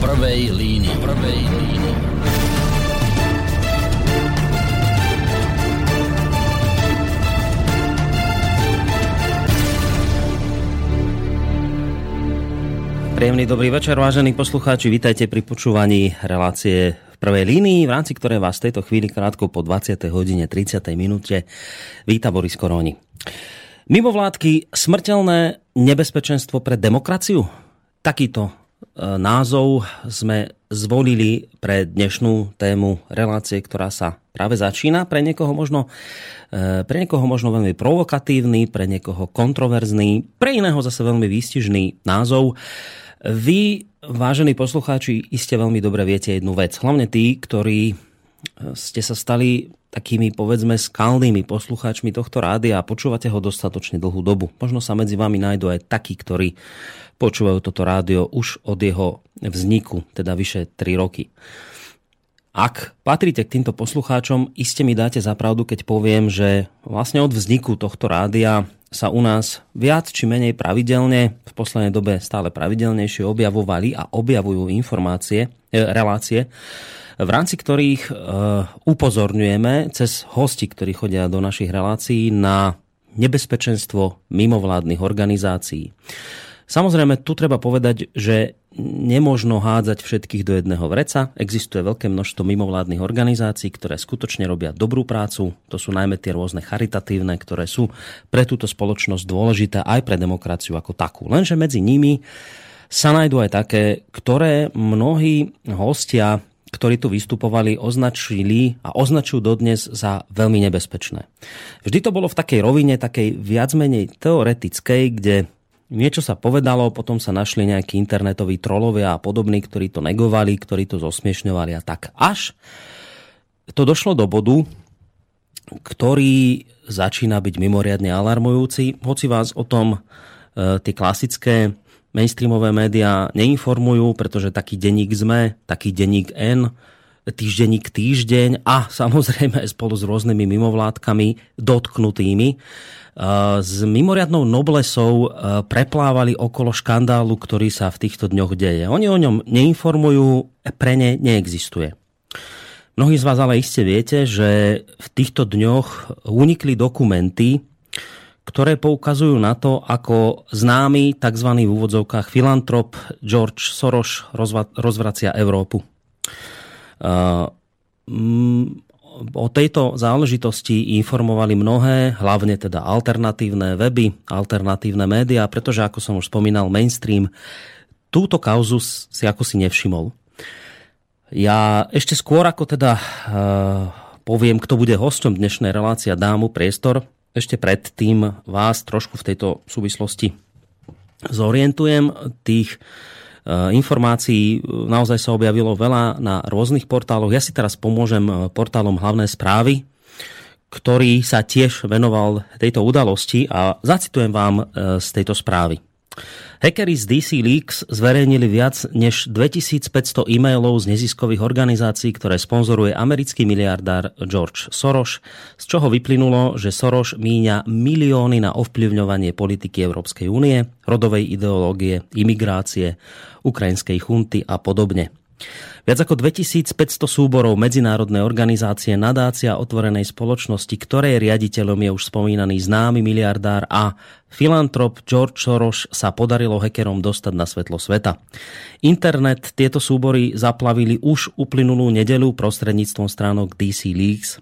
prvej línii. Prvej línii. Príjemný dobrý večer, vážení poslucháči. Vítajte pri počúvaní relácie v prvej línii, v rámci ktorej vás v tejto chvíli krátko po 20. hodine 30. minúte víta Boris Koroni. Mimovládky smrteľné nebezpečenstvo pre demokraciu? Takýto názov sme zvolili pre dnešnú tému relácie, ktorá sa práve začína. Pre niekoho možno, e, pre niekoho možno veľmi provokatívny, pre niekoho kontroverzný, pre iného zase veľmi výstižný názov. Vy, vážení poslucháči, iste veľmi dobre viete jednu vec. Hlavne tí, ktorí e, ste sa stali takými, povedzme, skalnými poslucháčmi tohto rádia a počúvate ho dostatočne dlhú dobu. Možno sa medzi vami nájdú aj takí, ktorí počúvajú toto rádio už od jeho vzniku, teda vyše 3 roky. Ak patríte k týmto poslucháčom, iste mi dáte za pravdu, keď poviem, že vlastne od vzniku tohto rádia sa u nás viac či menej pravidelne, v poslednej dobe stále pravidelnejšie objavovali a objavujú informácie, e, relácie, v rámci ktorých e, upozorňujeme cez hosti, ktorí chodia do našich relácií na nebezpečenstvo mimovládnych organizácií. Samozrejme, tu treba povedať, že nemožno hádzať všetkých do jedného vreca. Existuje veľké množstvo mimovládnych organizácií, ktoré skutočne robia dobrú prácu. To sú najmä tie rôzne charitatívne, ktoré sú pre túto spoločnosť dôležité aj pre demokraciu ako takú. Lenže medzi nimi sa nájdú aj také, ktoré mnohí hostia ktorí tu vystupovali, označili a označujú dodnes za veľmi nebezpečné. Vždy to bolo v takej rovine, takej viac menej teoretickej, kde niečo sa povedalo, potom sa našli nejakí internetoví trolovia a podobní, ktorí to negovali, ktorí to zosmiešňovali a tak. Až to došlo do bodu, ktorý začína byť mimoriadne alarmujúci, hoci vás o tom e, tie klasické mainstreamové médiá neinformujú, pretože taký denník ZME, taký denník N, týždenník Týždeň a samozrejme spolu s rôznymi mimovládkami dotknutými s mimoriadnou noblesou preplávali okolo škandálu, ktorý sa v týchto dňoch deje. Oni o ňom neinformujú, pre ne neexistuje. Mnohí z vás ale iste viete, že v týchto dňoch unikli dokumenty, ktoré poukazujú na to, ako známy tzv. v úvodzovkách filantrop George Soros rozvracia Európu. O tejto záležitosti informovali mnohé, hlavne teda alternatívne weby, alternatívne médiá, pretože ako som už spomínal, mainstream túto kauzu si ako si nevšimol. Ja ešte skôr ako teda uh, poviem, kto bude hostom dnešnej relácie, mu priestor. Ešte predtým vás trošku v tejto súvislosti zorientujem. Tých informácií naozaj sa objavilo veľa na rôznych portáloch. Ja si teraz pomôžem uh, portálom hlavné správy, ktorý sa tiež venoval tejto udalosti a zacitujem vám z tejto správy. Hackeri z DC Leaks zverejnili viac než 2500 e-mailov z neziskových organizácií, ktoré sponzoruje americký miliardár George Soros, z čoho vyplynulo, že Soros míňa milióny na ovplyvňovanie politiky Európskej únie, rodovej ideológie, imigrácie, ukrajinskej chunty a podobne. Viac ako 2500 súborov medzinárodnej organizácie Nadácia otvorenej spoločnosti, ktorej riaditeľom je už spomínaný známy miliardár a filantrop George Soros sa podarilo hackerom dostať na svetlo sveta. Internet tieto súbory zaplavili už uplynulú nedelu prostredníctvom stránok DC Leaks.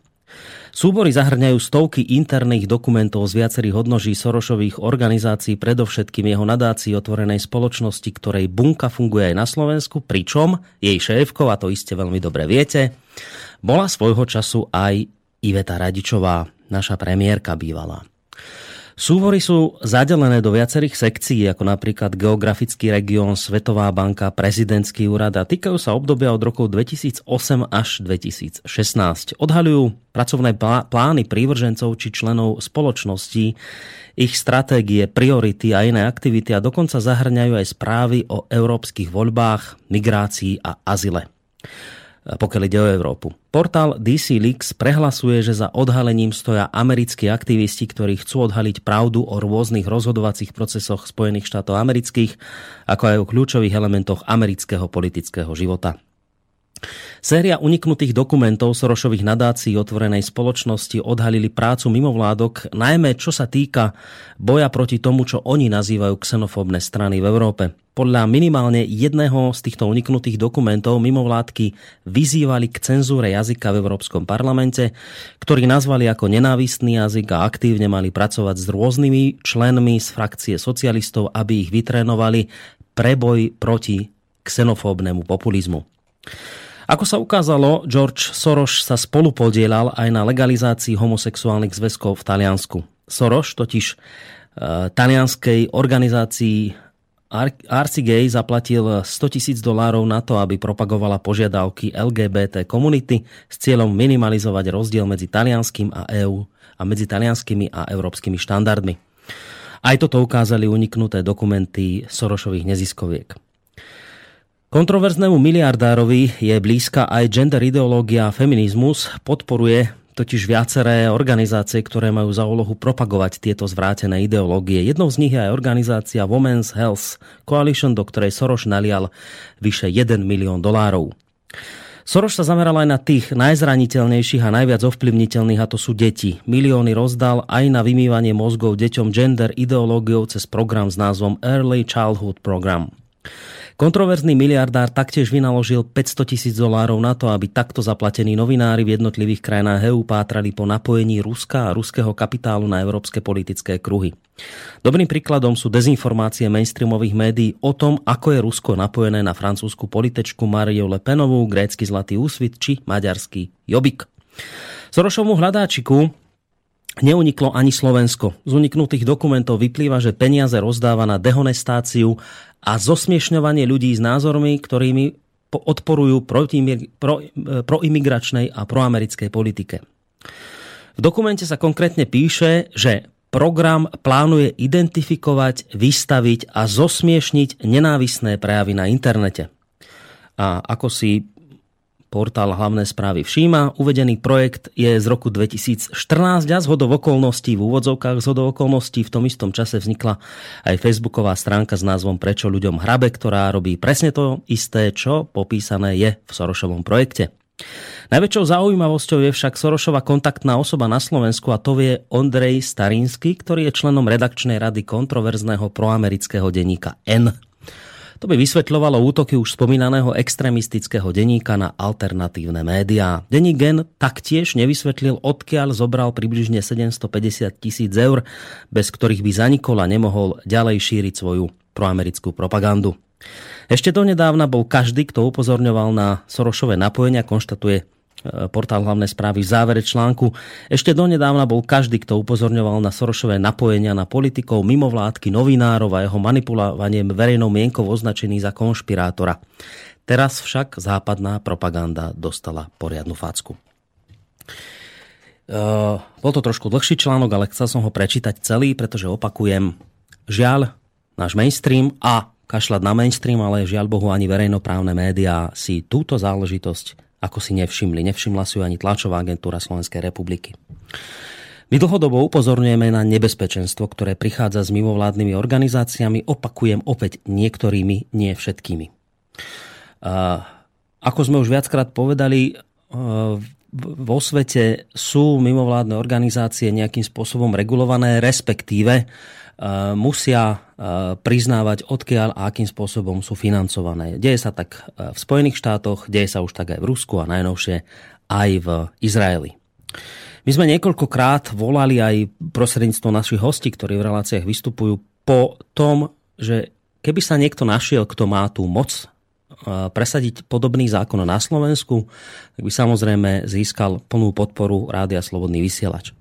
Súbory zahrňajú stovky interných dokumentov z viacerých odnoží Sorošových organizácií, predovšetkým jeho nadácii otvorenej spoločnosti, ktorej bunka funguje aj na Slovensku, pričom jej šéfkou, a to iste veľmi dobre viete, bola svojho času aj Iveta Radičová, naša premiérka bývalá. Súbory sú zadelené do viacerých sekcií, ako napríklad geografický región, Svetová banka, prezidentský úrad a týkajú sa obdobia od rokov 2008 až 2016. Odhaľujú pracovné plány prívržencov či členov spoločnosti, ich stratégie, priority a iné aktivity a dokonca zahrňajú aj správy o európskych voľbách, migrácii a azile. Pokiaľ ide o Európu. Portál DC Leaks prehlasuje, že za odhalením stoja americkí aktivisti, ktorí chcú odhaliť pravdu o rôznych rozhodovacích procesoch Spojených štátov amerických, ako aj o kľúčových elementoch amerického politického života. Séria uniknutých dokumentov Sorošových nadácií otvorenej spoločnosti odhalili prácu mimovládok, najmä čo sa týka boja proti tomu, čo oni nazývajú xenofóbne strany v Európe. Podľa minimálne jedného z týchto uniknutých dokumentov mimovládky vyzývali k cenzúre jazyka v Európskom parlamente, ktorý nazvali ako nenávistný jazyk a aktívne mali pracovať s rôznymi členmi z frakcie socialistov, aby ich vytrénovali pre boj proti xenofóbnemu populizmu. Ako sa ukázalo, George Soros sa spolupodielal aj na legalizácii homosexuálnych zväzkov v Taliansku. Soros totiž e, talianskej organizácii Arcigay zaplatil 100 tisíc dolárov na to, aby propagovala požiadavky LGBT komunity s cieľom minimalizovať rozdiel medzi talianským a EU a medzi talianskými a európskymi štandardmi. Aj toto ukázali uniknuté dokumenty Sorošových neziskoviek. Kontroverznému miliardárovi je blízka aj gender ideológia a feminizmus, podporuje totiž viaceré organizácie, ktoré majú za úlohu propagovať tieto zvrátené ideológie. Jednou z nich je aj organizácia Women's Health Coalition, do ktorej Soros nalial vyše 1 milión dolárov. Soros sa zameral aj na tých najzraniteľnejších a najviac ovplyvniteľných, a to sú deti. Milióny rozdal aj na vymývanie mozgov deťom gender ideológiou cez program s názvom Early Childhood Program. Kontroverzný miliardár taktiež vynaložil 500 tisíc dolárov na to, aby takto zaplatení novinári v jednotlivých krajinách EU pátrali po napojení Ruska a ruského kapitálu na európske politické kruhy. Dobrým príkladom sú dezinformácie mainstreamových médií o tom, ako je Rusko napojené na francúzsku političku Mariu Le Penovú, grécky zlatý úsvit či maďarský Jobik. Sorošovmu hľadáčiku Neuniklo ani Slovensko. Z uniknutých dokumentov vyplýva, že peniaze rozdáva na dehonestáciu a zosmiešňovanie ľudí s názormi, ktorými odporujú proimigračnej a proamerickej politike. V dokumente sa konkrétne píše, že program plánuje identifikovať, vystaviť a zosmiešniť nenávisné prejavy na internete. A ako si portál hlavné správy všíma. Uvedený projekt je z roku 2014 a zhodov okolností, v úvodzovkách zhodov okolností v tom istom čase vznikla aj facebooková stránka s názvom Prečo ľuďom hrabe, ktorá robí presne to isté, čo popísané je v Sorošovom projekte. Najväčšou zaujímavosťou je však Sorošova kontaktná osoba na Slovensku a to je Ondrej Starinsky, ktorý je členom redakčnej rady kontroverzného proamerického denníka N. To by vysvetľovalo útoky už spomínaného extremistického denníka na alternatívne médiá. Denník Gen taktiež nevysvetlil, odkiaľ zobral približne 750 tisíc eur, bez ktorých by zanikol a nemohol ďalej šíriť svoju proamerickú propagandu. Ešte donedávna bol každý, kto upozorňoval na Sorošové napojenia, konštatuje portál hlavné správy v závere článku. Ešte donedávna bol každý, kto upozorňoval na Sorošové napojenia na politikov, mimovládky, novinárov a jeho manipulovanie verejnou mienkou označený za konšpirátora. Teraz však západná propaganda dostala poriadnu facku. Uh, bol to trošku dlhší článok, ale chcel som ho prečítať celý, pretože opakujem, žiaľ, náš mainstream a kašľať na mainstream, ale žiaľ Bohu ani verejnoprávne médiá si túto záležitosť ako si nevšimli. Nevšimla si ju ani tlačová agentúra Slovenskej republiky. My dlhodobo upozorňujeme na nebezpečenstvo, ktoré prichádza s mimovládnymi organizáciami, opakujem opäť niektorými, nie všetkými. Ako sme už viackrát povedali, vo svete sú mimovládne organizácie nejakým spôsobom regulované, respektíve musia priznávať, odkiaľ a akým spôsobom sú financované. Deje sa tak v Spojených štátoch, deje sa už tak aj v Rusku a najnovšie aj v Izraeli. My sme niekoľkokrát volali aj prostredníctvom našich hostí, ktorí v reláciách vystupujú, po tom, že keby sa niekto našiel, kto má tú moc presadiť podobný zákon na Slovensku, tak by samozrejme získal plnú podporu Rádia Slobodný vysielač.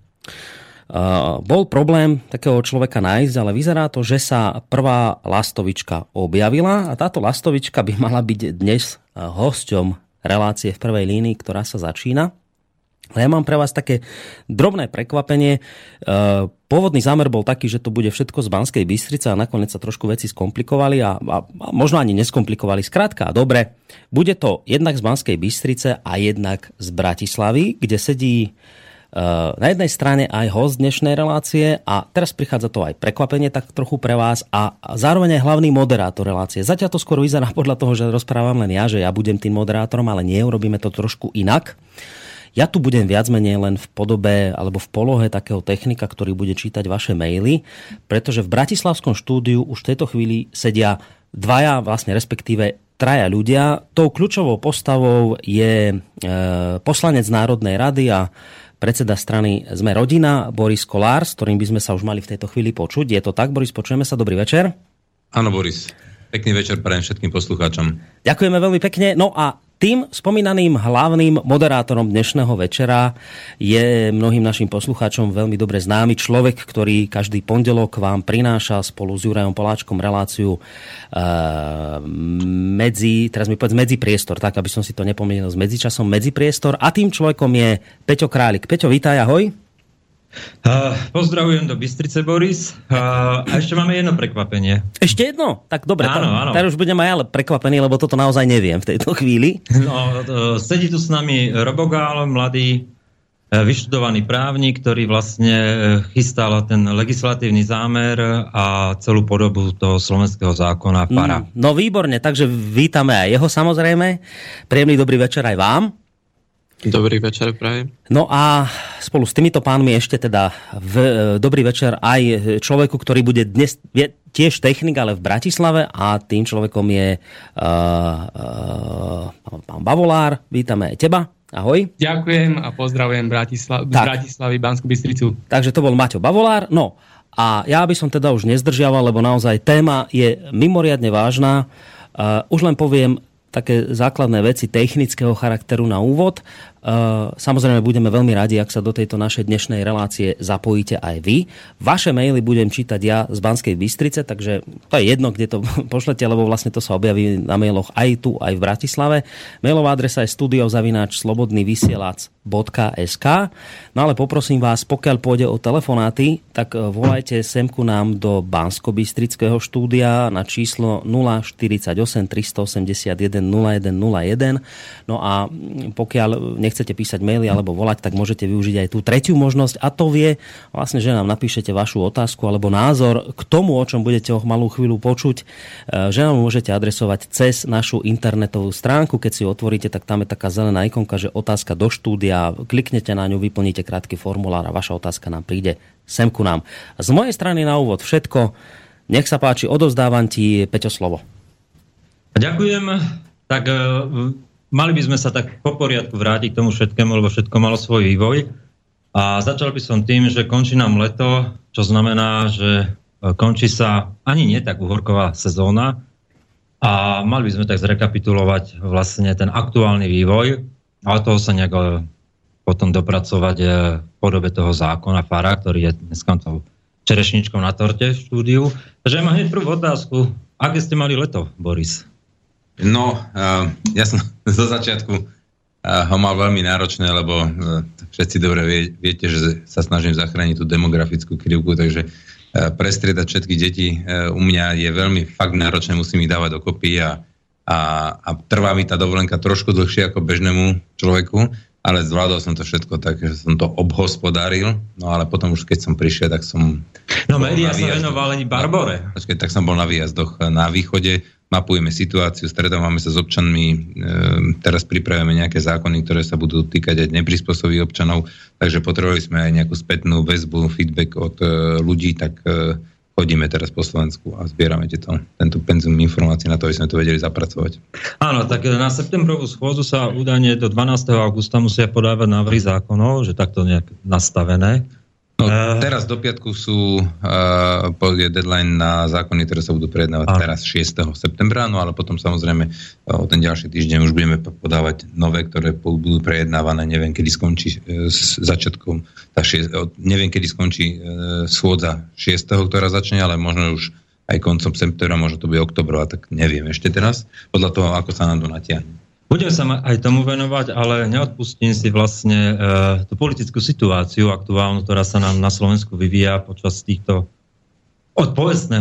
Bol problém takého človeka nájsť, ale vyzerá to, že sa prvá lastovička objavila a táto lastovička by mala byť dnes hosťom relácie v prvej línii, ktorá sa začína. ja mám pre vás také drobné prekvapenie. E, pôvodný zámer bol taký, že to bude všetko z Banskej Bystrice a nakoniec sa trošku veci skomplikovali a, a, a možno ani neskomplikovali. Skrátka, dobre, bude to jednak z Banskej Bystrice a jednak z Bratislavy, kde sedí na jednej strane aj host dnešnej relácie a teraz prichádza to aj prekvapenie tak trochu pre vás a zároveň aj hlavný moderátor relácie. Zatiaľ to skôr vyzerá podľa toho, že rozprávam len ja, že ja budem tým moderátorom, ale nie, urobíme to trošku inak. Ja tu budem viac menej len v podobe alebo v polohe takého technika, ktorý bude čítať vaše maily, pretože v Bratislavskom štúdiu už v tejto chvíli sedia dvaja, vlastne respektíve traja ľudia. Tou kľúčovou postavou je e, poslanec Národnej rady a predseda strany Sme rodina, Boris Kolár, s ktorým by sme sa už mali v tejto chvíli počuť. Je to tak, Boris, počujeme sa, dobrý večer. Áno, Boris. Pekný večer prajem všetkým poslucháčom. Ďakujeme veľmi pekne. No a tým spomínaným hlavným moderátorom dnešného večera je mnohým našim poslucháčom veľmi dobre známy človek, ktorý každý pondelok vám prináša spolu s Jurajom Poláčkom reláciu uh, medzi, teraz mi povedz medzi priestor, tak aby som si to nepomínal s medzičasom, medzi priestor a tým človekom je Peťo Králik. Peťo, vítaj, ahoj. Uh, pozdravujem do Bystrice, Boris. Uh, a ešte máme jedno prekvapenie. Ešte jedno? Tak dobre, áno, áno. teraz už budem aj ale prekvapený, lebo toto naozaj neviem v tejto chvíli. No, uh, sedí tu s nami Robogál, mladý vyštudovaný právnik, ktorý vlastne chystal ten legislatívny zámer a celú podobu toho slovenského zákona PARA. Mm, no výborne, takže vítame aj jeho samozrejme. Príjemný dobrý večer aj vám. Dobrý večer, prajem. No a spolu s týmito pánmi ešte teda v, e, dobrý večer aj človeku, ktorý bude dnes je tiež technik, ale v Bratislave a tým človekom je uh, uh, pán Bavolár. Vítame aj teba. Ahoj. Ďakujem a pozdravujem Bratislav, tak. Bratislavy, Banskú Bystricu. Takže to bol Maťo Bavolár. No a ja by som teda už nezdržiaval, lebo naozaj téma je mimoriadne vážna. Uh, už len poviem, také základné veci technického charakteru na úvod. Eh, samozrejme, budeme veľmi radi, ak sa do tejto našej dnešnej relácie zapojíte aj vy. Vaše maily budem čítať ja z Banskej Bystrice, takže to je jedno, kde to pošlete, lebo vlastne to sa objaví na mailoch aj tu, aj v Bratislave. Mailová adresa je studiozavináč slobodnyvysielac.sk No ale poprosím vás, pokiaľ pôjde o telefonáty, tak eh, volajte semku nám do Bansko-Bystrického štúdia na číslo 048 381 0101. No a pokiaľ nechcete chcete písať maily alebo volať, tak môžete využiť aj tú tretiu možnosť a to vie vlastne, že nám napíšete vašu otázku alebo názor k tomu, o čom budete o malú chvíľu počuť, e, že nám môžete adresovať cez našu internetovú stránku. Keď si ju otvoríte, tak tam je taká zelená ikonka, že otázka do štúdia. Kliknete na ňu, vyplníte krátky formulár a vaša otázka nám príde sem ku nám. Z mojej strany na úvod všetko. Nech sa páči, odovzdávam ti Peťo slovo. Ďakujem. Tak e, mali by sme sa tak po poriadku vrátiť k tomu všetkému, lebo všetko malo svoj vývoj. A začal by som tým, že končí nám leto, čo znamená, že e, končí sa ani nie tak uhorková sezóna a mali by sme tak zrekapitulovať vlastne ten aktuálny vývoj, ale toho sa nejak e, potom dopracovať e, v podobe toho zákona FARA, ktorý je dneska tou čerešničkou na torte v štúdiu. Takže mám hneď prvú otázku. Aké ste mali leto, Boris? No, ja som zo začiatku ho mal veľmi náročné, lebo všetci dobre vie, viete, že sa snažím zachrániť tú demografickú krivku, takže prestriedať všetky deti u mňa je veľmi fakt náročné, musím ich dávať dokopy a, a, a trvá mi tá dovolenka trošku dlhšie ako bežnému človeku, ale zvládol som to všetko tak, že som to obhospodáril, no ale potom už keď som prišiel, tak som... No médiá sa venovali Barbore. Počkej, tak som bol na výjazdoch na východe, mapujeme situáciu, stretávame sa s občanmi, e, teraz pripravujeme nejaké zákony, ktoré sa budú týkať aj neprispôsobých občanov, takže potrebovali sme aj nejakú spätnú väzbu, feedback od e, ľudí, tak e, chodíme teraz po Slovensku a zbierame tieto, tento penzum informácií na to, aby sme to vedeli zapracovať. Áno, tak na septembrovú schôdzu sa údajne do 12. augusta musia podávať návrhy zákonov, že takto nejak nastavené. No, uh, teraz do piatku sú uh, je deadline na zákony, ktoré sa budú prejednávať uh. teraz 6. septembra, no ale potom samozrejme uh, o ten ďalší týždeň už budeme podávať nové, ktoré budú prejednávané, neviem kedy skončí uh, s začiatkom, tá šie, uh, neviem kedy skončí uh, schôdza 6. ktorá začne, ale možno už aj koncom septembra, možno to bude oktobrová, tak neviem ešte teraz, podľa toho, ako sa nám to natiahne. Budem sa aj tomu venovať, ale neodpustím si vlastne e, tú politickú situáciu aktuálnu, ktorá sa nám na Slovensku vyvíja počas týchto od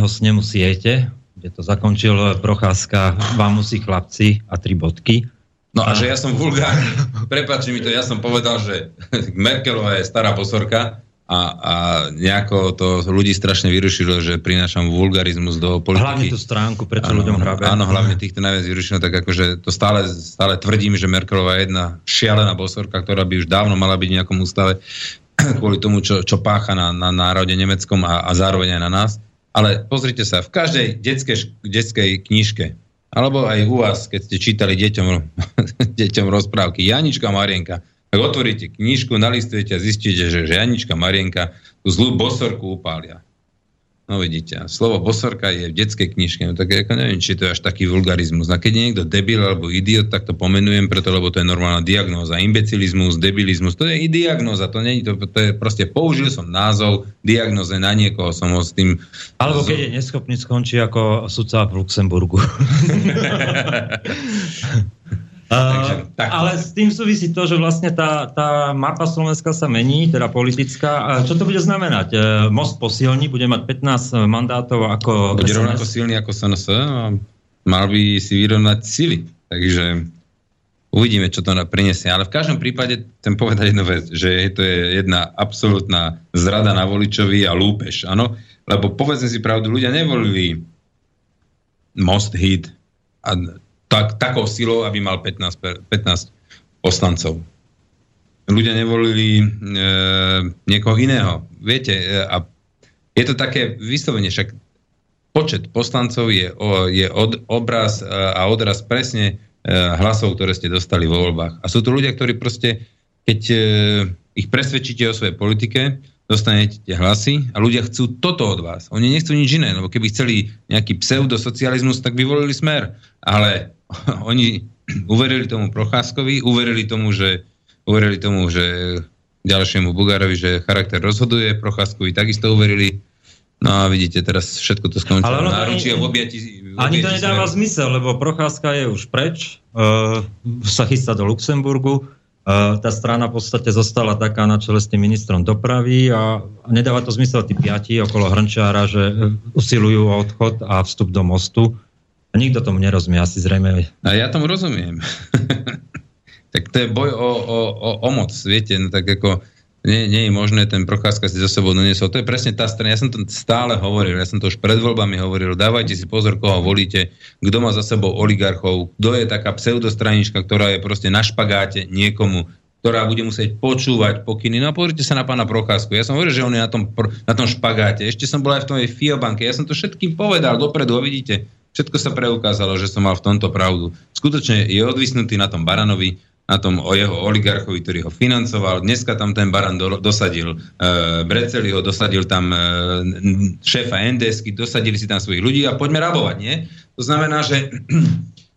snemu siete, kde to zakončil Procházka, vám musí chlapci a tri bodky. No a že ja som vulgár, prepáči mi to, ja som povedal, že Merkelová je stará posorka, a, a nejako to ľudí strašne vyrušilo, že prinášam vulgarizmus do politiky. Hlavne tú stránku, prečo áno, ľuďom hrabe. Áno, hlavne týchto najviac vyrušilo, tak akože to stále, stále tvrdím, že Merkelová je jedna šialená bosorka, ktorá by už dávno mala byť v nejakom ústave kvôli tomu, čo, čo pácha na, na národe nemeckom a, a zároveň aj na nás. Ale pozrite sa, v každej detskej, detskej knižke, alebo aj u vás, keď ste čítali deťom, deťom rozprávky, Janička Marienka, tak otvoríte knižku, nalistujete a zistíte, že Janička Marienka tú zlú bosorku upália. No vidíte, slovo bosorka je v detskej knižke, no tak ako neviem, či to je až taký vulgarizmus. A keď je niekto debil alebo idiot, tak to pomenujem preto, lebo to je normálna diagnóza. Imbecilizmus, debilizmus, to je i diagnóza, to, nie, to, to je proste, použil som názov diagnóze na niekoho, som ho s tým... Alebo keď je neschopný, skončí ako sudca v Luxemburgu. Takže, tak. Ale s tým súvisí to, že vlastne tá, tá mapa Slovenska sa mení, teda politická. Čo to bude znamenať? E, Most posilní, bude mať 15 mandátov ako Bude SNS. rovnako silný ako SNS a mal by si vyrovnať sily. Takže uvidíme, čo to prinesie. Ale v každom prípade chcem povedať jednu vec, že to je jedna absolútna zrada na voličovi a lúpež. Áno? Lebo povedzme si pravdu, ľudia nevolili Most Hit a tak, takou silou, aby mal 15, 15 poslancov. Ľudia nevolili e, niekoho iného. Viete, e, a je to také vyslovene, však počet poslancov je, o, je od, obraz e, a odraz presne e, hlasov, ktoré ste dostali vo voľbách. A sú to ľudia, ktorí proste, keď e, ich presvedčíte o svojej politike, dostanete tie hlasy a ľudia chcú toto od vás. Oni nechcú nič iné, lebo keby chceli nejaký pseudosocializmus, tak by volili smer. Ale oni uverili tomu Procházkovi, uverili tomu, že, uverili tomu, že ďalšiemu Bugárovi, že charakter rozhoduje, Procházkovi takisto uverili. No a vidíte, teraz všetko to skončilo Ale náručí a v objati, v Ani to nedáva smer. zmysel, lebo Procházka je už preč, uh, sa chystá do Luxemburgu, tá strana v podstate zostala taká na čele s tým ministrom dopravy a nedáva to zmysel tí piati okolo Hrnčiara, že usilujú o odchod a vstup do mostu a nikto tomu nerozumie, asi zrejme. A ja tomu rozumiem. tak to je boj o, o, o, o moc, viete, no tak ako nie, nie je možné ten Procházka si za sebou doniesol. To je presne tá strana, ja som to stále hovoril, ja som to už pred voľbami hovoril, dávajte si pozor, koho volíte, kto má za sebou oligarchov, kto je taká pseudostranička, ktorá je proste na špagáte niekomu, ktorá bude musieť počúvať pokyny. No a pozrite sa na pána Procházku. Ja som hovoril, že on je na tom, na tom špagáte. Ešte som bol aj v tom FIOBanke. Ja som to všetkým povedal dopredu a vidíte, Všetko sa preukázalo, že som mal v tomto pravdu. Skutočne je odvisnutý na tom Baranovi, na tom o jeho oligarchovi, ktorý ho financoval. Dneska tam ten Baran do, dosadil e, Breceli ho, dosadil tam e, šéfa NDSky, dosadili si tam svojich ľudí a poďme rabovať, nie? To znamená, že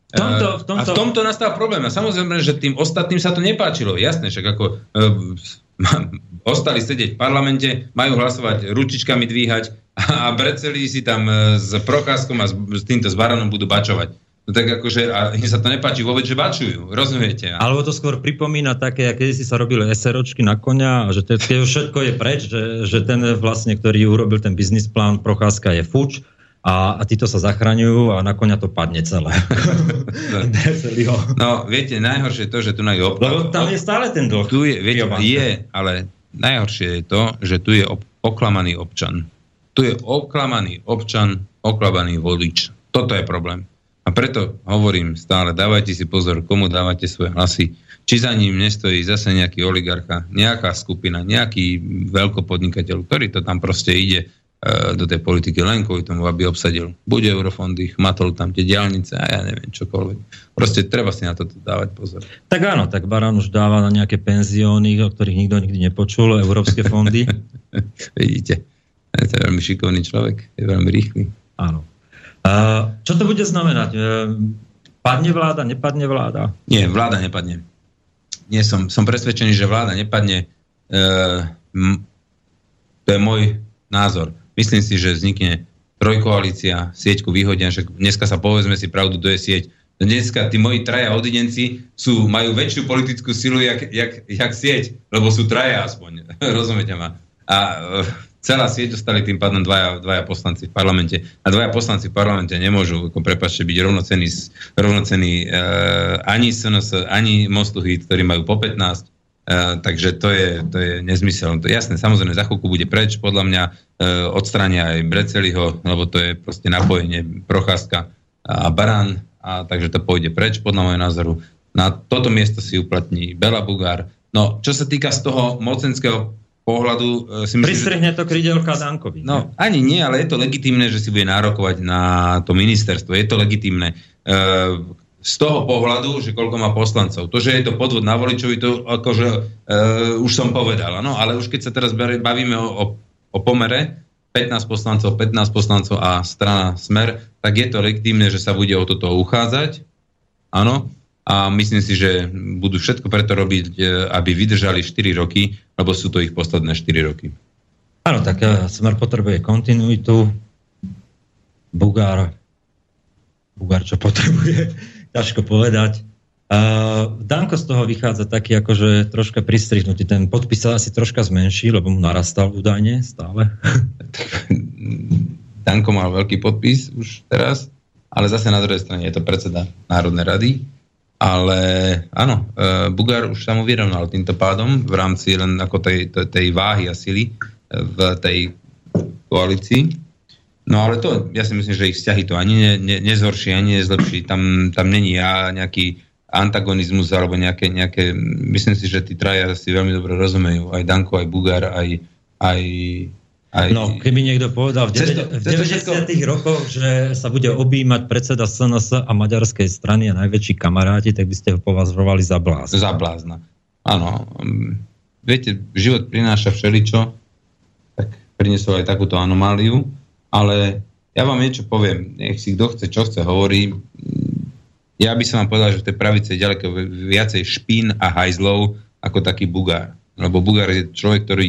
v tomto, v tomto... A v tomto nastal problém. A samozrejme, že tým ostatným sa to nepáčilo. Jasné, však ako e, ostali sedieť v parlamente, majú hlasovať, ručičkami dvíhať, a Breceli si tam e, s Procházkom a s, s týmto Zvaranom budú bačovať. No tak akože, a im sa to nepáči vôbec, že bačujú, rozumiete? Alebo to skôr pripomína také, keď si sa robili SROčky na konia, a že to, keď všetko je preč, že, že ten vlastne, ktorý urobil ten biznis plán Procházka je fuč, a, a títo sa zachraňujú a na konia to padne celé. no, viete, najhoršie je to, že tu na je. Lebo tam je stále ten dlh. Tu je, viete, je, ale najhoršie je to, že tu je ob, oklamaný občan tu je oklamaný občan, oklamaný vodič. Toto je problém. A preto hovorím stále, dávajte si pozor, komu dávate svoje hlasy. Či za ním nestojí zase nejaký oligarcha, nejaká skupina, nejaký veľkopodnikateľ, ktorý to tam proste ide e, do tej politiky len kvôli tomu, aby obsadil buď eurofondy, chmatol tam tie diálnice a ja neviem čokoľvek. Proste treba si na to dávať pozor. Tak áno, tak Baran už dáva na nejaké penzióny, o ktorých nikto nikdy nepočul, európske fondy. Vidíte. Je to veľmi šikovný človek, je veľmi rýchly. Áno. Čo to bude znamenať? E, padne vláda, nepadne vláda? Nie, vláda nepadne. Nie som, som presvedčený, že vláda nepadne. E, m, to je môj názor. Myslím si, že vznikne trojkoalícia, sieťku vyhodia, že dneska sa povedzme si pravdu, to je sieť Dneska tí moji traja odidenci sú, majú väčšiu politickú silu, jak, jak, jak sieť, lebo sú traja aspoň. Rozumiete ma? A celá sieť dostali tým pádom dvaja, dvaja poslanci v parlamente. A dvaja poslanci v parlamente nemôžu, ako prepačte, byť rovnocený, rovnocený uh, ani SNS, ani Mostuhy, ktorí majú po 15. Uh, takže to je, to je nezmysel. To jasné, samozrejme, za chvíľku bude preč, podľa mňa uh, odstrania aj Breceliho, lebo to je proste napojenie Procházka a Barán, a takže to pôjde preč, podľa môjho názoru. Na toto miesto si uplatní Bela Bugár. No, čo sa týka z toho mocenského pohľadu e, si myslím, Pristrihne to krydelka Dankovi. No, ani nie, ale je to legitimné, že si bude nárokovať na to ministerstvo. Je to legitimné. E, z toho pohľadu, že koľko má poslancov. To, že je to podvod na voličovi, to akože e, už som povedal. No, ale už keď sa teraz bavíme o, o, o pomere, 15 poslancov, 15 poslancov a strana Smer, tak je to legitímne, že sa bude o toto uchádzať. Áno. A myslím si, že budú všetko preto robiť, e, aby vydržali 4 roky, lebo sú to ich posledné 4 roky. Áno, tak e, Smer potrebuje kontinuitu. Bugár, Bugár čo potrebuje, ťažko povedať. Uh, Danko z toho vychádza taký akože troška pristrihnutý. Ten podpis sa asi troška zmenší, lebo mu narastal údajne stále. Danko mal veľký podpis už teraz, ale zase na druhej strane je to predseda Národnej rady. Ale áno, uh, Bugár už sa mu vyrovnal týmto pádom v rámci len ako tej, tej, tej váhy a sily v tej koalícii. No ale to, ja si myslím, že ich vzťahy to ani ne, ne, nezhorší, ani nezlepší. Tam, tam není ja nejaký antagonizmus alebo nejaké, nejaké, myslím si, že tí traja si veľmi dobre rozumejú, aj Danko, aj Bugár, aj, aj, aj... No, keby niekto povedal v, cesto, v 90. Všetko... rokoch, že sa bude objímať predseda SNS a maďarskej strany a najväčší kamaráti, tak by ste ho považovali za blázna. Za blázna. Áno. Mm, viete, život prináša všeličo, tak priniesol aj takúto anomáliu, ale ja vám niečo poviem. Nech si kto chce, čo chce, hovorí ja by som vám povedal, že v tej pravice je ďaleko viacej špín a hajzlov ako taký Bugár. Lebo Bugár je človek, ktorý,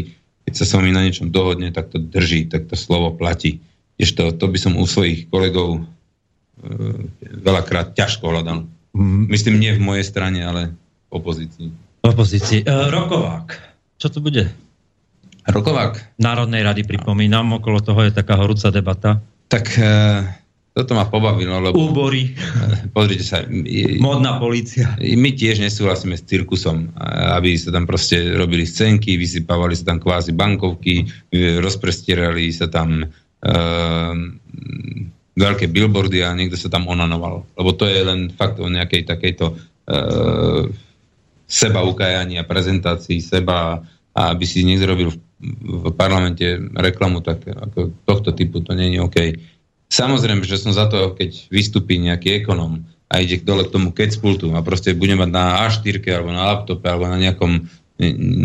keď sa s vami na niečom dohodne, tak to drží, tak to slovo platí. Ešte to by som u svojich kolegov e, veľakrát ťažko hľadal. Mm. Myslím, nie v mojej strane, ale v opozícii. V opozícii. E, Rokovák. Čo to bude? Rokovák? Národnej rady, pripomínam, okolo toho je taká horúca debata. Tak e, toto ma pobavilo, lebo... Úbory. Pozrite sa. Modná policia. My tiež nesúhlasíme s cirkusom, aby sa tam proste robili scénky, vysypávali sa tam kvázi bankovky, rozprestierali sa tam uh, veľké billboardy a niekto sa tam onanoval. Lebo to je len fakt o nejakej takejto uh, seba ukajaní a prezentácii seba a aby si niekto robil v, v parlamente reklamu, tak ako tohto typu to nie je OK. Samozrejme, že som za to, keď vystupí nejaký ekonom a ide dole k tomu kecpultu a proste bude mať na A4 alebo na laptope alebo na nejakom,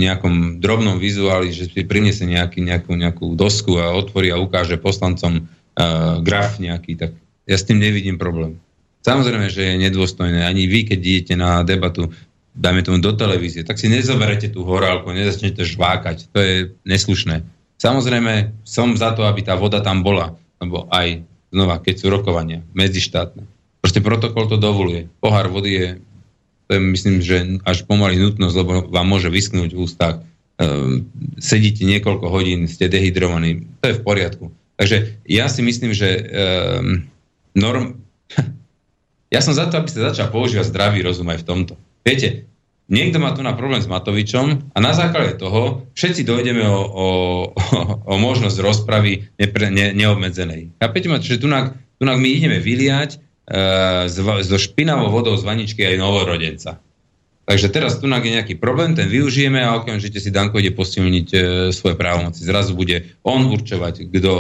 nejakom drobnom vizuáli, že si priniesie nejaký, nejakú, nejakú dosku a otvorí a ukáže poslancom uh, graf nejaký, tak ja s tým nevidím problém. Samozrejme, že je nedôstojné. Ani vy, keď idete na debatu, dajme tomu do televízie, tak si nezoberete tú horálku, nezačnete žvákať. To je neslušné. Samozrejme, som za to, aby tá voda tam bola, lebo aj znova, keď sú rokovania medzištátne. Proste protokol to dovoluje. Pohár vody je, to je myslím, že až pomaly nutnosť, lebo vám môže vysknúť v ústach. Um, sedíte niekoľko hodín, ste dehydrovaní, to je v poriadku. Takže ja si myslím, že um, norm... ja som za to, aby sa začal používať zdravý rozum aj v tomto. Viete, niekto má tu na problém s Matovičom a na základe toho všetci dojdeme o, o, o možnosť rozpravy nepre, ne, neobmedzenej. Chápete ma, že tunak my ideme vyliať e, so špinavou vodou z vaničky aj novorodenca. Takže teraz tu je nejaký problém, ten využijeme a okamžite si Danko ide posilniť e, svoje právomoci. Zrazu bude on určovať, kto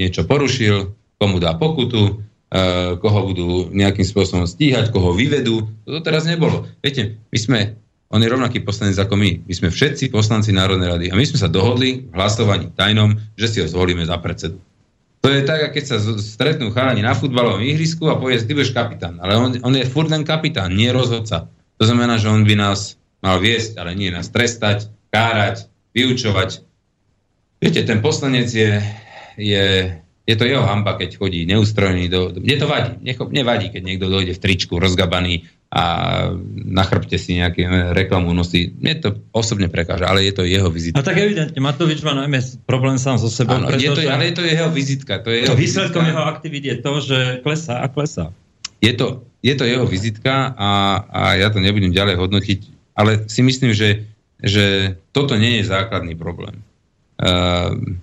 niečo porušil, komu dá pokutu, koho budú nejakým spôsobom stíhať, koho vyvedú. Toto teraz nebolo. Viete, my sme, on je rovnaký poslanec ako my. My sme všetci poslanci Národnej rady. A my sme sa dohodli v hlasovaní tajnom, že si ho zvolíme za predsedu. To je tak, keď sa stretnú chalani na futbalovom ihrisku a povie, ty budeš kapitán. Ale on, on je furt len kapitán, nie rozhodca. To znamená, že on by nás mal viesť, ale nie nás trestať, kárať, vyučovať. Viete, ten poslanec je, je je to jeho hamba, keď chodí neustrojený do... Mne to vadí. Necho, nevadí, keď niekto dojde v tričku rozgabaný a na chrbte si nejaký reklamu nosí. Mne to osobne prekáža, ale je to jeho vizitka. No tak evidentne, Matovič má najmä problém sám so sebou. Áno, je to, ale je to jeho vizitka. To je jeho výsledkom vizitka. jeho aktivít je to, že klesá a klesá. Je to, je to jeho vizitka a, a ja to nebudem ďalej hodnotiť, ale si myslím, že, že toto nie je základný problém. Uh,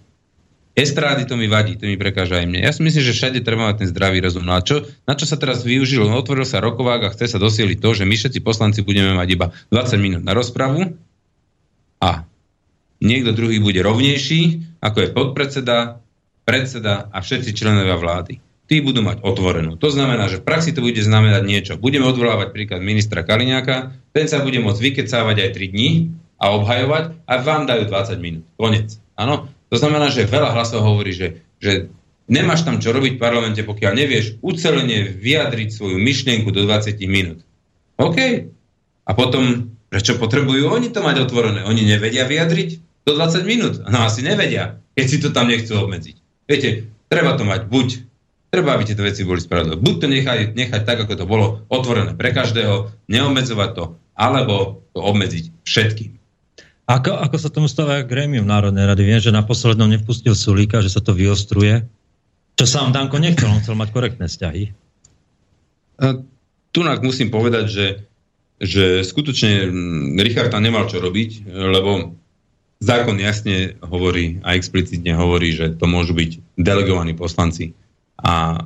Estrády to mi vadí, to mi prekáža aj mne. Ja si myslím, že všade treba mať ten zdravý rozum. No a čo, na čo sa teraz využil? No, otvoril sa rokovák a chce sa dosieliť to, že my všetci poslanci budeme mať iba 20 minút na rozpravu a niekto druhý bude rovnejší, ako je podpredseda, predseda a všetci členovia vlády. Tí budú mať otvorenú. To znamená, že v praxi to bude znamenať niečo. Budeme odvolávať príklad ministra Kaliňáka, ten sa bude môcť vykecávať aj 3 dní a obhajovať a vám dajú 20 minút. Konec. Áno, to znamená, že veľa hlasov hovorí, že, že nemáš tam čo robiť v parlamente, pokiaľ nevieš ucelene vyjadriť svoju myšlienku do 20 minút. OK. A potom, prečo potrebujú oni to mať otvorené? Oni nevedia vyjadriť do 20 minút. No asi nevedia, keď si to tam nechcú obmedziť. Viete, treba to mať buď, treba, aby tieto veci boli spravodlivé. Buď to nechať, nechať tak, ako to bolo otvorené pre každého, neobmedzovať to, alebo to obmedziť všetkým. Ako, ako sa tomu stáva grémium Národnej rady? Viem, že na poslednom nevpustil Sulíka, že sa to vyostruje. Čo sám Danko nechcel, on chcel mať korektné vzťahy. Tu musím povedať, že, že skutočne Richard nemal čo robiť, lebo zákon jasne hovorí a explicitne hovorí, že to môžu byť delegovaní poslanci. A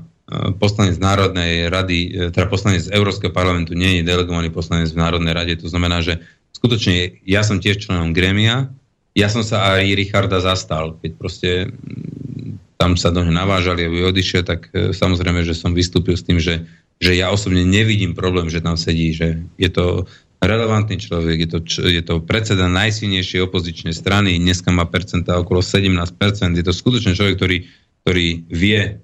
poslanec Národnej rady, teda poslanec Európskeho parlamentu nie je delegovaný poslanec v Národnej rade. To znamená, že skutočne ja som tiež členom Grémia, ja som sa aj Richarda zastal, keď proste mm, tam sa do neho navážali, aby odišiel, tak e, samozrejme, že som vystúpil s tým, že, že ja osobne nevidím problém, že tam sedí, že je to relevantný človek, je to, je to predseda najsilnejšej opozičnej strany, dneska má percenta okolo 17%, je to skutočne človek, ktorý, ktorý vie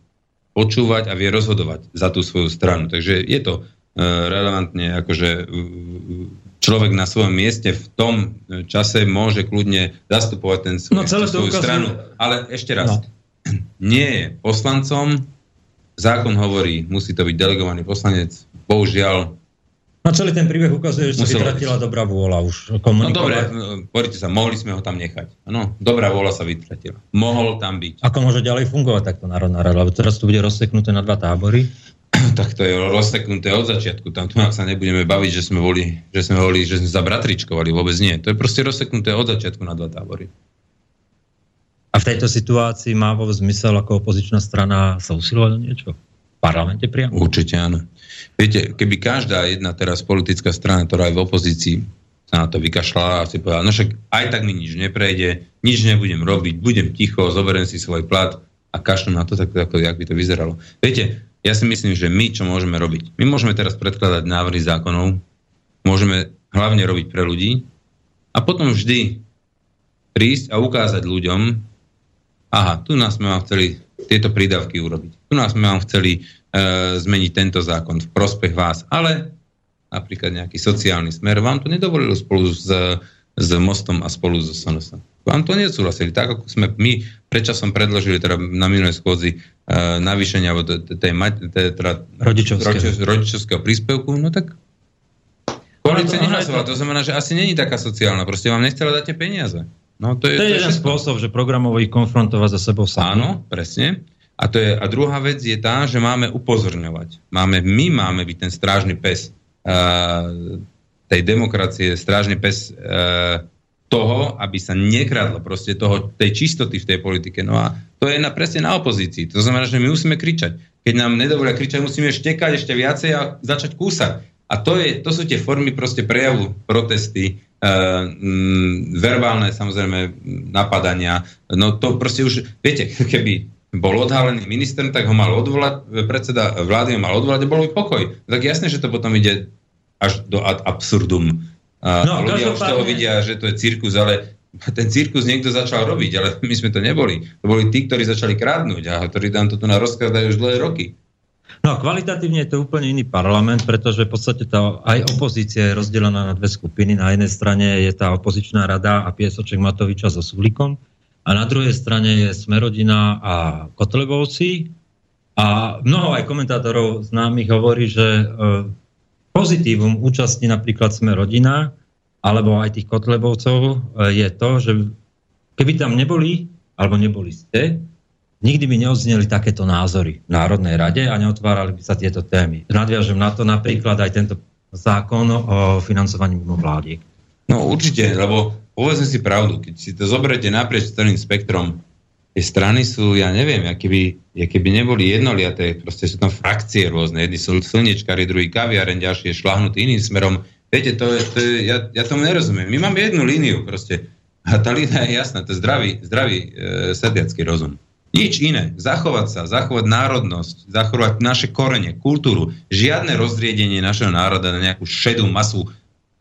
počúvať a vie rozhodovať za tú svoju stranu. Takže je to uh, relevantne akože človek na svojom mieste v tom čase môže kľudne zastupovať ten svoj, no, celé svoju ukazuje... stranu. Ale ešte raz, no. nie je poslancom, zákon hovorí, musí to byť delegovaný poslanec, bohužiaľ No celý ten príbeh ukazuje, že sa vytratila dobrá vôľa už komunikovať. No dobre, poďte sa, mohli sme ho tam nechať. No, dobrá vôľa sa vytratila. Mohol tam byť. Ako môže ďalej fungovať takto Národná rada? Lebo teraz tu bude rozseknuté na dva tábory. tak to je rozseknuté od začiatku. Tam sa nebudeme baviť, že sme boli, že sme boli, že sme zabratričkovali. Vôbec nie. To je proste rozseknuté od začiatku na dva tábory. A v tejto situácii má vôbec zmysel ako opozičná strana sa usilovať o niečo? V parlamente priamo? Určite áno. Viete, keby každá jedna teraz politická strana, ktorá je v opozícii, sa na to vykašľala a si povedala, no však aj tak mi nič neprejde, nič nebudem robiť, budem ticho, zoberiem si svoj plat a kašlem na to, tak ako, jak by to vyzeralo. Viete, ja si myslím, že my čo môžeme robiť? My môžeme teraz predkladať návrhy zákonov, môžeme hlavne robiť pre ľudí a potom vždy prísť a ukázať ľuďom, aha, tu nás sme vám chceli tieto prídavky urobiť. Tu nás sme vám chceli e, zmeniť tento zákon v prospech vás, ale napríklad nejaký sociálny smer vám to nedovolilo spolu s, s mostom a spolu so SNS vám to nesúhlasili. Tak ako sme my predčasom predložili teda na minulej schôdzi uh, navýšenia tej, teda rodičovského. rodičovského príspevku, no tak koalícia nehlasovala. To znamená, že asi není taká sociálna. Proste vám nechcela dať tie peniaze. No, to je, to je jeden spôsob, že programovo ich konfrontovať za sebou sami. Áno, presne. A, to je, a druhá vec je tá, že máme upozorňovať. Máme, my máme byť ten strážny pes uh, tej demokracie, strážny pes uh, toho, aby sa nekradlo proste toho, tej čistoty v tej politike. No a to je na, presne na opozícii. To znamená, že my musíme kričať. Keď nám nedovolia kričať, musíme štekať ešte viacej a začať kúsať. A to, je, to sú tie formy proste prejavu protesty, e, m, verbálne samozrejme napadania. No to proste už, viete, keby bol odhalený minister, tak ho mal odvolať, predseda vlády ho mal odvolať a bol by pokoj. Tak jasné, že to potom ide až do ad absurdum. A no, ľudia už toho vidia, že to je cirkus, ale ten cirkus niekto začal robiť, ale my sme to neboli. To boli tí, ktorí začali krádnuť a ktorí tam to tu na rozkladajú už dlhé roky. No kvalitatívne je to úplne iný parlament, pretože v podstate tá aj opozícia je rozdelená na dve skupiny. Na jednej strane je tá opozičná rada a piesoček Matoviča so Sulikom a a na druhej strane je Smerodina a Kotlebovci. A mnoho aj komentátorov známych hovorí, že e, pozitívum účasti napríklad Smerodina alebo aj tých Kotlebovcov e, je to, že keby tam neboli, alebo neboli ste, nikdy by neodzneli takéto názory v Národnej rade a neotvárali by sa tieto témy. Nadviažem na to napríklad aj tento zákon o financovaní mimo vlády. No určite, lebo povedzme si pravdu, keď si to zoberete naprieč celým spektrom, tie strany sú, ja neviem, aké by, aké by neboli jednoliaté, proste sú tam frakcie rôzne, jedni sú slnečkári, druhý kaviareň, ďalší je šlahnutý iným smerom. Viete, to to je, ja, ja tomu nerozumiem. My máme jednu líniu proste a tá línia je jasná, to je zdravý, zdravý e, sediacký rozum. Nič iné. Zachovať sa, zachovať národnosť, zachovať naše korene, kultúru. Žiadne rozriedenie našeho národa na nejakú šedú masu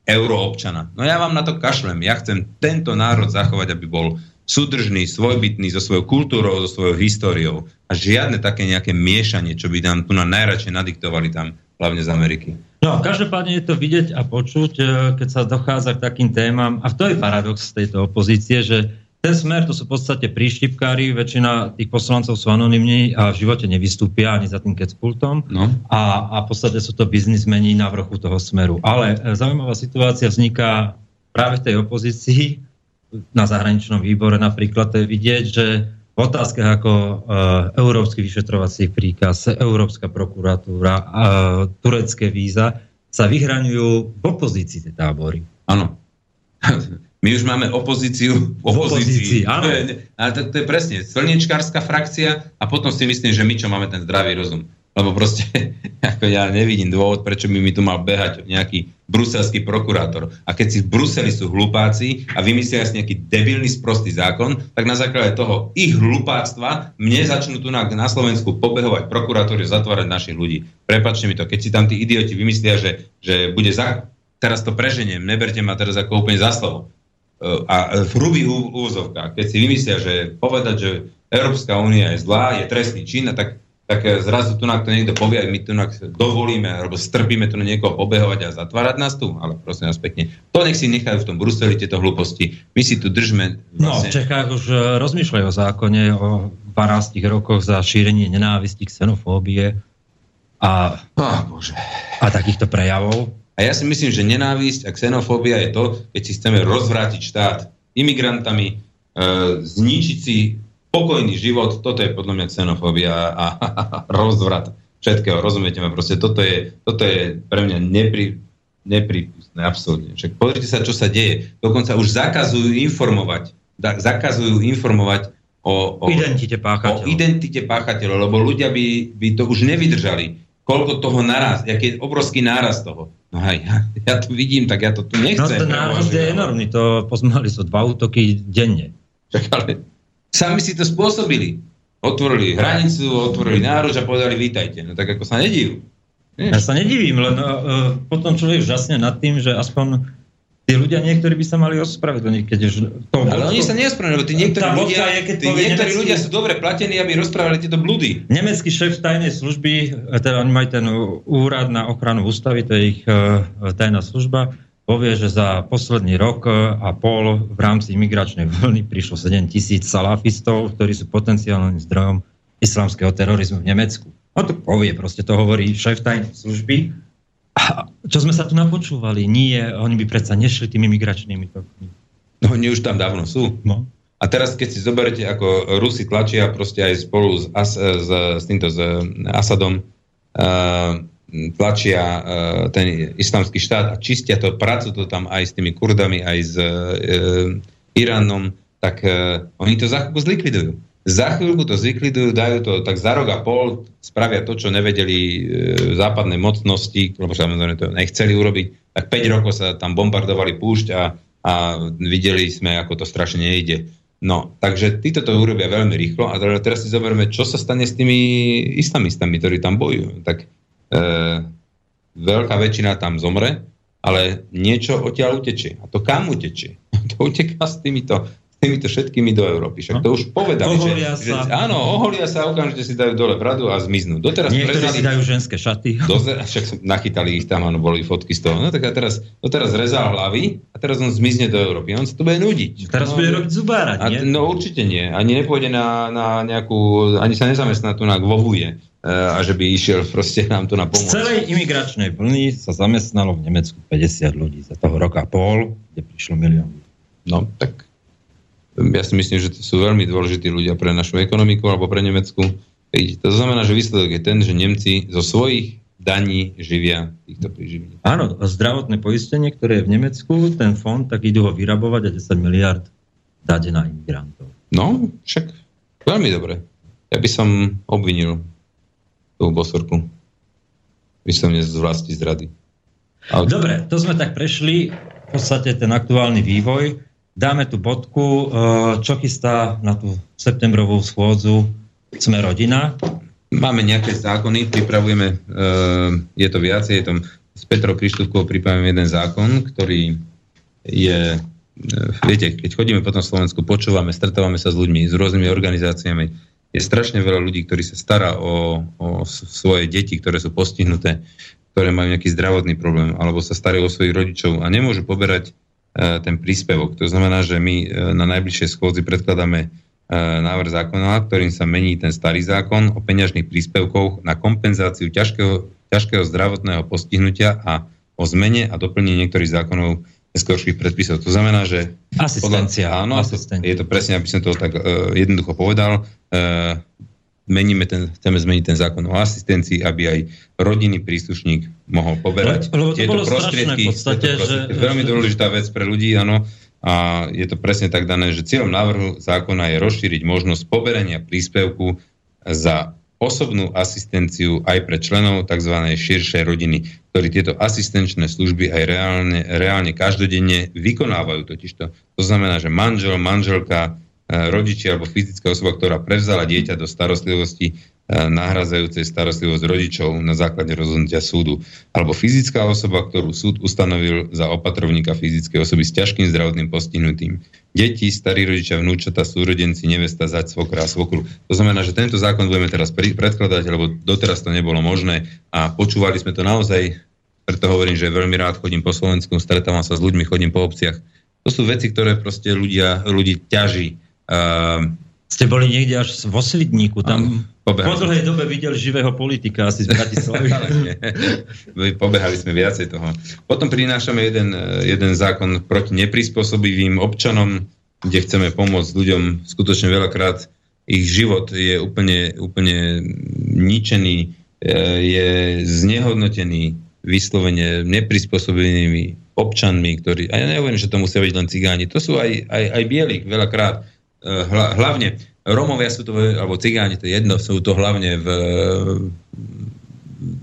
euroobčana. No ja vám na to kašlem. Ja chcem tento národ zachovať, aby bol súdržný, svojbytný so svojou kultúrou, so svojou históriou. A žiadne také nejaké miešanie, čo by nám tu na najradšej nadiktovali tam, hlavne z Ameriky. No, každopádne je to vidieť a počuť, e, keď sa dochádza k takým témam. A to je paradox tejto opozície, že ten smer to sú v podstate príštipkári, väčšina tých poslancov sú anonimní a v živote nevystúpia ani za tým kecpultom no. a, a v podstate sú to biznismeni na vrchu toho smeru. Ale e, zaujímavá situácia vzniká práve v tej opozícii, na zahraničnom výbore napríklad to je vidieť, že v otázkach ako uh, Európsky vyšetrovací príkaz, Európska prokuratúra, uh, turecké víza sa vyhraňujú v opozícii tie tábory. Áno. My už máme opozíciu v opozícii. Opozícii áno. To je, ale to, to je presne slnečkárska frakcia a potom si myslím, že my, čo máme ten zdravý rozum. Lebo proste ako ja nevidím dôvod, prečo by mi tu mal behať nejaký bruselský prokurátor. A keď si v Bruseli sú hlupáci a vymyslia si nejaký debilný sprostý zákon, tak na základe toho ich hlupáctva mne začnú tu na, na Slovensku pobehovať prokurátory a zatvárať našich ľudí. Prepačte mi to, keď si tam tí idioti vymyslia, že, že bude za... Teraz to preženiem, neberte ma teraz ako úplne za slovo. E, a v hrubých úvozovkách, keď si vymyslia, že povedať, že Európska únia je zlá, je trestný čin, tak tak eh, zrazu tu na to niekto povie, my tu dovolíme, alebo strpíme tu na niekoho pobehovať a zatvárať nás tu, ale prosím nás pekne. To nech si nechajú v tom Bruseli tieto hlúposti. My si tu držme... Vlastne... No, v Čechách už eh, rozmýšľajú o zákone o 12 rokoch za šírenie nenávisti, xenofóbie a, oh, Bože. a takýchto prejavov. A ja si myslím, že nenávisť a xenofóbia je to, keď si chceme rozvrátiť štát imigrantami, e, zničiť si pokojný život, toto je podľa mňa xenofóbia a, rozvrat všetkého, rozumiete ma, proste toto je, toto je pre mňa nepri, nepripustné, absolútne. Však pozrite sa, čo sa deje. Dokonca už zakazujú informovať, da, zakazujú informovať o, o, identite páchateľov. o identite páchateľov, lebo ľudia by, by to už nevydržali. Koľko toho naraz, aký je obrovský náraz toho. No aj, ja, ja to vidím, tak ja to tu nechcem. No ten náraz je enormný, to pozmali sú dva útoky denne. Čak, ale Sami si to spôsobili. Otvorili hranicu, otvorili nárož a povedali vítajte. No tak ako sa nedív. Ja sa nedivím, len uh, potom človek žasne nad tým, že aspoň tí ľudia niektorí by sa mali ospravedlniť, keď už to... Ale oni sa neospravedlňujú, lebo tí niektorí, ľudia, je, keď tí niektorí nemecký, ľudia sú dobre platení, aby rozprávali tieto blúdy. Nemecký šéf tajnej služby, teda oni majú ten úrad na ochranu ústavy, to je ich uh, tajná služba, povie, že za posledný rok a pol v rámci imigračnej vlny prišlo 7 tisíc salafistov, ktorí sú potenciálnym zdrojom islamského terorizmu v Nemecku. No to povie, proste to hovorí šéf tajnej služby. A čo sme sa tu napočúvali? Nie, oni by predsa nešli tými migračnými tokmi. No oni už tam dávno sú. No. A teraz, keď si zoberete, ako Rusi tlačia proste aj spolu s, As, s, s týmto s Asadom uh, tlačia uh, ten islamský štát a čistia to, pracujú to tam aj s tými Kurdami, aj s uh, Iránom, tak uh, oni to za chvíľku zlikvidujú. Za chvíľku to zlikvidujú, dajú to tak za rok a pol, spravia to, čo nevedeli uh, západné mocnosti, lebo samozrejme to nechceli urobiť, tak 5 rokov sa tam bombardovali púšť a, a videli sme, ako to strašne nejde. No, takže títo to urobia veľmi rýchlo a teraz si zoberieme, čo sa stane s tými islamistami, ktorí tam bojujú. Tak e, veľká väčšina tam zomre, ale niečo odtiaľ utečie. A to kam utečie? To uteká s týmito, s týmito všetkými do Európy. Však to už povedali, Oholia že, sa. že áno, oholia sa, okamžite si dajú dole bradu a zmiznú. Doteraz Niektorí si prezali- dajú ženské šaty. Doze, však nachytali ich tam, áno, boli fotky z toho. No tak a teraz, no teraz rezal hlavy a teraz on zmizne do Európy. On sa tu bude nudiť. Teraz no, bude robiť zubárať, a, nie? No určite nie. Ani nepôjde na, na nejakú, ani sa nezamestná tu na Vovuje e, a že by išiel proste nám tu na Z pomoc. celej imigračnej vlny sa zamestnalo v Nemecku 50 ľudí za toho roka a pol, kde prišlo milión ľudí. No tak ja si myslím, že to sú veľmi dôležití ľudia pre našu ekonomiku alebo pre Nemecku. To znamená, že výsledok je ten, že Nemci zo svojich daní živia týchto príživní. Áno, zdravotné poistenie, ktoré je v Nemecku, ten fond, tak idú ho vyrabovať a 10 miliard dať na imigrantov. No, však veľmi dobre. Ja by som obvinil tú bosorku. Vyslovne z vlasti zrady. Ale Dobre, to sme tak prešli, v podstate ten aktuálny vývoj. Dáme tu bodku, e, čo chystá na tú septembrovú schôdzu Sme rodina. Máme nejaké zákony, pripravujeme, e, je to viacej, je to s Petrou Krištúfkou pripravujeme jeden zákon, ktorý je, e, viete, keď chodíme po tom Slovensku, počúvame, stretávame sa s ľuďmi, s rôznymi organizáciami, je strašne veľa ľudí, ktorí sa stará o, o svoje deti, ktoré sú postihnuté, ktoré majú nejaký zdravotný problém, alebo sa starajú o svojich rodičov a nemôžu poberať e, ten príspevok. To znamená, že my e, na najbližšej schôdzi predkladáme e, návrh zákona, ktorým sa mení ten starý zákon o peňažných príspevkoch na kompenzáciu ťažkého, ťažkého zdravotného postihnutia a o zmene a doplnení niektorých zákonov neskôrších predpisov. To znamená, že Asistencia. Podľa, áno, Asistencia. je to presne, aby som to tak uh, jednoducho povedal. Uh, meníme ten, chceme zmeniť ten zákon o asistencii, aby aj rodinný príslušník mohol poberať Lebo to tieto bolo prostriedky. v podstate, tieto prostriedky. že- Veľmi že- dôležitá vec pre ľudí, áno. A je to presne tak dané, že cieľom návrhu zákona je rozšíriť možnosť poberania príspevku za osobnú asistenciu aj pre členov tzv. širšej rodiny, ktorí tieto asistenčné služby aj reálne, reálne každodenne vykonávajú totižto. To znamená, že manžel, manželka, e, rodičia alebo fyzická osoba, ktorá prevzala dieťa do starostlivosti, e, nahrazajúcej starostlivosť rodičov na základe rozhodnutia súdu. Alebo fyzická osoba, ktorú súd ustanovil za opatrovníka fyzickej osoby s ťažkým zdravotným postihnutím. Deti, starí rodičia, vnúčata, súrodenci, nevesta, zať, svokra a svokru. To znamená, že tento zákon budeme teraz predkladať, lebo doteraz to nebolo možné a počúvali sme to naozaj, preto hovorím, že veľmi rád chodím po Slovensku, stretávam sa s ľuďmi, chodím po obciach. To sú veci, ktoré proste ľudia, ľudí ťaží. Uh, Ste boli niekde až vo Slidníku, tam pobehali po dlhej dobe videli živého politika asi z Bratislavy. Pobehali sme viacej toho. Potom prinášame jeden, jeden zákon proti neprispôsobivým občanom, kde chceme pomôcť ľuďom. Skutočne veľakrát ich život je úplne, úplne ničený, eh, je znehodnotený vyslovene neprispôsobenými občanmi, ktorí, a ja nehovorím, že to musia byť len cigáni, to sú aj, aj, aj bieli veľakrát, Eh, hla, hlavne Romovia sú to, alebo cigáni, to je jedno, sú to hlavne v,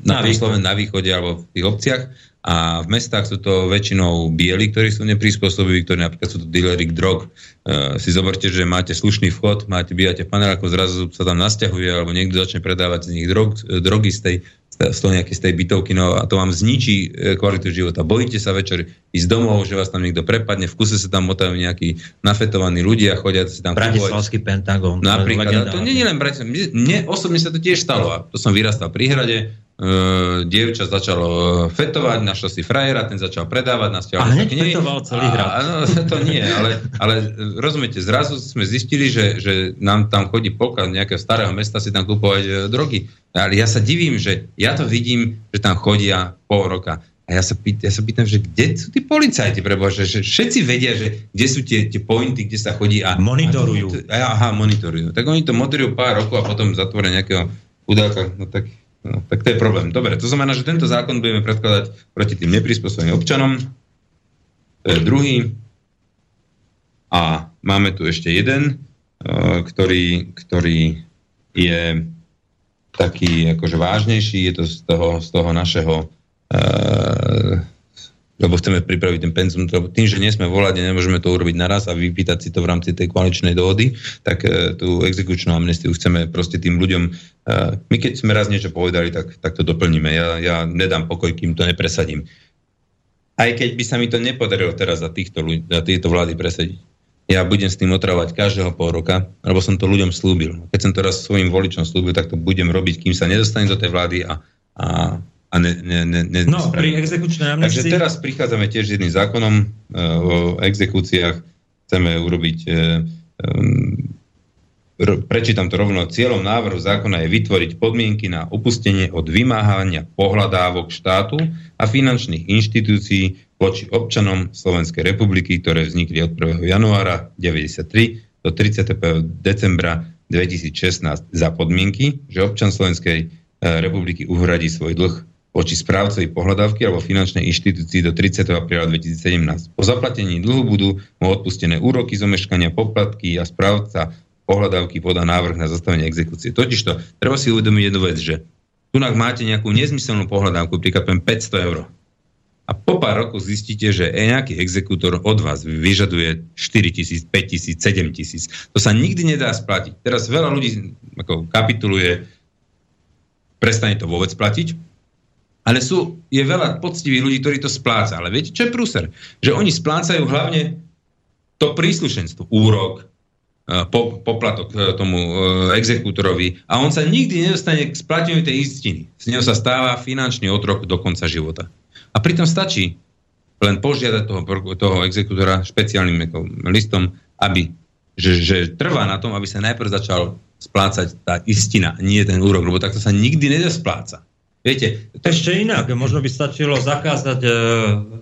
na, východe. na východe alebo v tých obciach a v mestách sú to väčšinou bieli, ktorí sú neprispôsobiví, ktorí napríklad sú to dealery drog. Uh, si zoberte, že máte slušný vchod, máte, bývate v paneláku, zrazu sa tam nasťahuje alebo niekto začne predávať z nich drog, drogy z tej, z toho nejakej z tej bytovky, no a to vám zničí e, kvalitu života. Bojíte sa večer ísť domov, že vás tam niekto prepadne, v kuse sa tam motajú nejakí nafetovaní ľudia, chodia si tam. Bratislavský Pentagón. Napríklad, legendárne. to nie je len Bratislava. Mne, mne osobne sa to tiež stalo. A to som vyrastal pri hrade, Uh, dievča začalo e, fetovať, našlo si frajera, ten začal predávať, nás A hneď fetoval celý hrad. A, no, to nie, ale, ale e, rozumiete, zrazu sme zistili, že, že nám tam chodí polka nejakého starého mesta si tam kúpovať e, drogy. Ale ja sa divím, že ja to vidím, že tam chodia pol roka. A ja sa, pýt, ja sa pýtam, že kde sú tí policajti, preboha, že, že všetci vedia, že kde sú tie, tie pointy, kde sa chodí a... Monitorujú. A, aha, monitorujú. Tak oni to monitorujú pár rokov a potom zatvoria nejakého chudáka. No tak, no, tak to je problém. Dobre, to znamená, že tento zákon budeme predkladať proti tým neprispôsobeným občanom. To je druhý. A máme tu ešte jeden, eh, ktorý, ktorý je taký akože vážnejší, je to z toho, z toho našeho uh, lebo chceme pripraviť ten penzum, lebo tým, že nie sme volať, nemôžeme to urobiť naraz a vypýtať si to v rámci tej koaličnej dohody, tak uh, tú exekučnú amnestiu chceme proste tým ľuďom, uh, my keď sme raz niečo povedali, tak, tak to doplníme. Ja, ja nedám pokoj, kým to nepresadím. Aj keď by sa mi to nepodarilo teraz za týchto ľudí, za tieto vlády presadiť. ja budem s tým otravovať každého pol roka, lebo som to ľuďom slúbil. Keď som to raz svojim voličom slúbil, tak to budem robiť, kým sa nedostane do tej vlády a, a, a ne, ne, ne, ne No, pri exekučnej amnestii... Takže teraz prichádzame tiež s jedným zákonom uh, o exekúciách. Chceme urobiť uh, um, prečítam to rovno, cieľom návrhu zákona je vytvoriť podmienky na opustenie od vymáhania pohľadávok štátu a finančných inštitúcií voči občanom Slovenskej republiky, ktoré vznikli od 1. januára 1993 do 31. decembra 2016 za podmienky, že občan Slovenskej republiky uhradí svoj dlh voči správcovi pohľadávky alebo finančnej inštitúcii do 30. apríla 2017. Po zaplatení dlhu budú mu odpustené úroky, zomeškania, poplatky a správca pohľadávky podá návrh na zastavenie exekúcie. Totižto, treba si uvedomiť jednu vec, že tu máte nejakú nezmyselnú pohľadávku, príklad 500 eur. A po pár rokov zistíte, že nejaký exekútor od vás vyžaduje 4 tisíc, 5 tisíc, 7 tisíc. To sa nikdy nedá splatiť. Teraz veľa ľudí ako kapituluje, prestane to vôbec platiť, ale sú, je veľa poctivých ľudí, ktorí to spláca. Ale viete, čo je prúser? Že oni splácajú hlavne to príslušenstvo, úrok, E, poplatok e, tomu e, exekútorovi a on sa nikdy nedostane k splateniu tej istiny. Z neho sa stáva finančný otrok do konca života. A pritom stačí len požiadať toho, toho exekútora špeciálnym listom, aby, že, že trvá na tom, aby sa najprv začal splácať tá istina, nie ten úrok, lebo takto sa nikdy nedospláca. Viete, to... Ešte inak, možno by stačilo zakázať e,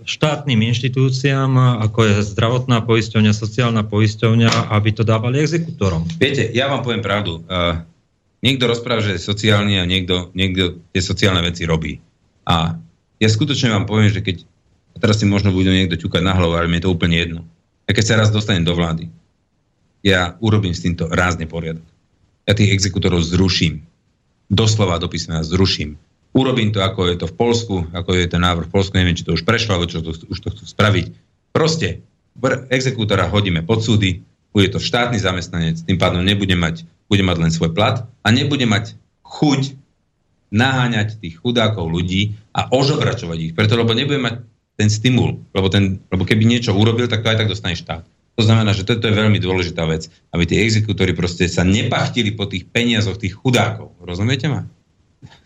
štátnym inštitúciám, ako je zdravotná poisťovňa, sociálna poisťovňa, aby to dávali exekutorom. Viete, ja vám poviem pravdu. Uh, niekto rozpráva, že sociálny a niekto, niekto tie sociálne veci robí. A ja skutočne vám poviem, že keď, teraz si možno bude niekto ťukať na hlavu, ale mi je to úplne jedno. Ja keď sa raz dostanem do vlády, ja urobím s týmto rázne poriadok. Ja tých exekutorov zruším. Doslova do písmena zruším Urobím to, ako je to v Polsku, ako je ten návrh v Polsku, neviem, či to už prešlo, alebo čo to, už to chcú spraviť. Proste exekútora hodíme pod súdy, bude to štátny zamestnanec, tým pádom nebude mať, bude mať len svoj plat a nebude mať chuť naháňať tých chudákov ľudí a ožobračovať ich. Preto, lebo nebude mať ten stimul, lebo, ten, lebo keby niečo urobil, tak to aj tak dostane štát. To znamená, že toto je veľmi dôležitá vec, aby tie exekútory proste sa nepachtili po tých peniazoch tých chudákov. Rozumiete ma?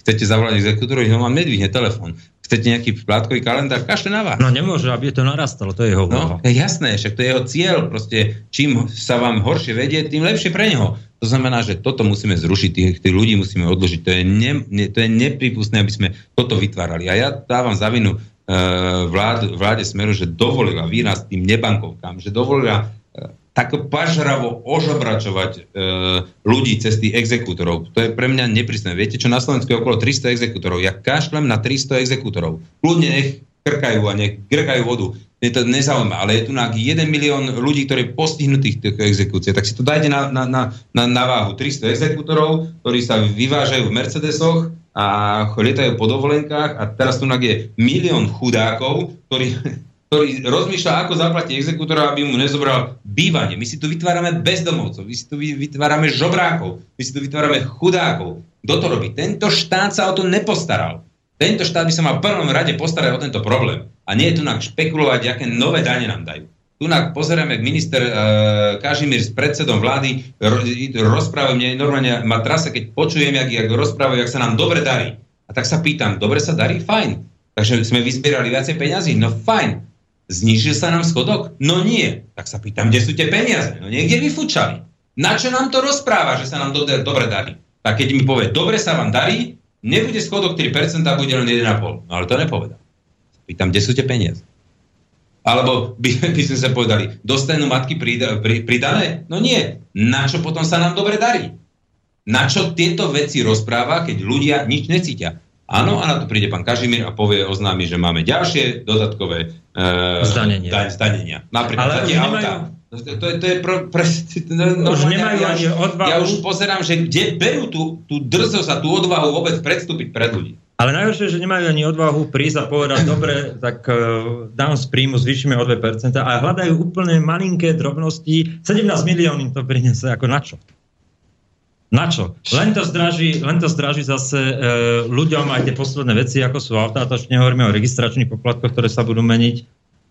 Chcete zavolať exekutorovi, no vám nedvihne telefón. Chcete nejaký plátkový kalendár, kašte na vás. No nemôže, aby to narastalo, to je jeho No, jasné, však to je jeho cieľ. Proste, čím sa vám horšie vedie, tým lepšie pre neho. To znamená, že toto musíme zrušiť, tých, tých ľudí musíme odložiť. To je, ne, ne, to je nepripustné, aby sme toto vytvárali. A ja dávam za vinu e, vlád, vláde Smeru, že dovolila výraz tým nebankovkám, že dovolila tak pažravo ožobračovať e, ľudí cez tých exekútorov. To je pre mňa neprísne. Viete, čo na Slovensku je okolo 300 exekútorov. Ja kašlem na 300 exekútorov. Kľudne nech krkajú a nech krkajú vodu. Je to nezaujíma, ale je tu na 1 milión ľudí, ktorí postihnutých týchto exekúcie. Tak si to dajte na, na, na, na, na váhu. 300 exekútorov, ktorí sa vyvážajú v Mercedesoch a lietajú po dovolenkách a teraz tu je milión chudákov, ktorí ktorý rozmýšľa, ako zaplatiť exekútora, aby mu nezobral bývanie. My si tu vytvárame bezdomovcov, my si tu vytvárame žobrákov, my si tu vytvárame chudákov. Kto to robí? Tento štát sa o to nepostaral. Tento štát by sa mal v prvom rade postarať o tento problém. A nie je tu nám špekulovať, aké nové dane nám dajú. Tu nám pozeráme, minister uh, Kažimír s predsedom vlády rozprávajú mne normálne ma trasa, keď počujem, jak, jak rozprávajú, jak sa nám dobre darí. A tak sa pýtam, dobre sa darí? Fajn. Takže sme vyzbierali viacej peňazí? No fajn. Znížil sa nám schodok? No nie. Tak sa pýtam, kde sú tie peniaze? No niekde vyfúčali. Na čo nám to rozpráva, že sa nám dobre, dobre darí? Tak keď mi povie, dobre sa vám darí, nebude schodok 3%, bude len 1,5%. No ale to nepovedal. Pýtam, kde sú tie peniaze? Alebo by, by sme sa povedali, dostanú matky pridané? No nie. Na čo potom sa nám dobre darí? Na čo tieto veci rozpráva, keď ľudia nič necítia? Áno, a na to príde pán Kažimír a povie, oznámi, že máme ďalšie dodatkové uh, zdanenia. Daň, zdanenia. Napríklad Ale tie auta. To, to, to je pro, pre, no, už nemajú ja, ani odvahu. Ja už pozerám, že kde berú tú, tú drzosť a tú odvahu vôbec predstúpiť pred ľudí. Ale najhoršie, že nemajú ani odvahu prísť a povedať, dobre, tak uh, dám z príjmu, zvýšime o 2%, a hľadajú úplne malinké drobnosti. 17 miliónov to priniesie, ako na čo? Na čo? Len to zdraží, len to zdraží zase e, ľuďom aj tie posledné veci, ako sú autá, to nehovoríme o registračných poplatkoch, ktoré sa budú meniť. E,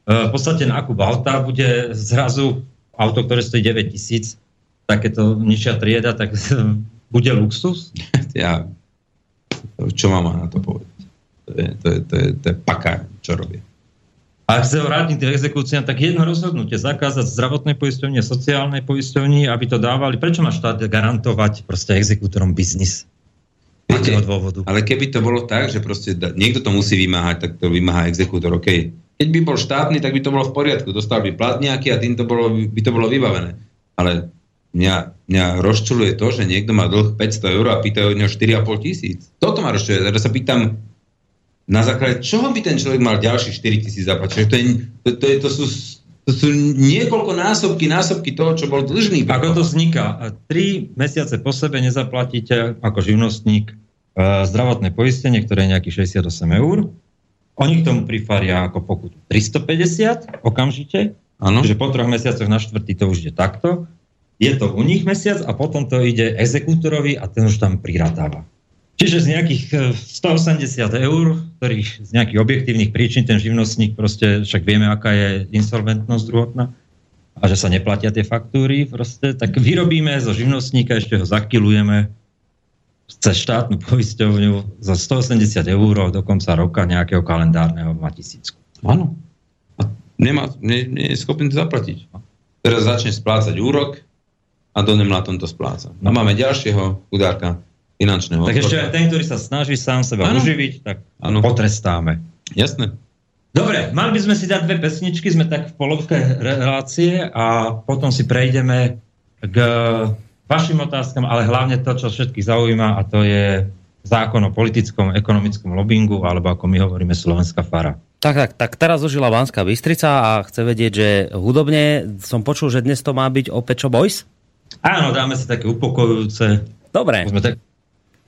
v podstate nákup auta bude zrazu auto, ktoré stojí 9 tisíc, takéto nižšia trieda, tak bude luxus? Ja, čo mám na to povedať? To je, to je, to je, to je paká, čo robia. A ak sa vrátim k exekúciám, tak jedno rozhodnutie, zakázať zdravotné poisťovne, sociálne poisťovne, aby to dávali. Prečo má štát garantovať proste exekútorom biznis? Viete, dôvodu? Ale keby to bolo tak, že proste niekto to musí vymáhať, tak to vymáha exekútor, OK. Keď by bol štátny, tak by to bolo v poriadku. Dostal by plat nejaký a tým to bolo, by to bolo vybavené. Ale mňa, mňa rozčuluje to, že niekto má dlh 500 eur a pýtajú od neho 4,5 tisíc. Toto ma rozčuluje. Teraz sa pýtam, na základe čoho by ten človek mal ďalších 4 tisíc zaplatiť? To, je, to, to, je, to, sú, to sú niekoľko násobky, násobky toho, čo bol dlžný. Ako to vzniká? Tri mesiace po sebe nezaplatíte ako živnostník uh, zdravotné poistenie, ktoré je nejakých 68 eur. Oni k tomu prifaria ako pokutu 350 okamžite. Ano. Čiže po troch mesiacoch na štvrtý to už je takto. Je to u nich mesiac a potom to ide exekútorovi a ten už tam priratáva. Čiže z nejakých 180 e, eur, ktorých z nejakých objektívnych príčin ten živnostník proste, však vieme, aká je insolventnosť druhotná, a že sa neplatia tie faktúry, proste, tak vyrobíme zo živnostníka, ešte ho zakilujeme cez štátnu poisťovňu za 180 eur do konca roka nejakého kalendárneho má tisícku. Áno. A nemá, nie, nie je schopný to zaplatiť. Teraz začne splácať úrok a do nemlatom to spláca. A máme ďalšieho chudárka, finančného. Tak ešte aj ten, ktorý sa snaží sám seba ano. uživiť, tak ano. potrestáme. Jasné. Dobre, mali by sme si dať dve pesničky, sme tak v polovke relácie a potom si prejdeme k vašim otázkam, ale hlavne to, čo všetkých zaujíma a to je zákon o politickom, ekonomickom lobbingu, alebo ako my hovoríme, slovenská fara. Tak, tak, tak teraz ožila Banská Bystrica a chce vedieť, že hudobne som počul, že dnes to má byť o Pečo Boys? Áno, dáme si také upokojujúce. Dobre. Sme tak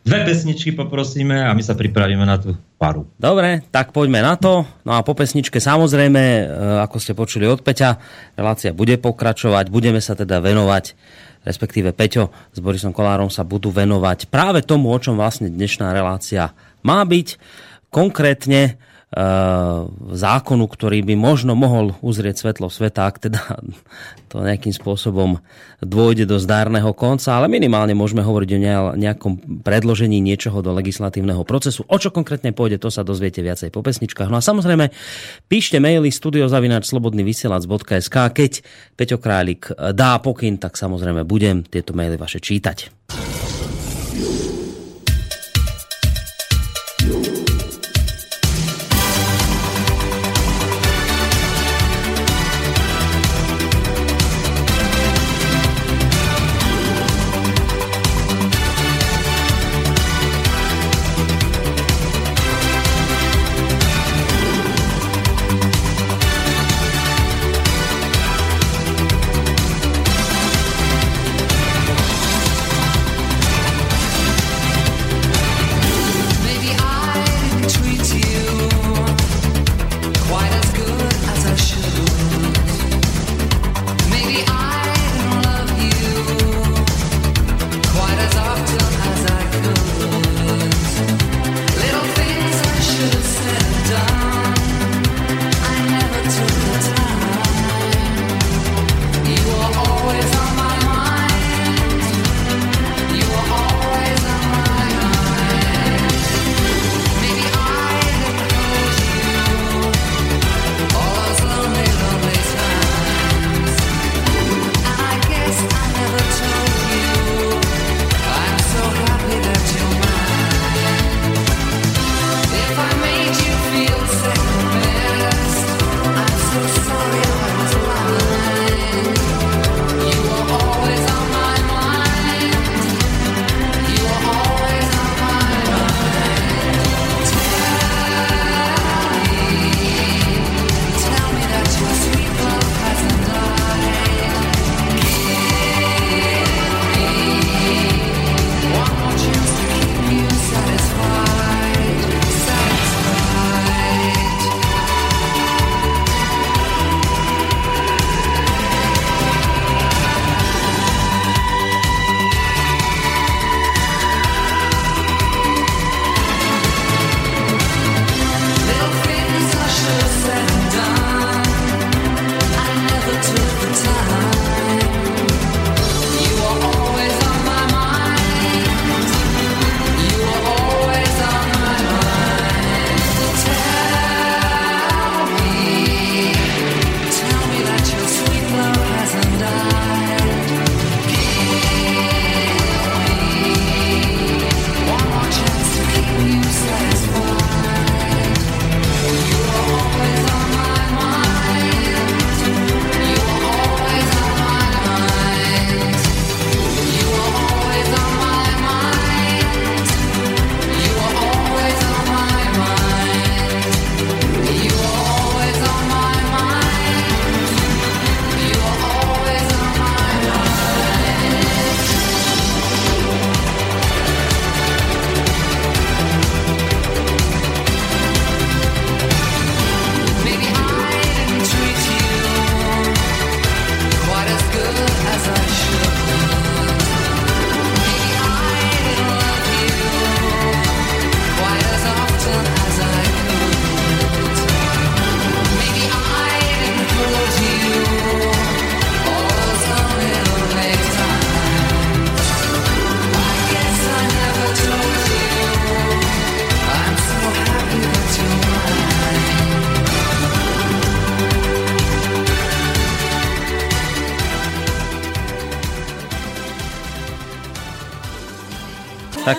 Dve pesničky poprosíme a my sa pripravíme na tú paru. Dobre, tak poďme na to. No a po pesničke samozrejme, e, ako ste počuli od Peťa, relácia bude pokračovať, budeme sa teda venovať, respektíve Peťo s Borisom Kolárom sa budú venovať práve tomu, o čom vlastne dnešná relácia má byť. Konkrétne zákonu, ktorý by možno mohol uzrieť svetlo sveta, ak teda to nejakým spôsobom dôjde do zdárneho konca, ale minimálne môžeme hovoriť o nejakom predložení niečoho do legislatívneho procesu. O čo konkrétne pôjde, to sa dozviete viacej po pesničkách. No a samozrejme, píšte maily studiozavinačslobodnyvysielac.sk Keď Peťo Králik dá pokyn, tak samozrejme budem tieto maily vaše čítať.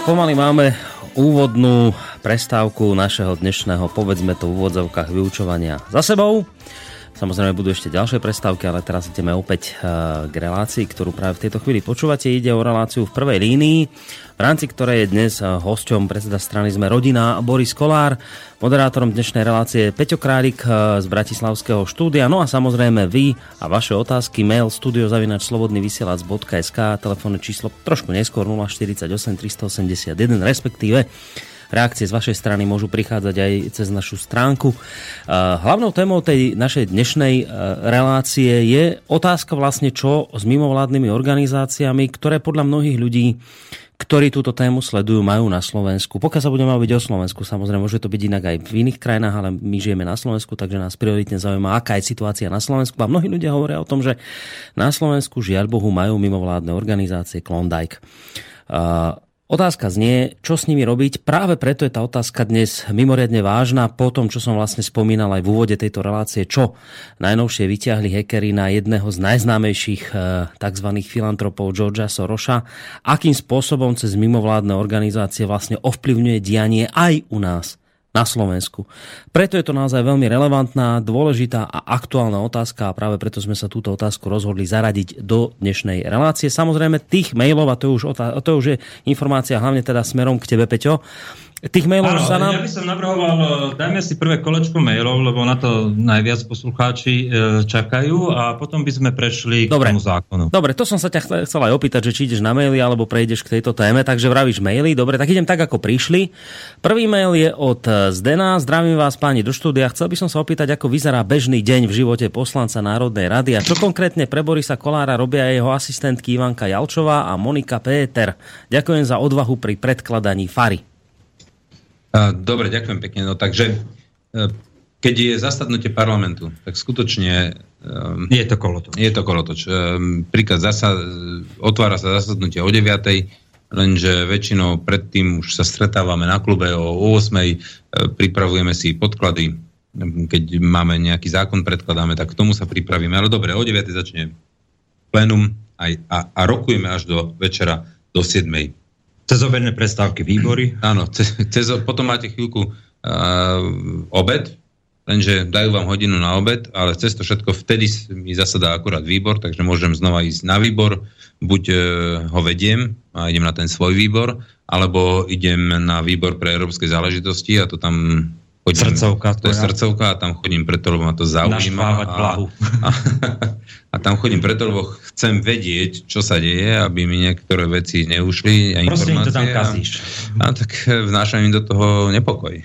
Pomaly máme úvodnú prestávku našeho dnešného, povedzme to v úvodzovkách, vyučovania za sebou. Samozrejme budú ešte ďalšie prestávky, ale teraz ideme opäť eh, k relácii, ktorú práve v tejto chvíli počúvate. Ide o reláciu v prvej línii, v rámci ktorej je dnes eh, hosťom predseda strany Sme rodina Boris Kolár, moderátorom dnešnej relácie Peťo Králik eh, z Bratislavského štúdia. No a samozrejme vy a vaše otázky, mail studiozavinačslobodnyvysielac.sk, telefónne číslo trošku neskôr 048 381, respektíve reakcie z vašej strany môžu prichádzať aj cez našu stránku. Hlavnou témou tej našej dnešnej relácie je otázka vlastne, čo s mimovládnymi organizáciami, ktoré podľa mnohých ľudí ktorí túto tému sledujú, majú na Slovensku. Pokiaľ sa budeme byť o Slovensku, samozrejme, môže to byť inak aj v iných krajinách, ale my žijeme na Slovensku, takže nás prioritne zaujíma, aká je situácia na Slovensku. A mnohí ľudia hovoria o tom, že na Slovensku žiaľ Bohu majú mimovládne organizácie Klondike. Otázka znie, čo s nimi robiť. Práve preto je tá otázka dnes mimoriadne vážna. Po tom, čo som vlastne spomínal aj v úvode tejto relácie, čo najnovšie vyťahli hackery na jedného z najznámejších eh, tzv. filantropov Georgia Sorosa, akým spôsobom cez mimovládne organizácie vlastne ovplyvňuje dianie aj u nás na Slovensku. Preto je to naozaj veľmi relevantná, dôležitá a aktuálna otázka a práve preto sme sa túto otázku rozhodli zaradiť do dnešnej relácie. Samozrejme tých mailov, a to už, to už je informácia hlavne teda smerom k tebe, Peťo, Tých mailov Áno, sa nám... Ja by som navrhoval, e, dajme si prvé kolečko mailov, lebo na to najviac poslucháči e, čakajú a potom by sme prešli k Dobre. tomu zákonu. Dobre, to som sa ťa chcel aj opýtať, že či ideš na maily alebo prejdeš k tejto téme, takže vravíš maily. Dobre, tak idem tak, ako prišli. Prvý mail je od Zdena. Zdravím vás páni do štúdia. Chcel by som sa opýtať, ako vyzerá bežný deň v živote poslanca Národnej rady a čo konkrétne pre Borisa Kolára robia jeho asistentky Ivanka Jalčová a Monika Péter. Ďakujem za odvahu pri predkladaní Fary. Dobre, ďakujem pekne. No takže, e, keď je zasadnutie parlamentu, tak skutočne... E, je to kolotoč. Je to kolotoč. E, príklad, zasa, otvára sa zasadnutie o 9 lenže väčšinou predtým už sa stretávame na klube o 8 pripravujeme si podklady, keď máme nejaký zákon, predkladáme, tak k tomu sa pripravíme. Ale dobre, o 9 začne plénum aj, a, a rokujeme až do večera, do 7 cez obedné prestávky výbory. Áno, cez, cez, potom máte chvíľku uh, obed, lenže dajú vám hodinu na obed, ale cez to všetko vtedy mi zasadá akurát výbor, takže môžem znova ísť na výbor, buď uh, ho vediem a idem na ten svoj výbor, alebo idem na výbor pre európske záležitosti a to tam chodím, srdcovka, to je srdcovka a tam chodím preto, lebo ma to zaujíma. A, a, a tam chodím preto, lebo chcem vedieť, čo sa deje, aby mi niektoré veci neušli. A Proste im to tam kazíš. A, a tak e, vnášam im do toho nepokoj.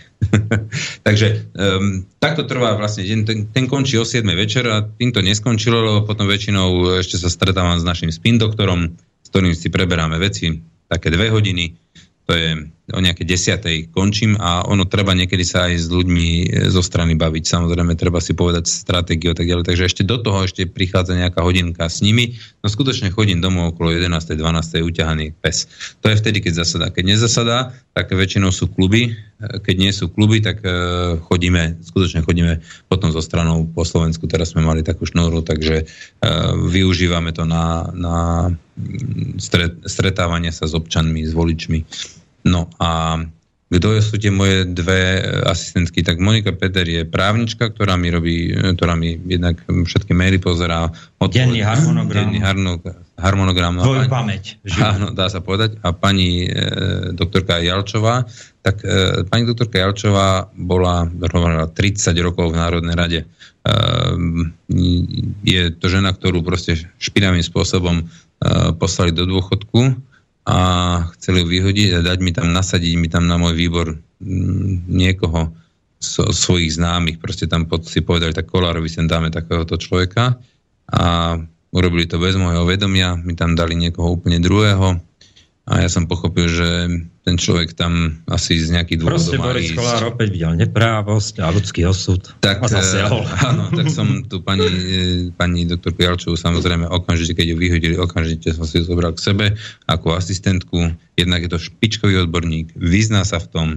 Takže um, takto trvá vlastne deň. Ten, ten končí o 7 večer a tým to neskončilo, lebo potom väčšinou ešte sa stretávam s našim spin doktorom, s ktorým si preberáme veci také dve hodiny to je o nejaké desiatej končím a ono treba niekedy sa aj s ľuďmi e, zo strany baviť. Samozrejme, treba si povedať stratégiu a tak ďalej. Takže ešte do toho ešte prichádza nejaká hodinka s nimi. No skutočne chodím domov okolo 11. 12. uťahaný pes. To je vtedy, keď zasadá. Keď nezasadá, tak väčšinou sú kluby. E, keď nie sú kluby, tak e, chodíme, skutočne chodíme potom zo stranou po Slovensku. Teraz sme mali takú šnúru, takže využívame to na, na stret, stretávanie sa s občanmi, s voličmi. No a kto sú tie moje dve asistentky? Tak Monika Peter je právnička, ktorá mi robí, ktorá mi jednak všetky maily pozerá. Od, denný harmonogram. Denný harmonogram. Tvoju pamäť. Áno, dá sa povedať. A pani e, doktorka Jalčová, tak e, pani doktorka Jalčová bola 30 rokov v Národnej rade. E, je to žena, ktorú proste špinavým spôsobom E, poslali do dôchodku a chceli ju vyhodiť a dať mi tam, nasadiť mi tam na môj výbor mm, niekoho so, svojich známych. Proste tam pod, si povedali, tak Kolárovi sem dáme takéhoto človeka a urobili to bez môjho vedomia, mi tam dali niekoho úplne druhého a ja som pochopil, že ten človek tam asi z nejakých dôvodov Proste Boris Kolár opäť videl neprávosť a ľudský osud. Tak, a zasiahol. Eh, áno, tak som tu pani, eh, pani doktor Jalčovú samozrejme okamžite, keď ju vyhodili, okamžite som si ju zobral k sebe ako asistentku. Jednak je to špičkový odborník, vyzná sa v tom,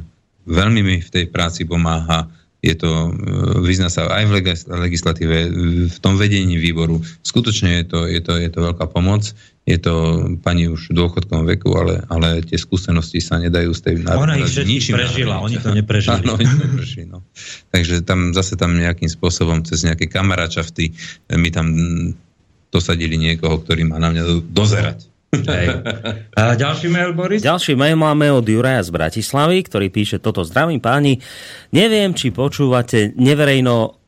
veľmi mi v tej práci pomáha je to, e, vyzna sa aj v legislatíve, v tom vedení výboru. Skutočne je to, je to, je to veľká pomoc. Je to pani už v dôchodkom veku, ale, ale tie skúsenosti sa nedajú z tej Ona ich všetky prežila, oni to neprežili. Áno, oni neprežili no. Takže tam zase tam nejakým spôsobom cez nejaké kameračafty mi tam dosadili niekoho, ktorý má na mňa dozerať. Hej. A ďalší mail, Boris? Ďalší mail máme od Juraja z Bratislavy, ktorý píše toto. Zdravím páni, neviem, či počúvate neverejno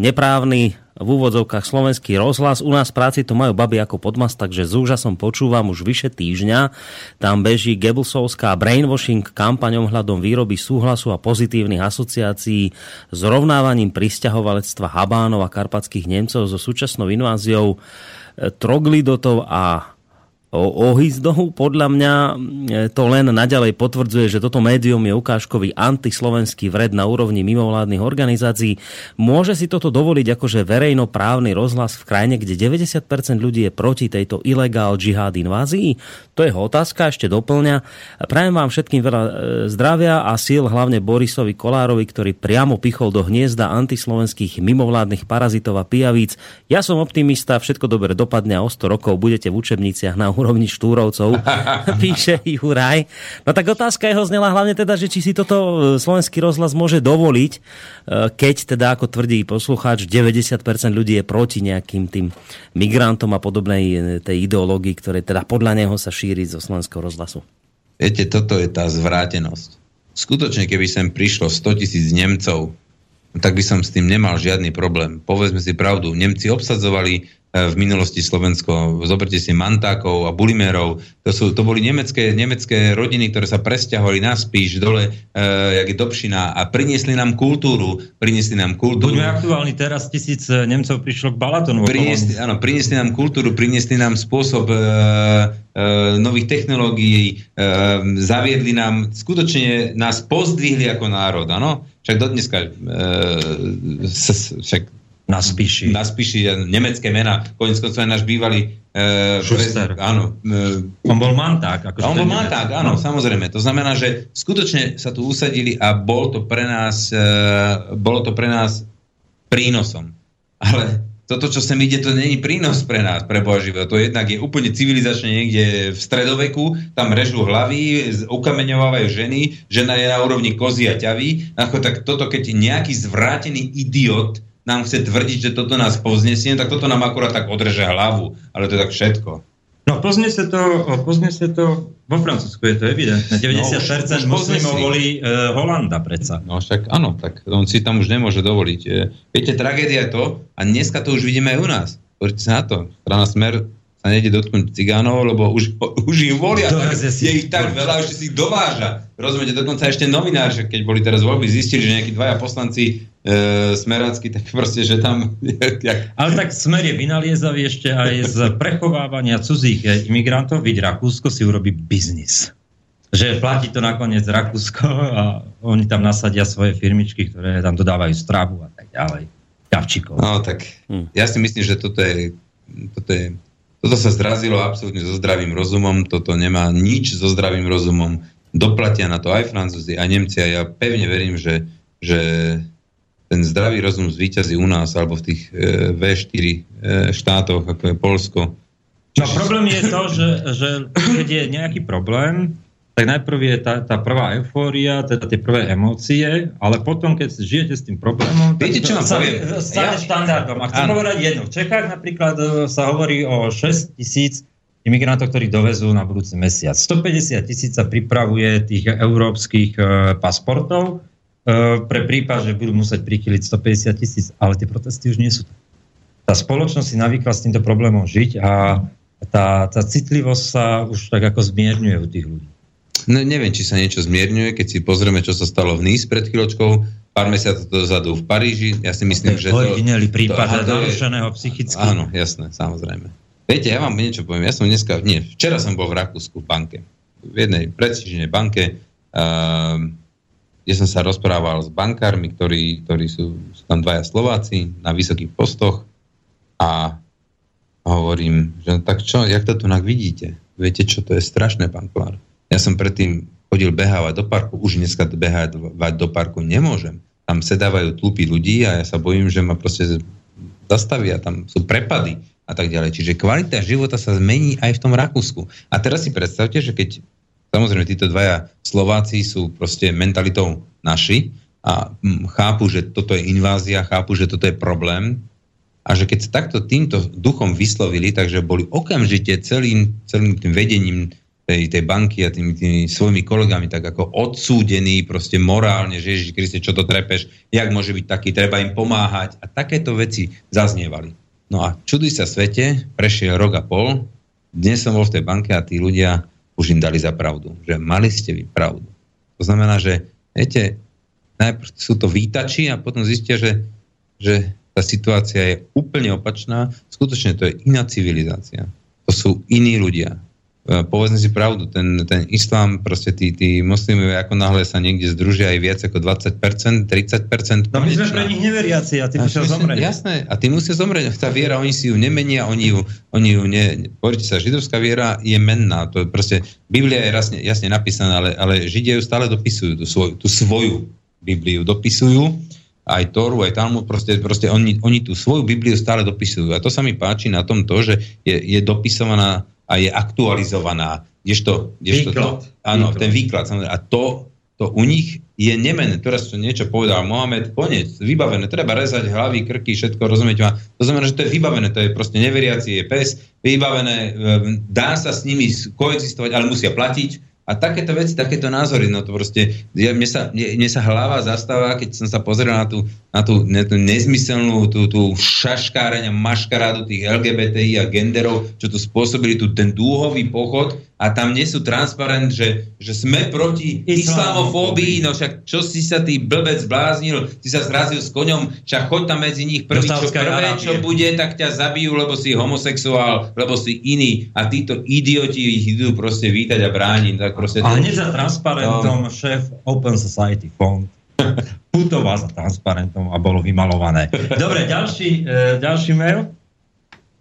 neprávny v úvodzovkách slovenský rozhlas. U nás práci to majú baby ako podmas, takže z úžasom počúvam už vyše týždňa. Tam beží Goebbelsovská brainwashing kampaň ohľadom výroby súhlasu a pozitívnych asociácií s rovnávaním pristahovalectva Habánov a karpatských Nemcov so súčasnou inváziou eh, troglidotov a Ohizdohu. Podľa mňa e, to len naďalej potvrdzuje, že toto médium je ukážkový antislovenský vred na úrovni mimovládnych organizácií. Môže si toto dovoliť akože verejnoprávny rozhlas v krajine, kde 90% ľudí je proti tejto ilegál džihad invázii? To je otázka, ešte doplňa. Prajem vám všetkým veľa e, zdravia a síl, hlavne Borisovi Kolárovi, ktorý priamo pichol do hniezda antislovenských mimovládnych parazitov a pijavíc. Ja som optimista, všetko dobre dopadne a o 100 rokov budete v učebniciach na úrovni štúrovcov, píše Juraj. No tak otázka jeho znela hlavne teda, že či si toto e, slovenský rozhlas môže dovoliť, e, keď teda, ako tvrdí poslucháč, 90% ľudí je proti nejakým tým migrantom a podobnej e, tej ideológii, ktoré teda podľa neho sa šíri zo slovenského rozhlasu. Viete, toto je tá zvrátenosť. Skutočne, keby sem prišlo 100 tisíc Nemcov, tak by som s tým nemal žiadny problém. Povedzme si pravdu, Nemci obsadzovali v minulosti Slovensko. Zoberte si Mantákov a Bulimerov. To, sú, to boli nemecké, nemecké rodiny, ktoré sa presťahovali na spíš dole, e, jak je Dobšina a priniesli nám kultúru. Priniesli nám kultúru. Buďme aktuálni, teraz tisíc e, Nemcov prišlo k Balatonu. Priniesli, áno, priniesli nám kultúru, priniesli nám spôsob e, e, nových technológií, e, zaviedli nám, skutočne nás pozdvihli ako národ, áno? Však do dneska, e, však na Spiši. Na Spiši, nemecké mená. Konec koncov náš bývalý e, áno. E, on bol manták. Ako on bol manták, áno, no. samozrejme. To znamená, že skutočne sa tu usadili a bol to pre nás, e, bolo to pre nás prínosom. Ale toto, čo sem ide, to není prínos pre nás, pre Boha živého. To jednak je úplne civilizačne niekde v stredoveku, tam režú hlavy, ukameňovávajú ženy, žena je na úrovni kozy a ťavy. Ako tak toto, keď nejaký zvrátený idiot nám chce tvrdiť, že toto nás povznesie, tak toto nám akurát tak odreže hlavu. Ale to je tak všetko. No pozniesie to, pozniesie to vo Francúzsku, je to evidentné. 90% no, muslimov volí e, Holanda predsa. No však áno, tak on si tam už nemôže dovoliť. E, viete, tragédia je to, a dneska to už vidíme aj u nás. Pozrite sa na to. Strana Smer sa nejde dotknúť cigánov, lebo už, už im volia. Tak, je ich tak veľa, že si ich dováža. Rozumiete, dokonca ešte novinár, že keď boli teraz voľby, zistili, že nejakí dvaja poslanci e, smerácky, tak proste, že tam... Jak... Ale tak smer je vynaliezavý ešte aj z prechovávania cudzích imigrantov, vidť Rakúsko si urobí biznis. Že platí to nakoniec Rakúsko a oni tam nasadia svoje firmičky, ktoré tam dodávajú stravu a tak ďalej. Kavčíkov. No tak, hm. ja si myslím, že toto je, toto je toto sa zrazilo absolútne so zdravým rozumom, toto nemá nič so zdravým rozumom. Doplatia na to aj Francúzi, aj Nemci a ja pevne verím, že, že ten zdravý rozum zvíťazí u nás alebo v tých e, V4 e, štátoch, ako je Polsko. No problém je to, že, že keď je nejaký problém, tak najprv je tá, tá prvá eufória, teda tie prvé emócie, ale potom, keď žijete s tým problémom, Viete, čo vám stane ja... štandardom. A chcem povedať jedno. V Čechách napríklad e, sa hovorí o 6 tisíc imigrantov, ktorí dovezú na budúci mesiac. 150 tisíc sa pripravuje tých európskych e, pasportov, E, pre prípad, že budú musieť prikyliť 150 tisíc, ale tie protesty už nie sú. Tá spoločnosť si navykla s týmto problémom žiť a tá, tá citlivosť sa už tak ako zmierňuje u tých ľudí. No, neviem, či sa niečo zmierňuje, keď si pozrieme, čo sa stalo v Nice pred chvíľočkou, pár mesiacov dozadu v Paríži. Ja si myslím, že to... Ojedinelý prípad narušeného psychicky. Áno, jasné, samozrejme. Viete, ja vám niečo poviem. Ja som dneska, nie, včera som bol v Rakúsku v banke. V jednej prestížnej banke. Uh, kde som sa rozprával s bankármi, ktorí, ktorí sú, sú tam dvaja Slováci na vysokých postoch a hovorím, že no tak čo, jak to tu vidíte? Viete, čo to je strašné, pán Kolár. Ja som predtým chodil behávať do parku, už dneska behávať do parku nemôžem. tam sedávajú tlupy ľudí a ja sa bojím, že ma proste zastavia, tam sú prepady a tak ďalej. Čiže kvalita života sa zmení aj v tom Rakúsku. A teraz si predstavte, že keď samozrejme títo dvaja Slováci sú proste mentalitou naši a chápu, že toto je invázia, chápu, že toto je problém a že keď sa takto týmto duchom vyslovili, takže boli okamžite celým, celým tým vedením tej, tej banky a tými, tými svojimi kolegami tak ako odsúdení proste morálne, že Ježiš Kriste, čo to trepeš, jak môže byť taký, treba im pomáhať a takéto veci zaznievali. No a čuduj sa svete, prešiel rok a pol, dnes som bol v tej banke a tí ľudia už im dali za pravdu, že mali ste vy pravdu. To znamená, že viete, najprv sú to výtači a potom zistia, že, že tá situácia je úplne opačná. Skutočne to je iná civilizácia. To sú iní ľudia. E, povedzme si pravdu, ten, ten islám, proste tí, tí moslimovia ako náhle sa niekde združia aj viac ako 20%, 30%. No my sme pre nich neveriaci a tí musia zomrieť. Jasné, a tí musia zomrieť. Tá viera, oni si ju nemenia, oni ju, oni ju ne... Poďte sa, židovská viera je menná. To je proste, Biblia je jasne, jasne napísaná, ale, ale Židia ju stále dopisujú, tú svoju, tú svoju Bibliu dopisujú aj Toru, aj Talmud, proste, proste oni, oni tú svoju Bibliu stále dopisujú. A to sa mi páči na tom to, že je, je dopisovaná a je aktualizovaná. Kdežto, kdežto výklad. To, áno, výklad. ten výklad. A to, to u nich je nemené. Teraz čo niečo povedal Mohamed, koniec, vybavené. Treba rezať hlavy, krky, všetko, rozumieť ma. To znamená, že to je vybavené, to je proste neveriaci, je pes, vybavené, ehm, dá sa s nimi koexistovať, ale musia platiť a takéto veci, takéto názory, no to proste, ja, mne, sa, mne, mne sa hlava zastáva, keď som sa pozrel na tú, na tú, na tú nezmyselnú tú, tú šaškáreň a maškarádu tých LGBTI a genderov, čo tu spôsobili tu ten dúhový pochod a tam nie sú transparent, že, že sme proti islamofóbii, no však čo si sa ty blbec zbláznil, si sa zrazil s koňom, však choď tam medzi nich prvý, čo prvé, čo bude, tak ťa zabijú, lebo si homosexuál, lebo si iný a títo idioti ich idú proste vítať a brániť. Tak proste a hneď za transparentom no. šéf Open Society Fund putoval za transparentom a bolo vymalované. Dobre, ďalší, e, ďalší mail.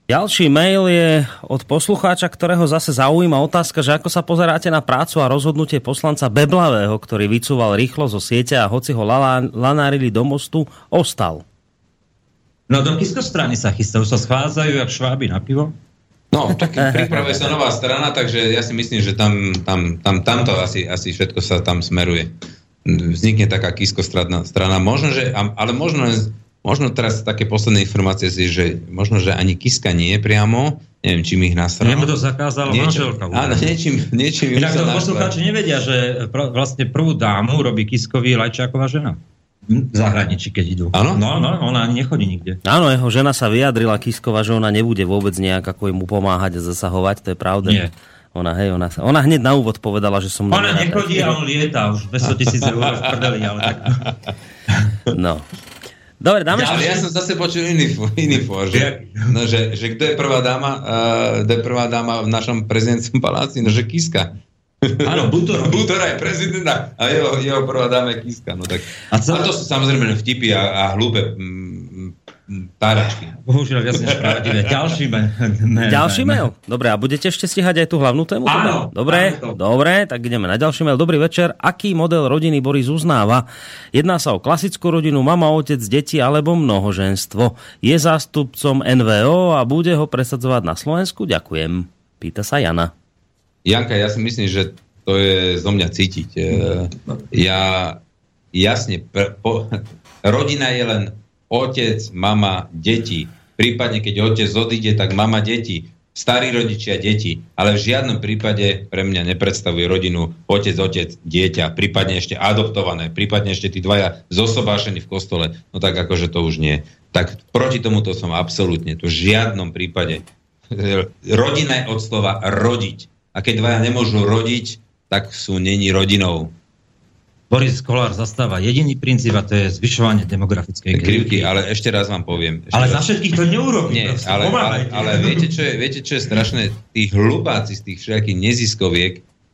Ďalší mail je od poslucháča, ktorého zase zaujíma otázka, že ako sa pozeráte na prácu a rozhodnutie poslanca Beblavého, ktorý vycúval rýchlo zo siete a hoci ho lanárili do mostu, ostal. No do Kisko strany sa chystajú, sa schádzajú jak šváby na pivo. No, tak pripravuje sa nová strana, takže ja si myslím, že tam, tam, tam, tamto asi, asi všetko sa tam smeruje. Vznikne taká Kisko strana, strana. Možno, že, ale možno Možno teraz také posledné informácie si, že možno, že ani Kiska nie je priamo, neviem, čím ich nasralo. Nemu to zakázala Niečo, manželka. Áno, niečím, niečím Inak to poslucháči nevedia, že pr- vlastne prvú dámu robí Kiskovi Lajčáková žena. V zahraničí, keď idú. Áno? No, no, ona ani nechodí nikde. Áno, jeho žena sa vyjadrila Kiskova, že ona nebude vôbec nejak ako mu pomáhať a zasahovať, to je pravda. Nie. Ona, hej, ona, ona hneď na úvod povedala, že som... Ona nechodí a on lieta už 200 tisíc eur v prdeli, ale tak... No. Dobre, dáme ja, ja som zase počul iný, iný for, že, no, že, že kto je prvá dáma, uh, je prvá dáma v našom prezidentskom paláci, no že Kiska. Áno, Butor. Butor je prezident a jeho, jeho prvá dáma je Kiska. No, tak. A, celé... a to sú samozrejme vtipy a, a hlúpe táračky. Bohužiaľ, viac než pravdivé. Ďalší mail. Ďalší mail? Dobre, a budete ešte stíhať aj tú hlavnú tému? Áno. Dobre, áno dobre, tak ideme na ďalší mail. Dobrý večer. Aký model rodiny Boris uznáva? Jedná sa o klasickú rodinu, mama, otec, deti alebo mnohoženstvo. Je zástupcom NVO a bude ho presadzovať na Slovensku? Ďakujem. Pýta sa Jana. Janka, ja si myslím, že to je zo mňa cítiť. E, ja jasne, po, rodina je len otec, mama, deti. Prípadne, keď otec odíde, tak mama, deti. Starí rodičia, deti. Ale v žiadnom prípade pre mňa nepredstavuje rodinu otec, otec, dieťa. Prípadne ešte adoptované. Prípadne ešte tí dvaja zosobášení v kostole. No tak akože to už nie. Tak proti tomuto som absolútne. To v žiadnom prípade. Rodina je od slova rodiť. A keď dvaja nemôžu rodiť, tak sú není rodinou. Boris Kolár zastáva jediný princíp a to je zvyšovanie demografickej krivky. Ale ešte raz vám poviem. Ešte ale raz... za všetkých to neurobí. Nie, proste, ale, ale, ale viete, čo je, viete, čo je strašné? Tých hlupáci z tých všetkých neziskoviek,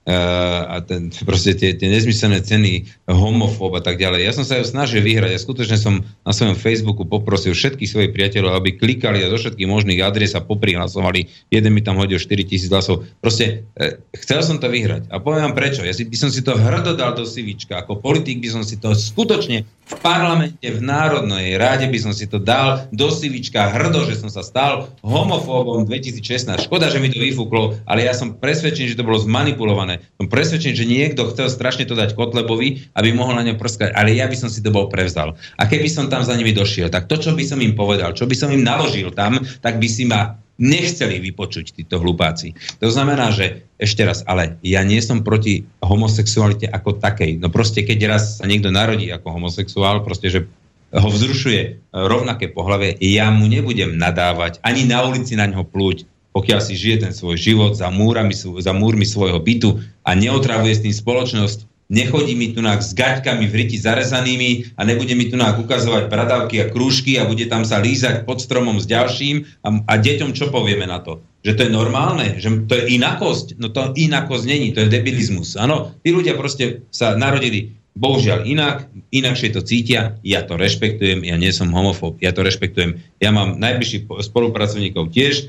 a ten, proste tie, tie nezmyslené ceny, homofób a tak ďalej. Ja som sa ju snažil vyhrať a skutočne som na svojom Facebooku poprosil všetkých svojich priateľov, aby klikali a zo všetkých možných adres a poprihlasovali. Jeden mi tam hodil 4000 hlasov. Proste e, chcel som to vyhrať. A poviem vám prečo. Ja si, by som si to hrdo dal do sivička. Ako politik by som si to skutočne v parlamente, v Národnej ráde by som si to dal do sivička hrdo, že som sa stal homofóbom 2016. Škoda, že mi to vyfúklo, ale ja som presvedčený, že to bolo zmanipulované. Som presvedčený, že niekto chcel strašne to dať Kotlebovi, aby mohol na ňo prskať, ale ja by som si to bol prevzal. A keby som tam za nimi došiel, tak to, čo by som im povedal, čo by som im naložil tam, tak by si ma nechceli vypočuť títo hlupáci. To znamená, že ešte raz, ale ja nie som proti homosexualite ako takej. No proste, keď raz sa niekto narodí ako homosexuál, proste, že ho vzrušuje rovnaké pohľavie, ja mu nebudem nadávať, ani na ulici na ňo plúť, pokiaľ si žije ten svoj život za, múrami, za múrmi svojho bytu a neotravuje s tým spoločnosť, nechodí mi tu s gaťkami v riti zarezanými a nebude mi tu ukazovať bradavky a krúžky a bude tam sa lízať pod stromom s ďalším a, a deťom čo povieme na to? Že to je normálne? Že to je inakosť? No to inakosť není, to je debilizmus. Áno, tí ľudia proste sa narodili bohužiaľ inak, inakšie to cítia, ja to rešpektujem, ja nie som homofób, ja to rešpektujem. Ja mám najbližších spolupracovníkov tiež e,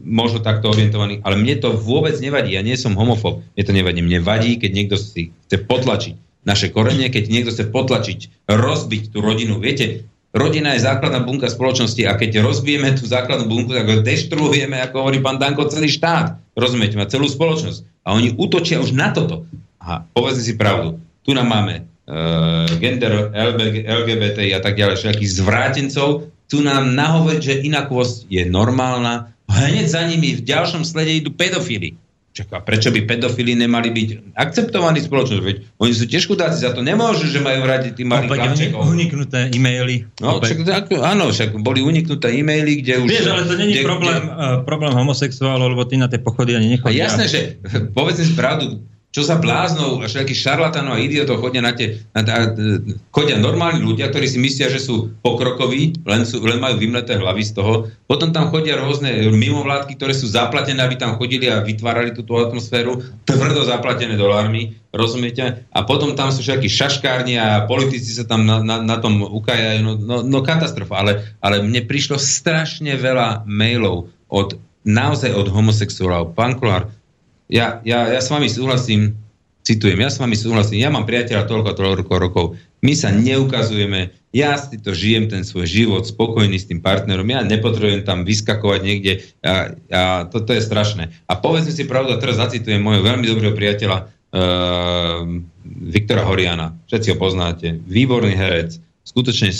možno takto orientovaných, ale mne to vôbec nevadí, ja nie som homofób, mne to nevadí. Mne vadí, keď niekto si chce potlačiť naše korenie, keď niekto chce potlačiť, rozbiť tú rodinu. Viete, rodina je základná bunka spoločnosti a keď rozbijeme tú základnú bunku, tak deštruujeme, ako hovorí pán Danko, celý štát. Rozumiete ma, celú spoločnosť. A oni útočia už na toto. A povedzme si pravdu tu nám máme uh, gender, LB, LGBT a tak ďalej, všetkých zvrátencov, tu nám nahovoriť, že inakosť je normálna, hneď za nimi v ďalšom slede idú pedofily. Čaká, prečo by pedofili nemali byť akceptovaní spoločnosť? Veď oni sú tiež chudáci, za to nemôžu, že majú radi tých malých chlapčekov. uniknuté e-maily. No, však, tak, áno, však boli uniknuté e-maily, kde už... Vieš, ale to není kde, problém, kde... Uh, problém homosexuálov, lebo ty na tie pochody ani nechodia. Jasné, že povedzme si pravdu, čo sa bláznou a všetkých šarlatánov a idiotov chodia na tie, na, na, chodia normálni ľudia, ktorí si myslia, že sú pokrokoví, len, sú, len majú vymleté hlavy z toho. Potom tam chodia rôzne mimovládky, ktoré sú zaplatené, aby tam chodili a vytvárali túto atmosféru, tvrdo zaplatené dolármi, rozumiete? A potom tam sú všetky šaškárni a politici sa tam na, na, na tom ukajajú. No, no, no katastrofa, ale, ale mne prišlo strašne veľa mailov od naozaj od homosexuálov. Pán Kolár, ja, ja, ja s vami súhlasím, citujem, ja s vami súhlasím, ja mám priateľa toľko, toľko rokov, my sa neukazujeme, ja si to žijem ten svoj život spokojný s tým partnerom, ja nepotrebujem tam vyskakovať niekde a, a toto je strašné. A povedzme si pravdu, teraz zacitujem môjho veľmi dobrého priateľa uh, Viktora Horiana, všetci ho poznáte, výborný herec, skutočne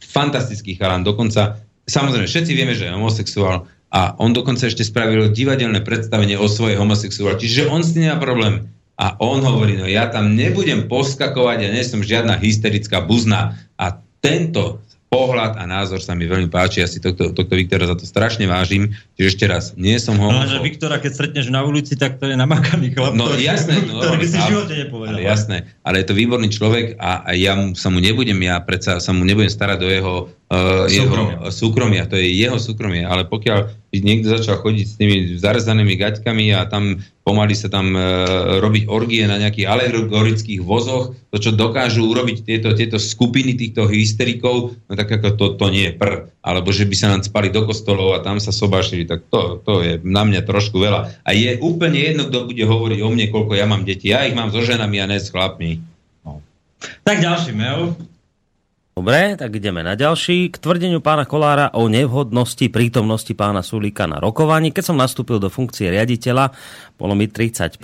fantastický chalan, dokonca, samozrejme, všetci vieme, že je homosexuál, a on dokonca ešte spravil divadelné predstavenie o svojej homosexualite. Čiže on s tým nemá problém. A on hovorí, no ja tam nebudem poskakovať, ja nie som žiadna hysterická buzna. A tento pohľad a názor sa mi veľmi páči. Ja si tohto, tohto Viktora za to strašne vážim. Čiže ešte raz, nie som ho... No, že Viktora, keď stretneš na ulici, tak to je namakaný chlap. No jasné, no, ktorý si v živote nepovedal. Ale jasné, ale je to výborný človek a, a ja mu, sa mu nebudem, ja predsa sa mu nebudem starať do jeho uh, súkromia. jeho súkromia, to je jeho súkromie, ale pokiaľ niekto začal chodiť s tými zarezanými gaťkami a tam pomaly sa tam uh, robiť orgie na nejakých alegorických vozoch, to, čo dokážu urobiť tieto, tieto skupiny týchto hysterikov, no tak ako to, to nie je pr. Alebo že by sa nám spali do kostolov a tam sa sobášili, tak to, to je na mňa trošku veľa. A je úplne jedno, kto bude hovoriť o mne, koľko ja mám deti. Ja ich mám so ženami a ne s chlapmi. No. Tak ďalší mail. Dobre, tak ideme na ďalší. K tvrdeniu pána Kolára o nevhodnosti prítomnosti pána Sulíka na rokovaní. Keď som nastúpil do funkcie riaditeľa, bolo mi 35,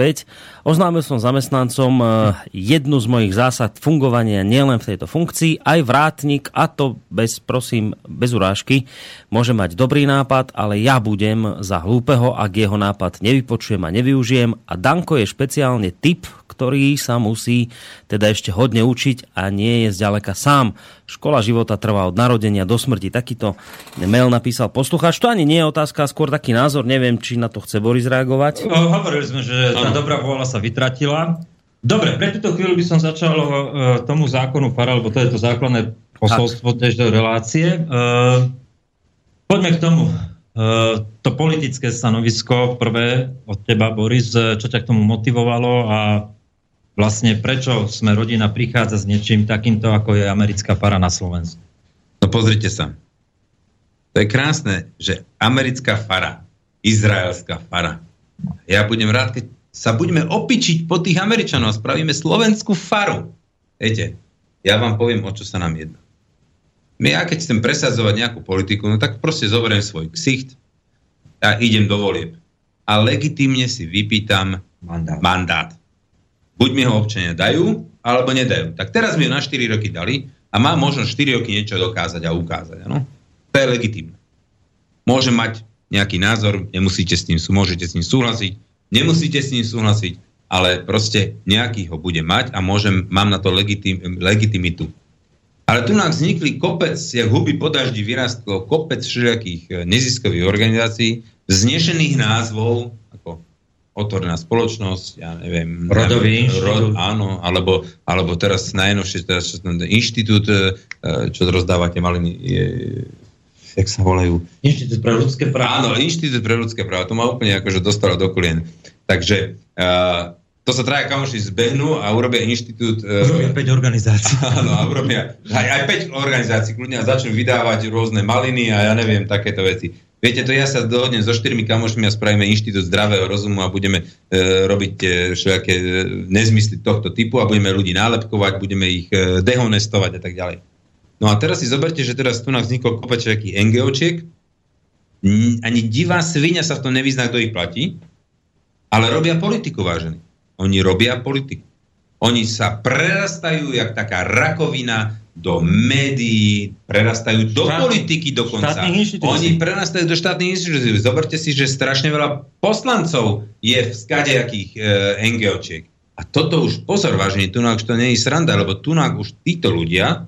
oznámil som zamestnancom eh, jednu z mojich zásad fungovania nielen v tejto funkcii, aj vrátnik, a to bez, prosím, bez urážky, môže mať dobrý nápad, ale ja budem za hlúpeho, ak jeho nápad nevypočujem a nevyužijem. A Danko je špeciálne typ, ktorý sa musí teda ešte hodne učiť a nie je zďaleka sám. Škola života trvá od narodenia do smrti. Takýto mail napísal poslucháč. To ani nie je otázka, skôr taký názor. Neviem, či na to chce Boris reagovať. No, hovorili sme, že tá dobrá vôľa sa vytratila. Dobre, pre túto chvíľu by som začal uh, tomu zákonu FARA, lebo to je to základné posolstvo tejto relácie. Uh, poďme k tomu. to politické stanovisko prvé od teba, Boris, čo ťa k tomu motivovalo a vlastne prečo sme rodina prichádza s niečím takýmto, ako je americká para na Slovensku? No pozrite sa. To je krásne, že americká fara, izraelská fara. Ja budem rád, keď sa budeme opičiť po tých Američanov a spravíme slovenskú faru. Viete, ja vám poviem, o čo sa nám jedná. My, ja keď chcem presadzovať nejakú politiku, no tak proste zoberiem svoj ksicht a idem do volieb. A legitímne si vypýtam mandát. mandát. Buď mi ho občania dajú, alebo nedajú. Tak teraz mi ho na 4 roky dali a má možno 4 roky niečo dokázať a ukázať. Ano? To je legitímne. Môžem mať nejaký názor, nemusíte s ním, môžete s ním súhlasiť, nemusíte s ním súhlasiť, ale proste nejaký ho bude mať a môžem, mám na to legitim, legitimitu. Ale tu nám vznikli kopec, jak huby po daždi vyrastlo, kopec všelijakých eh, neziskových organizácií, vznešených názvov, ako otvorená spoločnosť, ja neviem... Rodový rod, Áno, alebo, alebo teraz najnovšie, teraz čo, inštitút, eh, čo rozdávate maliny, je, jak sa volajú? Inštitút pre ľudské práva. Áno, Inštitút pre ľudské práva, to ma úplne akože dostalo do kolien. Takže uh, to sa traja kamoši zbehnú a urobia inštitút... E, urobia 5 organizácií. Áno, a urobia aj, aj 5 organizácií kľudne a začnú vydávať rôzne maliny a ja neviem, takéto veci. Viete, to ja sa dohodnem so štyrmi kamošmi a spravíme inštitút zdravého rozumu a budeme e, robiť e, všelijaké e, nezmysly tohto typu a budeme ľudí nálepkovať, budeme ich e, dehonestovať a tak ďalej. No a teraz si zoberte, že teraz tu nám vznikol kopec nejakých NGOčiek, ani divá svinia sa v tom nevyzná, kto ich platí, ale robia politiku, vážený. Oni robia politiku. Oni sa prerastajú jak taká rakovina do médií, prerastajú do Štát, politiky dokonca. Oni prerastajú do štátnych inštitúcií. Zoberte si, že strašne veľa poslancov je v skadejakých e, NGOčiek. A toto už, pozor vážne, tu už to nie je sranda, lebo tu už títo ľudia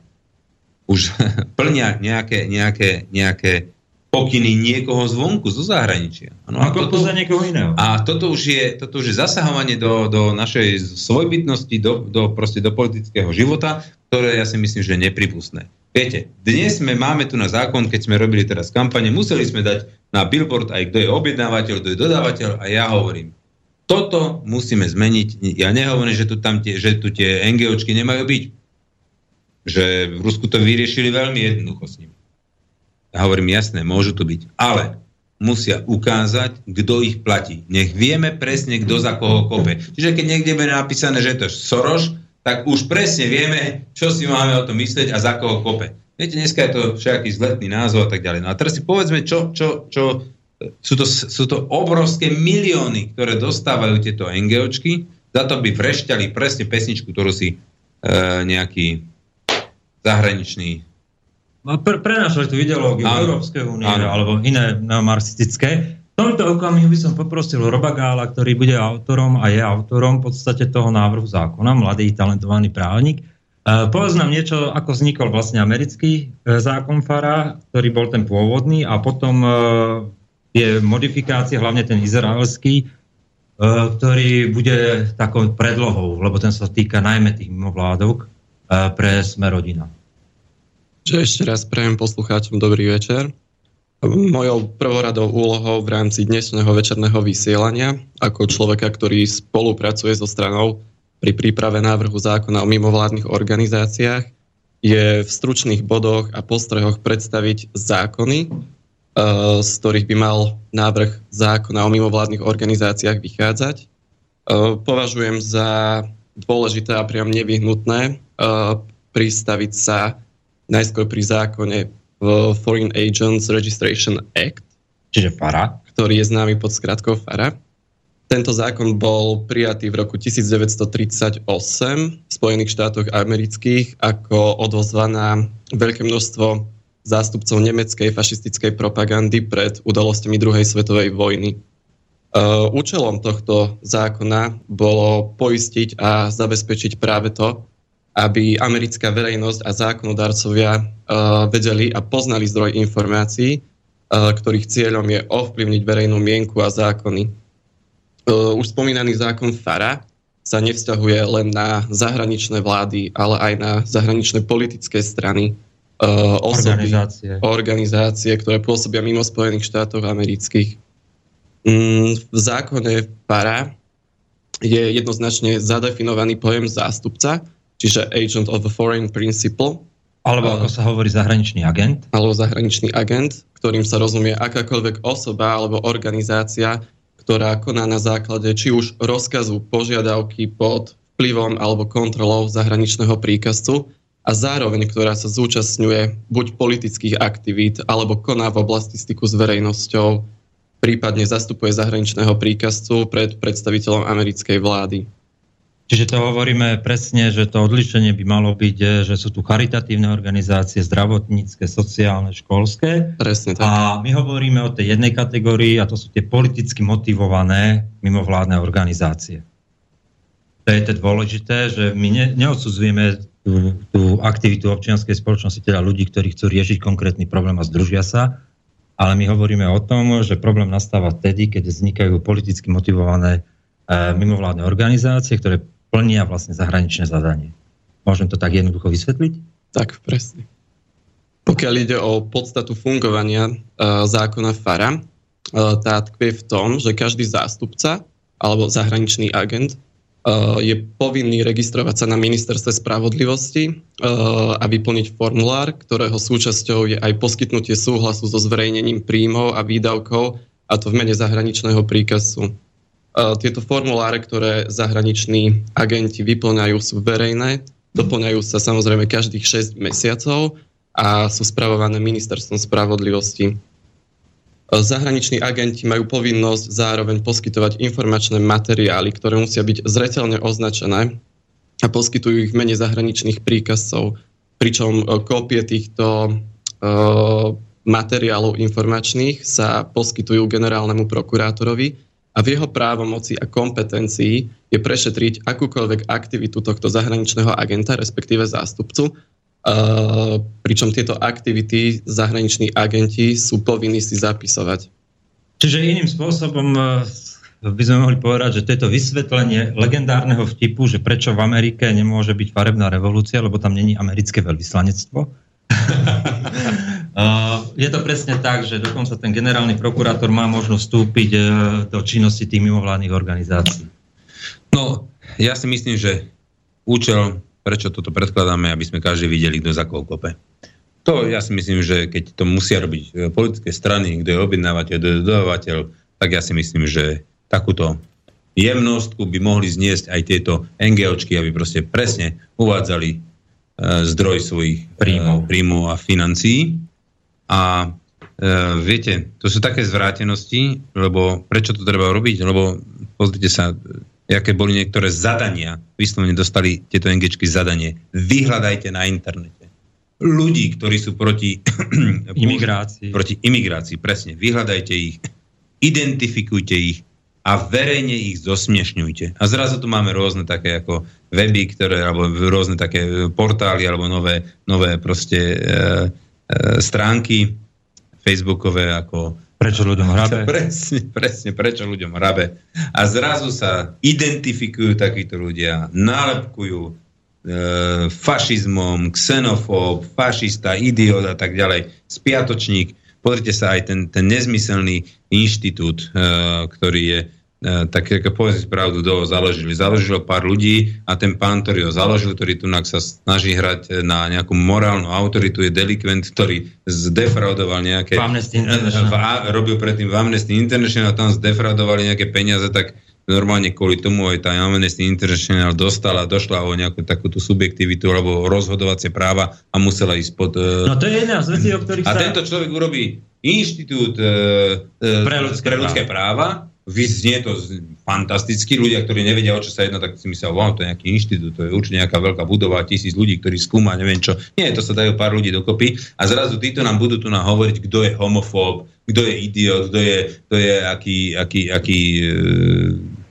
už plnia nejaké, nejaké, nejaké pokyny niekoho zvonku, zo zahraničia. Ano, a, toto, za niekoho iného. A toto už je, toto už je zasahovanie do, do našej svojbytnosti, do, do, proste do politického života, ktoré ja si myslím, že je nepripustné. Viete, dnes sme, máme tu na zákon, keď sme robili teraz kampane, museli sme dať na billboard aj kto je objednávateľ, kto je dodávateľ a ja hovorím, toto musíme zmeniť. Ja nehovorím, že tu, tam tie, že tu tie NGOčky nemajú byť. Že v Rusku to vyriešili veľmi jednoducho s nimi. Ja hovorím, jasné, môžu to byť. Ale musia ukázať, kto ich platí. Nech vieme presne, kto za koho kope. Čiže keď niekde bude napísané, že to je Soroš, tak už presne vieme, čo si máme o tom myslieť a za koho kope. Viete, dneska je to všaký zletný názov a tak ďalej. No a teraz si povedzme, čo, čo, čo sú, to, sú to obrovské milióny, ktoré dostávajú tieto NGOčky, za to by vrešťali presne pesničku, ktorú si e, nejaký zahraničný No, pre, prenašali tú ideológiu áno. Európskej únie alebo iné neomarxistické. V tomto okamihu by som poprosil Robagála, ktorý bude autorom a je autorom v podstate toho návrhu zákona, mladý talentovaný právnik. E, povedz nám niečo, ako vznikol vlastne americký e, zákon FARA, ktorý bol ten pôvodný a potom e, je modifikácie, hlavne ten izraelský, ktorý bude takou predlohou, lebo ten sa týka najmä tých mimovládok pre sme rodina. Čiže ešte raz prajem poslucháčom dobrý večer. Mojou prvoradou úlohou v rámci dnešného večerného vysielania ako človeka, ktorý spolupracuje so stranou pri príprave návrhu zákona o mimovládnych organizáciách je v stručných bodoch a postrehoch predstaviť zákony, eh, z ktorých by mal návrh zákona o mimovládnych organizáciách vychádzať. Eh, považujem za dôležité a priam nevyhnutné eh, pristaviť sa najskôr pri zákone Foreign Agents Registration Act, čiže FARA, ktorý je známy pod skratkou FARA. Tento zákon bol prijatý v roku 1938 v Spojených štátoch amerických ako odozvaná veľké množstvo zástupcov nemeckej fašistickej propagandy pred udalosťami druhej svetovej vojny. Účelom tohto zákona bolo poistiť a zabezpečiť práve to, aby americká verejnosť a zákonodarcovia uh, vedeli a poznali zdroj informácií, uh, ktorých cieľom je ovplyvniť verejnú mienku a zákony. Uh, už spomínaný zákon FARA sa nevzťahuje len na zahraničné vlády, ale aj na zahraničné politické strany. osoby, organizácie. organizácie, ktoré pôsobia mimo Spojených štátov amerických. Mm, v zákone PARA je jednoznačne zadefinovaný pojem zástupca, čiže agent of a foreign principle. Alebo ako sa hovorí zahraničný agent. Alebo zahraničný agent, ktorým sa rozumie akákoľvek osoba alebo organizácia, ktorá koná na základe či už rozkazu požiadavky pod vplyvom alebo kontrolou zahraničného príkazcu a zároveň, ktorá sa zúčastňuje buď politických aktivít alebo koná v oblasti styku s verejnosťou, prípadne zastupuje zahraničného príkazcu pred predstaviteľom americkej vlády. Čiže to hovoríme presne, že to odlišenie by malo byť, e, že sú tu charitatívne organizácie, zdravotnícke, sociálne, školské. Presne tak. A my hovoríme o tej jednej kategórii a to sú tie politicky motivované mimovládne organizácie. To je to dôležité, že my ne, neodsudzujeme tú, tú aktivitu občianskej spoločnosti, teda ľudí, ktorí chcú riešiť konkrétny problém a združia sa, ale my hovoríme o tom, že problém nastáva vtedy, keď vznikajú politicky motivované e, mimovládne organizácie, ktoré plnia vlastne zahraničné zadanie. Môžem to tak jednoducho vysvetliť? Tak, presne. Pokiaľ ide o podstatu fungovania e, zákona FARA, e, tá tkvie v tom, že každý zástupca alebo zahraničný agent Eh, je povinný registrovať sa na ministerstve spravodlivosti eh, a vyplniť formulár, ktorého súčasťou je aj poskytnutie súhlasu so zverejnením príjmov a výdavkov, a to v mene zahraničného príkazu. Eh, tieto formuláre, ktoré zahraniční agenti vyplňajú, sú verejné, doplňajú sa samozrejme každých 6 mesiacov a sú spravované ministerstvom spravodlivosti. Zahraniční agenti majú povinnosť zároveň poskytovať informačné materiály, ktoré musia byť zreteľne označené a poskytujú ich mene zahraničných príkazcov, pričom e, kópie týchto materiálov informačných sa poskytujú generálnemu prokurátorovi a v jeho právomoci a kompetencii je prešetriť akúkoľvek aktivitu tohto zahraničného agenta, respektíve zástupcu, Uh, pričom tieto aktivity zahraniční agenti sú povinní si zapisovať. Čiže iným spôsobom uh, by sme mohli povedať, že to je to vysvetlenie legendárneho vtipu, že prečo v Amerike nemôže byť farebná revolúcia, lebo tam není americké veľvyslanectvo. Je to presne tak, že dokonca ten generálny prokurátor má možnosť vstúpiť do činnosti tých mimovládnych organizácií. No, ja si myslím, že účel prečo toto predkladáme, aby sme každý videli, kto za koho kope. To ja si myslím, že keď to musia robiť e, politické strany, kto je objednávateľ, kto je dodávateľ, tak ja si myslím, že takúto jemnostku by mohli zniesť aj tieto NGOčky, aby proste presne uvádzali e, zdroj svojich e, príjmov, príjmov a financií. A e, viete, to sú také zvrátenosti, lebo prečo to treba robiť? Lebo pozrite sa, aké boli niektoré zadania, vyslovene dostali tieto NGčky zadanie. Vyhľadajte na internete ľudí, ktorí sú proti imigrácii. Proti imigrácii, presne. Vyhľadajte ich, identifikujte ich a verejne ich zosmiešňujte. A zrazu tu máme rôzne také ako weby, ktoré, alebo rôzne také portály, alebo nové, nové proste e, stránky facebookové, ako Prečo ľuďom hrabe? Presne, presne, prečo ľuďom hrabe. A zrazu sa identifikujú takíto ľudia, nálepkujú e, fašizmom, xenofób, fašista, idiot a tak ďalej, spiatočník. Pozrite sa aj ten, ten nezmyselný inštitút, e, ktorý je E, tak ako povedz pravdu, do založili. Založilo pár ľudí a ten pán, ktorý ho založil, ktorý tu sa snaží hrať na nejakú morálnu autoritu, je delikvent, ktorý zdefraudoval nejaké... V Amnesty International. V, robil predtým v Amnesty International a tam zdefraudovali nejaké peniaze, tak normálne kvôli tomu aj tá Amnesty International dostala, došla o nejakú takúto subjektivitu alebo rozhodovacie práva a musela ísť pod... E, no to je jedna z vecí, o ktorých A sa... tento človek urobí inštitút uh, pre ľudské, pre ľudské práva, práva Vyznie to fantasticky, ľudia, ktorí nevedia, o čo sa jedná, tak si myslia, wow, to je nejaký inštitút, to je určite nejaká veľká budova, tisíc ľudí, ktorí skúma, neviem čo. Nie, to sa dajú pár ľudí dokopy a zrazu títo nám budú tu nám hovoriť, kto je homofób, kto je idiot, kto je, kto je aký, aký, aký e,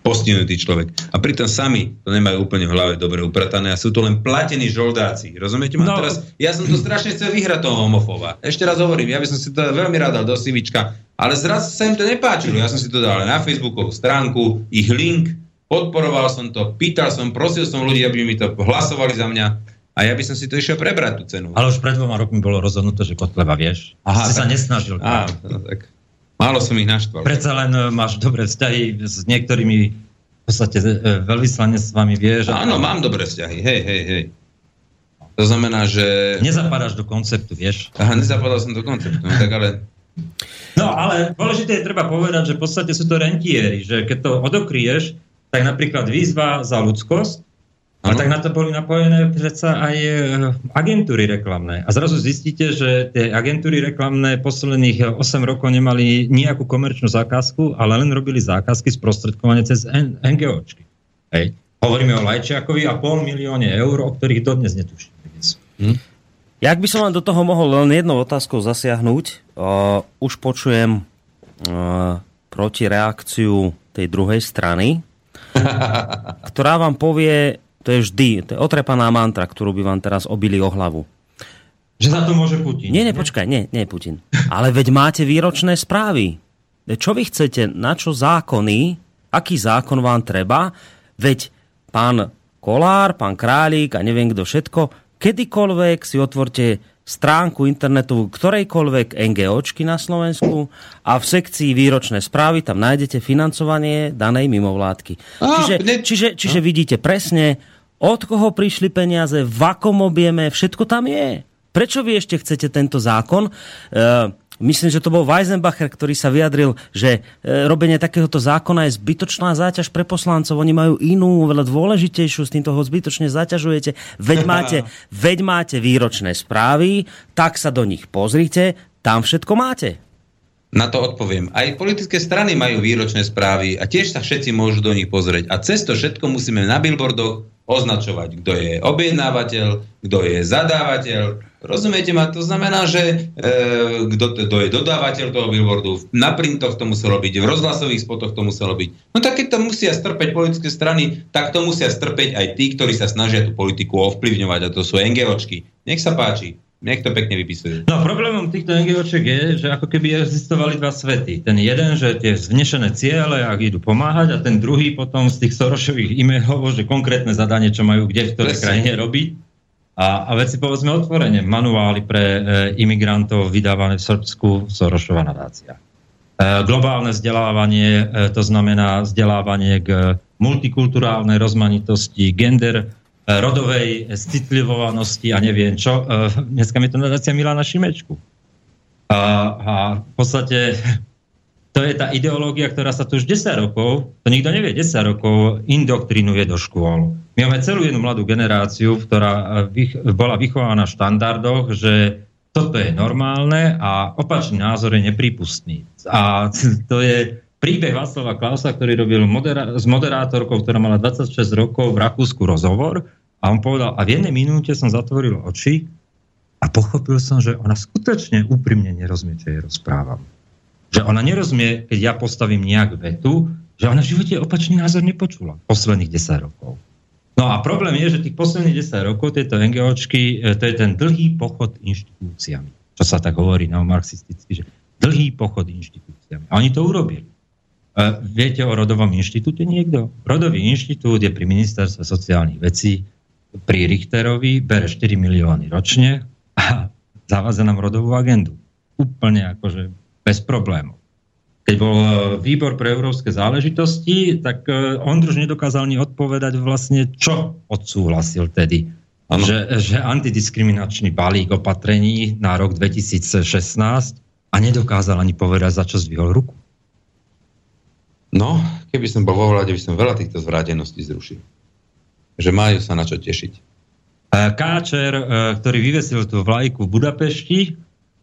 postihnutý človek. A pritom sami to nemajú úplne v hlave dobre upratané a sú to len platení žoldáci. Rozumiete ma? No. Teraz, ja som to strašne chcel vyhrať toho homofóba. Ešte raz hovorím, ja by som si to veľmi rád dal do Sivička, ale zrazu sa im to nepáčilo. Ja som si to dal na Facebookovú stránku, ich link, podporoval som to, pýtal som, prosil som ľudí, aby mi to hlasovali za mňa a ja by som si to išiel prebrať tú cenu. Ale už pred dvoma rokmi bolo rozhodnuté, že Kotleba, vieš. Aha, si sa tak- nesnažil. Á, no, tak málo som ich naštval. Predsa len e, máš dobré vzťahy s niektorými v podstate e, veľvyslanectvami, vieš. a- Áno, mám dobré vzťahy, hej, hej, hej. To znamená, že... Nezapadáš do konceptu, vieš. Aha, nezapadal som do konceptu, no, tak ale... No ale dôležité je treba povedať, že v podstate sú to rentieri, že keď to odokrieš, tak napríklad výzva za ľudskosť, a tak na to boli napojené predsa aj e, agentúry reklamné. A zrazu zistíte, že tie agentúry reklamné posledných 8 rokov nemali nejakú komerčnú zákazku, ale len robili zákazky sprostredkované cez NGOčky. Hej. Hovoríme o Lajčiakovi a pol milióne eur, o ktorých dodnes netuším. kde sú. Ja ak by som vám do toho mohol len jednou otázkou zasiahnuť, uh, už počujem uh, protireakciu tej druhej strany, ktorá vám povie, to je vždy, to je otrepaná mantra, ktorú by vám teraz obili o hlavu. Že za to môže Putin. Nie, nie, počkaj, nie, nie Putin. Ale veď máte výročné správy. Čo vy chcete, na čo zákony, aký zákon vám treba? Veď pán Kolár, pán Králik a neviem kto všetko, kedykoľvek si otvorte stránku internetu ktorejkoľvek NGOčky na Slovensku a v sekcii výročné správy tam nájdete financovanie danej mimovládky. Čiže, čiže, čiže vidíte presne, od koho prišli peniaze, v akom objeme, všetko tam je. Prečo vy ešte chcete tento zákon? E, myslím, že to bol Weisenbacher, ktorý sa vyjadril, že e, robenie takéhoto zákona je zbytočná záťaž pre poslancov. Oni majú inú, veľa dôležitejšiu, s týmto ho zbytočne zaťažujete. Veď máte, veď máte výročné správy, tak sa do nich pozrite, tam všetko máte. Na to odpoviem. Aj politické strany majú výročné správy a tiež sa všetci môžu do nich pozrieť. A cez to všetko musíme na billboardoch označovať, kto je objednávateľ, kto je zadávateľ. Rozumiete ma? To znamená, že e, kto, kto je dodávateľ toho billboardu, na printoch to muselo byť, v rozhlasových spotoch to muselo byť. No tak keď to musia strpeť politické strany, tak to musia strpeť aj tí, ktorí sa snažia tú politiku ovplyvňovať, a to sú NGOčky. Nech sa páči, nech to pekne vypisuje. No problémom týchto NGOček je, že ako keby existovali dva svety. Ten jeden, že tie vznešené ciele, ak idú pomáhať, a ten druhý potom z tých Sorošových e-mailov, že konkrétne zadanie, čo majú kde v ktorej Presne. krajine robiť. A, a veci povedzme otvorene, manuály pre e, imigrantov vydávané v Srbsku, Sorošova nadácia. E, globálne vzdelávanie, e, to znamená vzdelávanie k multikulturálnej rozmanitosti, gender, rodovej citlivovanosti a neviem čo. E, dneska mi to nadácia Milana Šimečku. A, a v podstate to je tá ideológia, ktorá sa tu už 10 rokov, to nikto nevie, 10 rokov indoktrinuje do škôl. My máme celú jednu mladú generáciu, ktorá e, vych, bola vychovaná v štandardoch, že toto je normálne a opačný názor je nepripustný. A to je príbeh Václava Klausa, ktorý robil modera- s moderátorkou, ktorá mala 26 rokov v Rakúsku rozhovor a on povedal, a v jednej minúte som zatvoril oči a pochopil som, že ona skutočne úprimne nerozumie, čo jej rozprávam. Že ona nerozumie, keď ja postavím nejak vetu, že ona v živote opačný názor nepočula posledných 10 rokov. No a problém je, že tých posledných 10 rokov tieto NGOčky, e, to je ten dlhý pochod inštitúciami. Čo sa tak hovorí neomarxisticky, že dlhý pochod inštitúciami. A oni to urobili. E, viete o rodovom inštitúte niekto? Rodový inštitút je pri ministerstve sociálnych vecí pri Richterovi, bere 4 milióny ročne a zavádza nám rodovú agendu. Úplne akože bez problémov. Keď bol e, výbor pre európske záležitosti, tak e, Ondruž nedokázal ani odpovedať vlastne, čo odsúhlasil tedy. Že, že antidiskriminačný balík opatrení na rok 2016 a nedokázal ani povedať, za čo zdvihol ruku. No, keby som bol vo vláde, by som veľa týchto zvráteností zrušil. Že majú sa na čo tešiť. Káčer, e, ktorý vyvesil tú vlajku v Budapešti,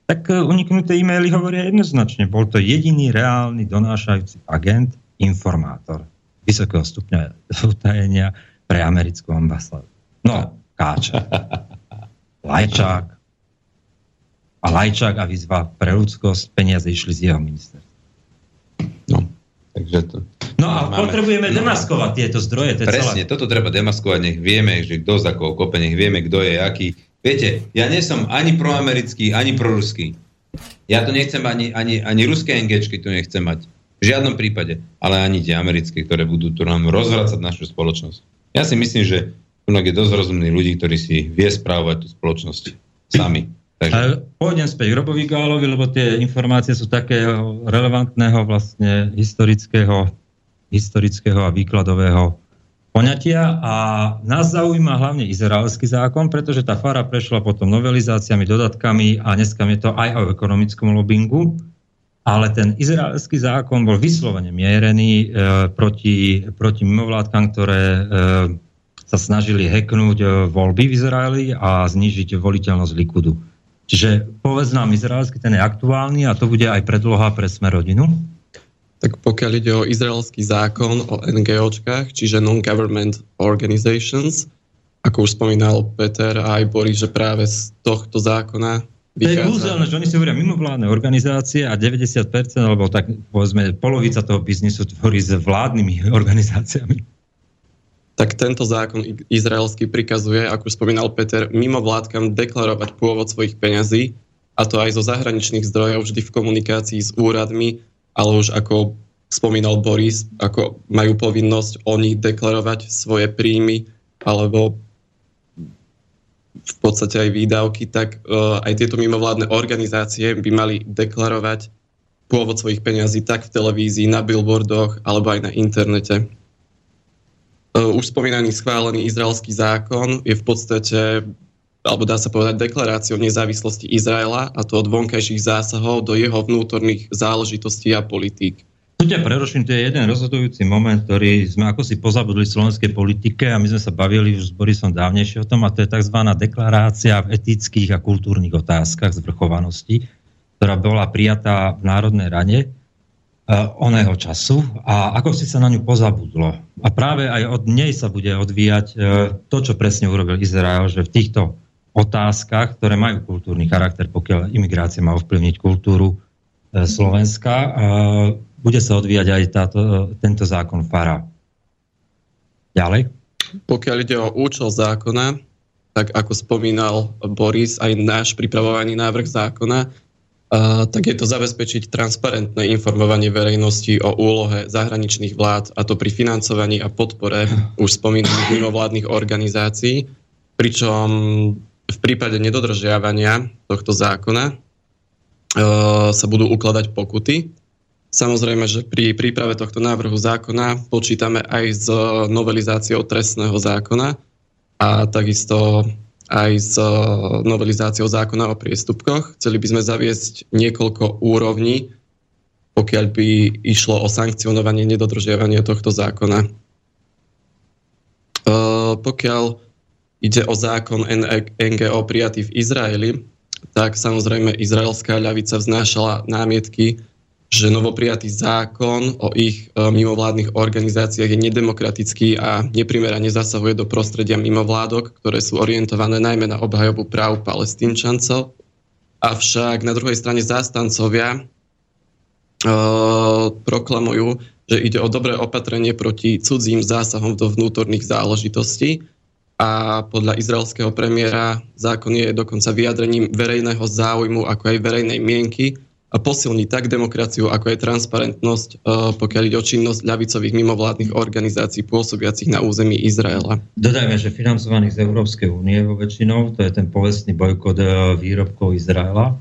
tak e, uniknuté e-maily hovoria jednoznačne. Bol to jediný reálny donášajúci agent, informátor vysokého stupňa utajenia pre americkú ambasádu. No, Káčer. Lajčák. A Lajčák a výzva pre ľudskosť, peniaze išli z jeho ministerstva. No, takže to... No a Máme- potrebujeme no. demaskovať tieto zdroje. To Presne, celé. toto treba demaskovať, nech vieme, že kto za koho kope, nech vieme, kto je aký. Viete, ja nie som ani proamerický, ani proruský. Ja to nechcem ani, ani, ani ruské NGčky tu nechcem mať. V žiadnom prípade. Ale ani tie americké, ktoré budú tu nám rozvracať našu spoločnosť. Ja si myslím, že je dosť rozumných ľudí, ktorí si vie správovať tú spoločnosť sami. Takže... Pôjdem späť k Robovi Gálovi, lebo tie informácie sú také relevantného vlastne historického, historického a výkladového poňatia a nás zaujíma hlavne izraelský zákon, pretože tá fara prešla potom novelizáciami, dodatkami a dneska je to aj o ekonomickom lobbingu, ale ten izraelský zákon bol vyslovene mierený e, proti, proti mimovládkam, ktoré e, sa snažili heknúť e, voľby v Izraeli a znižiť voliteľnosť Likudu. Čiže povedz nám izraelský, ten je aktuálny a to bude aj predloha pre sme rodinu. Tak pokiaľ ide o izraelský zákon o NGOčkách, čiže Non-Government Organizations, ako už spomínal Peter a aj Boris, že práve z tohto zákona vychádza... To je úzelné, že oni si hovoria mimovládne organizácie a 90%, alebo tak povedzme polovica toho biznisu tvorí s vládnymi organizáciami tak tento zákon izraelský prikazuje, ako už spomínal Peter, mimo vládkam deklarovať pôvod svojich peňazí, a to aj zo zahraničných zdrojov, vždy v komunikácii s úradmi, ale už ako spomínal Boris, ako majú povinnosť oni deklarovať svoje príjmy alebo v podstate aj výdavky, tak uh, aj tieto mimovládne organizácie by mali deklarovať pôvod svojich peňazí tak v televízii, na billboardoch alebo aj na internete. E, už spomínaný schválený izraelský zákon je v podstate alebo dá sa povedať deklaráciou nezávislosti Izraela a to od vonkajších zásahov do jeho vnútorných záležitostí a politík. Tu ťa preruším, to je jeden rozhodujúci moment, ktorý sme ako si pozabudli v slovenskej politike a my sme sa bavili už s Borisom dávnejšie o tom a to je tzv. deklarácia v etických a kultúrnych otázkach zvrchovanosti, ktorá bola prijatá v Národnej rane Eh, oného času a ako si sa na ňu pozabudlo. A práve aj od nej sa bude odvíjať eh, to, čo presne urobil Izrael, že v týchto otázkach, ktoré majú kultúrny charakter, pokiaľ imigrácia má ovplyvniť kultúru eh, Slovenska, bude sa odvíjať aj táto, tento zákon FARA. Ďalej. Pokiaľ ide o účel zákona, tak ako spomínal Boris, aj náš pripravovaný návrh zákona tak je to zabezpečiť transparentné informovanie verejnosti o úlohe zahraničných vlád, a to pri financovaní a podpore už spomínaných mimovládnych organizácií, pričom v prípade nedodržiavania tohto zákona uh, sa budú ukladať pokuty. Samozrejme, že pri príprave tohto návrhu zákona počítame aj s novelizáciou trestného zákona a takisto aj s eh, novelizáciou zákona o priestupkoch. Chceli by sme zaviesť niekoľko úrovní, pokiaľ by išlo o sankcionovanie nedodržiavania tohto zákona. Eh, pokiaľ ide o zákon NGO prijatý v Izraeli, tak samozrejme izraelská ľavica vznášala námietky že novoprijatý zákon o ich e, mimovládnych organizáciách je nedemokratický a neprimerane zasahuje do prostredia mimovládok, ktoré sú orientované najmä na obhajobu práv palestínčancov. Avšak na druhej strane zástancovia e, proklamujú, že ide o dobré opatrenie proti cudzím zásahom do vnútorných záležitostí a podľa izraelského premiéra zákon je dokonca vyjadrením verejného záujmu ako aj verejnej mienky posilní tak demokraciu, ako aj transparentnosť, e, pokiaľ ide o činnosť ľavicových mimovládnych organizácií pôsobiacich na území Izraela. Dodajme, že financovaných z Európskej únie vo väčšinou, to je ten povestný bojkot e, výrobkov Izraela.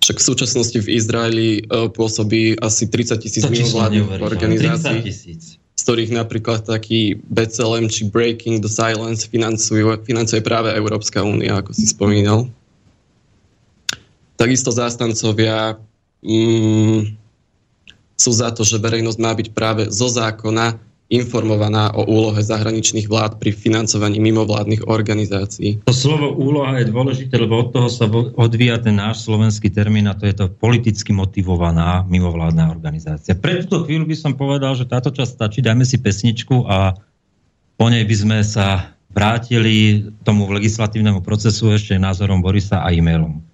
Však v súčasnosti v Izraeli e, pôsobí asi 30 tisíc mimovládnych organizácií. 30 z ktorých napríklad taký BCLM či Breaking the Silence financuje, financuje práve Európska únia, ako si spomínal. Takisto zástancovia mm, sú za to, že verejnosť má byť práve zo zákona informovaná o úlohe zahraničných vlád pri financovaní mimovládnych organizácií. To slovo úloha je dôležité, lebo od toho sa odvíja ten náš slovenský termín a to je to politicky motivovaná mimovládna organizácia. Pre túto chvíľu by som povedal, že táto časť stačí, dajme si pesničku a po nej by sme sa vrátili tomu legislatívnemu procesu ešte názorom Borisa a e-mailom.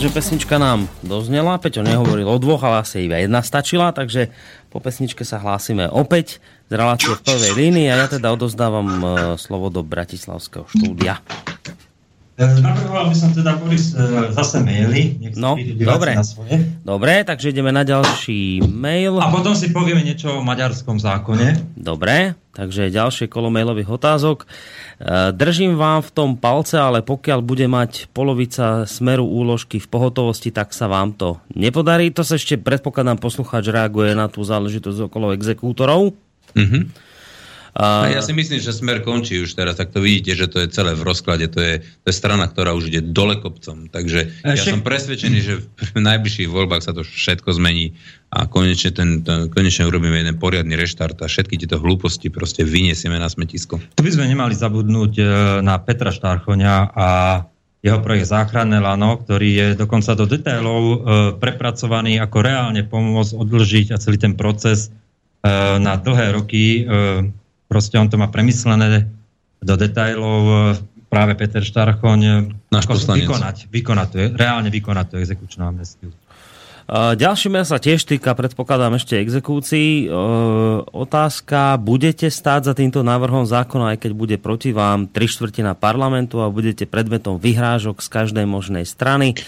Takže pesnička nám doznela, Peťo nehovoril o dvoch, ale asi iba jedna stačila, takže po pesničke sa hlásime opäť z relácie v prvej línii a ja teda odozdávam e, slovo do Bratislavského štúdia. Navrhoval by som teda, Boris, e, zase maily. No, dobre. Dobre, takže ideme na ďalší mail. A potom si povieme niečo o maďarskom zákone. Dobre, takže ďalšie kolo mailových otázok. E, Držím vám v tom palce, ale pokiaľ bude mať polovica smeru úložky v pohotovosti, tak sa vám to nepodarí. To sa ešte predpokladám poslucháč reaguje na tú záležitosť okolo exekútorov. Mhm. A, ja si myslím, že smer končí už teraz, tak to vidíte, že to je celé v rozklade, to je, to je strana, ktorá už ide dole kopcom. Takže ja Ešte- som presvedčený, že v najbližších voľbách sa to všetko zmení a konečne, ten, ten, konečne urobíme jeden poriadny reštart a všetky tieto hlúposti proste vyniesieme na smetisko. Tu by sme nemali zabudnúť e, na Petra Štárchoňa a jeho projekt Záchranné lano, ktorý je dokonca do detailov e, prepracovaný, ako reálne pomôcť odlžiť a celý ten proces e, na dlhé roky. E, proste on to má premyslené do detailov. e, Práve Peter Štárchoň e, Náš poslanec. vykonať, vykonať to, reálne vykonať tú exekučnú amnestiu. ďalší mail sa tiež týka, predpokladám, ešte exekúcií. E, otázka, budete stáť za týmto návrhom zákona, aj keď bude proti vám tri štvrtina parlamentu a budete predmetom vyhrážok z každej možnej strany.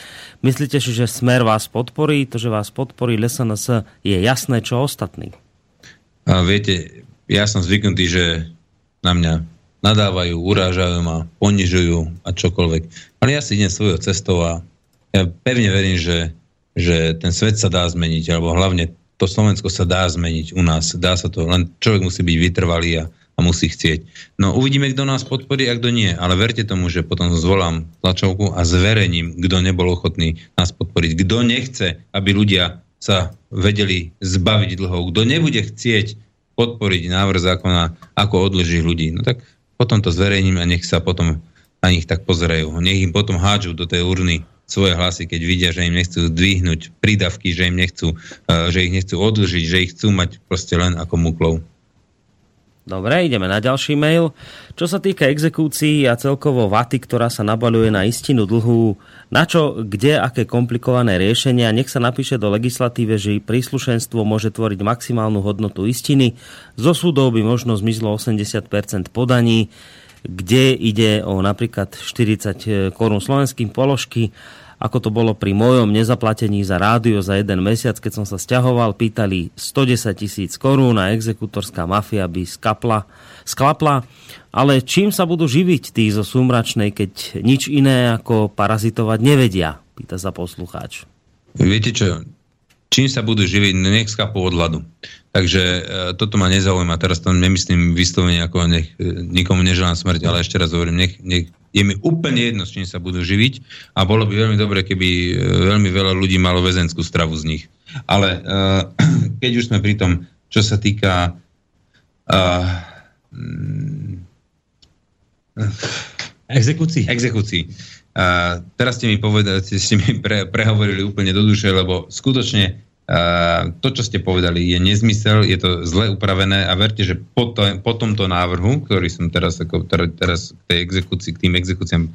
Myslíte si, že smer vás podporí? To, že vás podporí LSNS, je jasné, čo ostatní. A viete, ja som zvyknutý, že na mňa nadávajú, urážajú ma, ponižujú a čokoľvek. Ale ja si idem svojou cestou a ja pevne verím, že, že ten svet sa dá zmeniť, alebo hlavne to Slovensko sa dá zmeniť u nás. Dá sa to, len človek musí byť vytrvalý a, a musí chcieť. No uvidíme, kto nás podporí a kto nie, ale verte tomu, že potom zvolám tlačovku a zverejním, kto nebol ochotný nás podporiť. Kto nechce, aby ľudia sa vedeli zbaviť dlhov, kto nebude chcieť podporiť návrh zákona, ako odloží ľudí, no tak potom to zverejním a nech sa potom na nich tak pozerajú. Nech im potom hádžu do tej urny svoje hlasy, keď vidia, že im nechcú zdvihnúť prídavky, že im nechcú, eh, že ich nechcú odlžiť, že ich chcú mať proste len ako muklov. Dobre, ideme na ďalší mail. Čo sa týka exekúcií a celkovo vaty, ktorá sa nabaľuje na istinu dlhú, na čo, kde, aké komplikované riešenia, nech sa napíše do legislatíve, že príslušenstvo môže tvoriť maximálnu hodnotu istiny. Zo súdov by možno zmizlo 80% podaní, kde ide o napríklad 40 korún slovenským položky, ako to bolo pri mojom nezaplatení za rádio za jeden mesiac, keď som sa stiahoval, pýtali 110 tisíc korún a exekutorská mafia by skapla, sklapla. Ale čím sa budú živiť tí zo súmračnej, keď nič iné ako parazitovať nevedia? Pýta sa poslucháč. Viete čo, čím sa budú živiť, no nech skapú od hladu. Takže e, toto ma nezaujíma. Teraz to nemyslím vyslovene, ako nech e, nikomu neželám smrť, ale ešte raz hovorím, nech, nech je mi úplne jedno, s čím sa budú živiť a bolo by veľmi dobre, keby e, veľmi veľa ľudí malo väzenskú stravu z nich. Ale e, keď už sme pri tom, čo sa týka e, Exekúcii. exekúcií. A teraz ste mi povedali, ste mi pre, prehovorili úplne do duše, lebo skutočne to, čo ste povedali, je nezmysel, je to zle upravené a verte, že po, to, po tomto návrhu, ktorý som teraz, ako, teraz k tej exekúcii, k tým exekúciám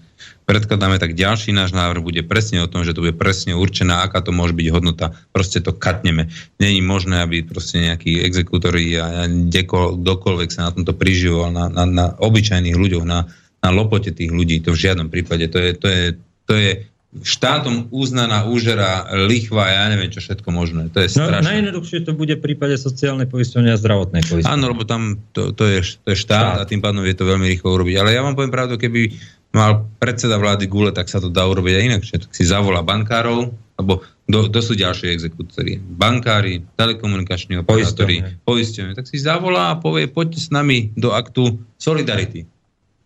predkladáme, tak ďalší náš návrh bude presne o tom, že to bude presne určená, aká to môže byť hodnota. Proste to katneme. Není možné, aby proste nejakí exekútori a kdokoľvek sa na tomto prižíval, na, na, na obyčajných ľuďoch, na, na lopote tých ľudí. To v žiadnom prípade. To je, to je, to je štátom uznaná úžera, lichva, ja neviem čo všetko možné. To je No, strašné. najjednoduchšie to bude v prípade sociálnej poisťovne a zdravotnej poisťovne. Áno, lebo tam to, to, je, to je štát, Štát. a tým pádom je to veľmi rýchlo urobiť. Ale ja vám poviem pravdu, keby mal predseda vlády Gule, tak sa to dá urobiť aj inak. Že si zavolá bankárov, alebo do, to sú ďalšie exekútory. Bankári, telekomunikační operátori, poisťovne. Tak si zavolá a povie, poďte s nami do aktu Solidarity.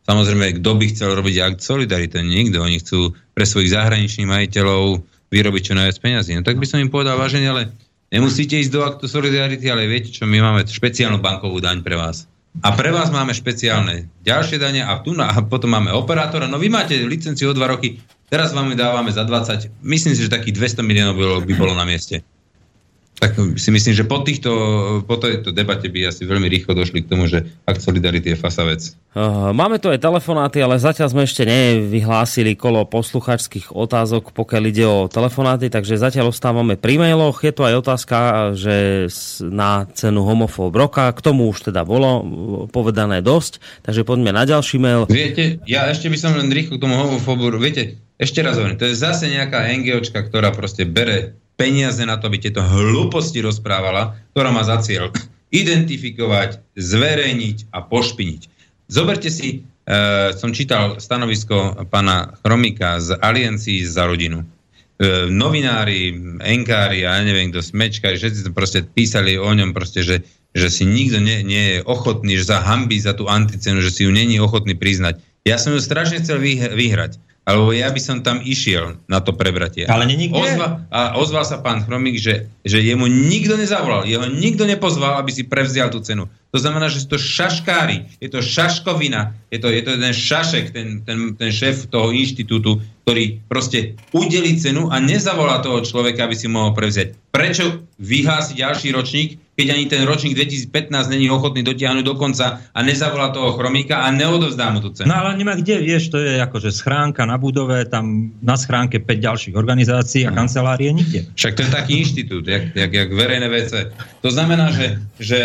Samozrejme, kto by chcel robiť akt Solidarity? Nikto. Oni chcú pre svojich zahraničných majiteľov vyrobiť čo najviac peniazí. No tak by som im povedal, vážene, ale nemusíte ísť do aktu Solidarity, ale viete čo, my máme špeciálnu bankovú daň pre vás. A pre vás máme špeciálne ďalšie dane a, tu a potom máme operátora. No vy máte licenciu o 2 roky, teraz vám dávame za 20. Myslím si, že takých 200 miliónov by bolo na mieste. Tak si myslím, že po, týchto, po tejto debate by asi veľmi rýchlo došli k tomu, že akt Solidarity je fasa vec. Máme tu aj telefonáty, ale zatiaľ sme ešte nevyhlásili kolo posluchačských otázok, pokiaľ ide o telefonáty, takže zatiaľ ostávame pri mailoch. Je tu aj otázka, že na cenu homofób roka, k tomu už teda bolo povedané dosť, takže poďme na ďalší mail. Viete, ja ešte by som len rýchlo k tomu homofóbu, viete, ešte raz hovorím, to je zase nejaká NGOčka, ktorá proste bere peniaze na to, aby tieto hlúposti rozprávala, ktorá má za cieľ identifikovať, zverejniť a pošpiniť. Zoberte si, e, som čítal stanovisko pána Chromika z Aliencii za rodinu. E, novinári, enkári a ja neviem kto, smečkári, všetci to proste písali o ňom proste, že, že si nikto nie, nie je ochotný, že sa hambí za tú anticenu, že si ju není ochotný priznať. Ja som ju strašne chcel vyh- vyhrať, alebo ja by som tam išiel na to prebratie. Ale není kde. Ozva, a ozval sa pán Chromik, že, že jemu nikto nezavolal, jeho nikto nepozval, aby si prevzial tú cenu. To znamená, že sú to šaškári, je to šaškovina, je to, je to ten šašek, ten, ten, ten šéf toho inštitútu, ktorý proste udeli cenu a nezavolá toho človeka, aby si mohol prevziať. Prečo vyhlási ďalší ročník, keď ani ten ročník 2015 není ochotný dotiahnuť do konca a nezavolá toho chromíka a neodovzdá mu tú cenu? No ale nemá kde, vieš, to je akože schránka na budove, tam na schránke 5 ďalších organizácií a kancelárie nikde. Však to je taký inštitút, jak, jak, jak verejné WC. To znamená, že, že,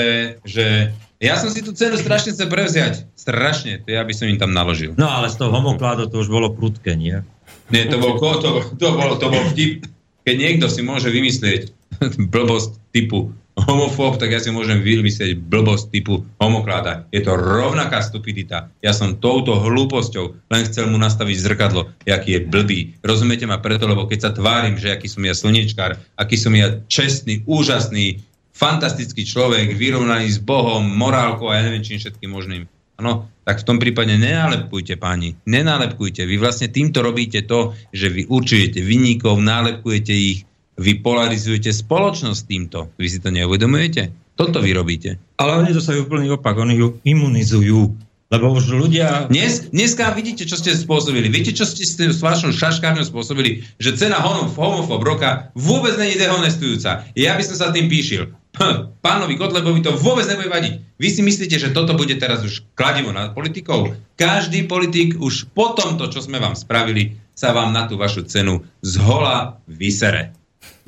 že ja som si tú cenu strašne chcel prevziať. Strašne, to ja by som im tam naložil. No ale z toho homokládu to už bolo prudké, nie? Nie, to bol, to, to, bol, to bol vtip. Keď niekto si môže vymyslieť blbosť typu homofób, tak ja si môžem vymyslieť blbosť typu homokláda. Je to rovnaká stupidita. Ja som touto hlúposťou len chcel mu nastaviť zrkadlo, aký je blbý. Rozumiete ma preto, lebo keď sa tvárim, že aký som ja slnečkár, aký som ja čestný, úžasný, fantastický človek, vyrovnaný s Bohom, morálkou a ja neviem čím všetkým možným. Áno, tak v tom prípade nenálepkujte, páni. Nenálepkujte. Vy vlastne týmto robíte to, že vy určujete vinníkov, nálepkujete ich, vy polarizujete spoločnosť týmto. Vy si to neuvedomujete? Toto vy robíte. Ale oni dosahujú úplný opak, oni ju imunizujú. Lebo už ľudia... Dnes, dneska vidíte, čo ste spôsobili. Viete, čo ste s vašou šaškárňou spôsobili? Že cena homo- homofób roka vôbec není dehonestujúca. Ja by som sa tým píšil. Hm, Pánovi Kotlebovi to vôbec nebude vadiť. Vy si myslíte, že toto bude teraz už kladivo na politikov? Každý politik už po tomto, čo sme vám spravili, sa vám na tú vašu cenu zhola vysere.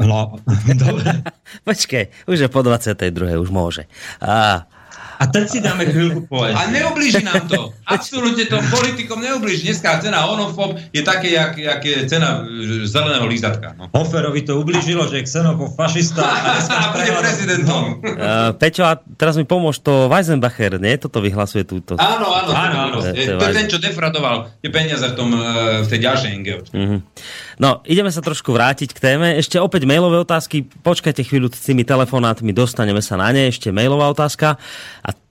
No, dobre. Počkej, už je po 22. už môže. Á, A teď si dáme chvíľku poezie. A neublíži nám to. Absolútne to politikom neublíži. Dneska cena homofób je také, jak, jak je cena e, zeleného lízatka. No. Hoferovi to ubližilo, že je xenofób, fašista. a A bude prezidentom. Uh, Peťo, a teraz mi pomôž, to Weizenbacher, nie? Toto vyhlasuje túto. Áno, áno, Áno, áno. áno. To je to je ten, čo defradoval tie peniaze v, tom, e, v tej ďalšej NGO. Mhm. No, ideme sa trošku vrátiť k téme. Ešte opäť mailové otázky. Počkajte chvíľu s tými telefonátmi, dostaneme sa na ne. Ešte mailová otázka.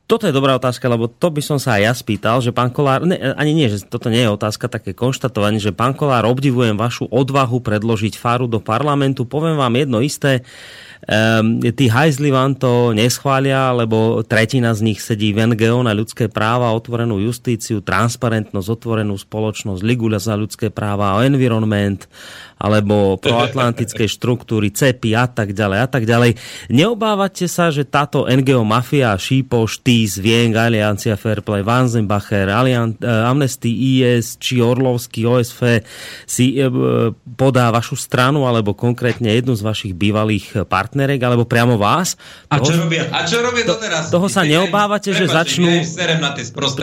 Toto je dobrá otázka, lebo to by som sa aj ja spýtal, že pán Kolár, ne, ani nie, že toto nie je otázka, také konštatovanie, že pán Kolár, obdivujem vašu odvahu predložiť faru do parlamentu. Poviem vám jedno isté, Um, tí hajzli vám to neschvália, lebo tretina z nich sedí v NGO na ľudské práva, otvorenú justíciu, transparentnosť, otvorenú spoločnosť, Ligula za ľudské práva, environment, alebo proatlantické štruktúry, CEPI a tak ďalej a tak ďalej. Neobávate sa, že táto NGO mafia, Šípoš, TIS, Vieng, Aliancia Fairplay, Wanzenbacher, Allian, uh, Amnesty, IS či Orlovský, OSF si uh, podá vašu stranu alebo konkrétne jednu z vašich bývalých partnerek alebo priamo vás? A čo robia? A čo robia doteraz? toho sa neobávate, že začnú-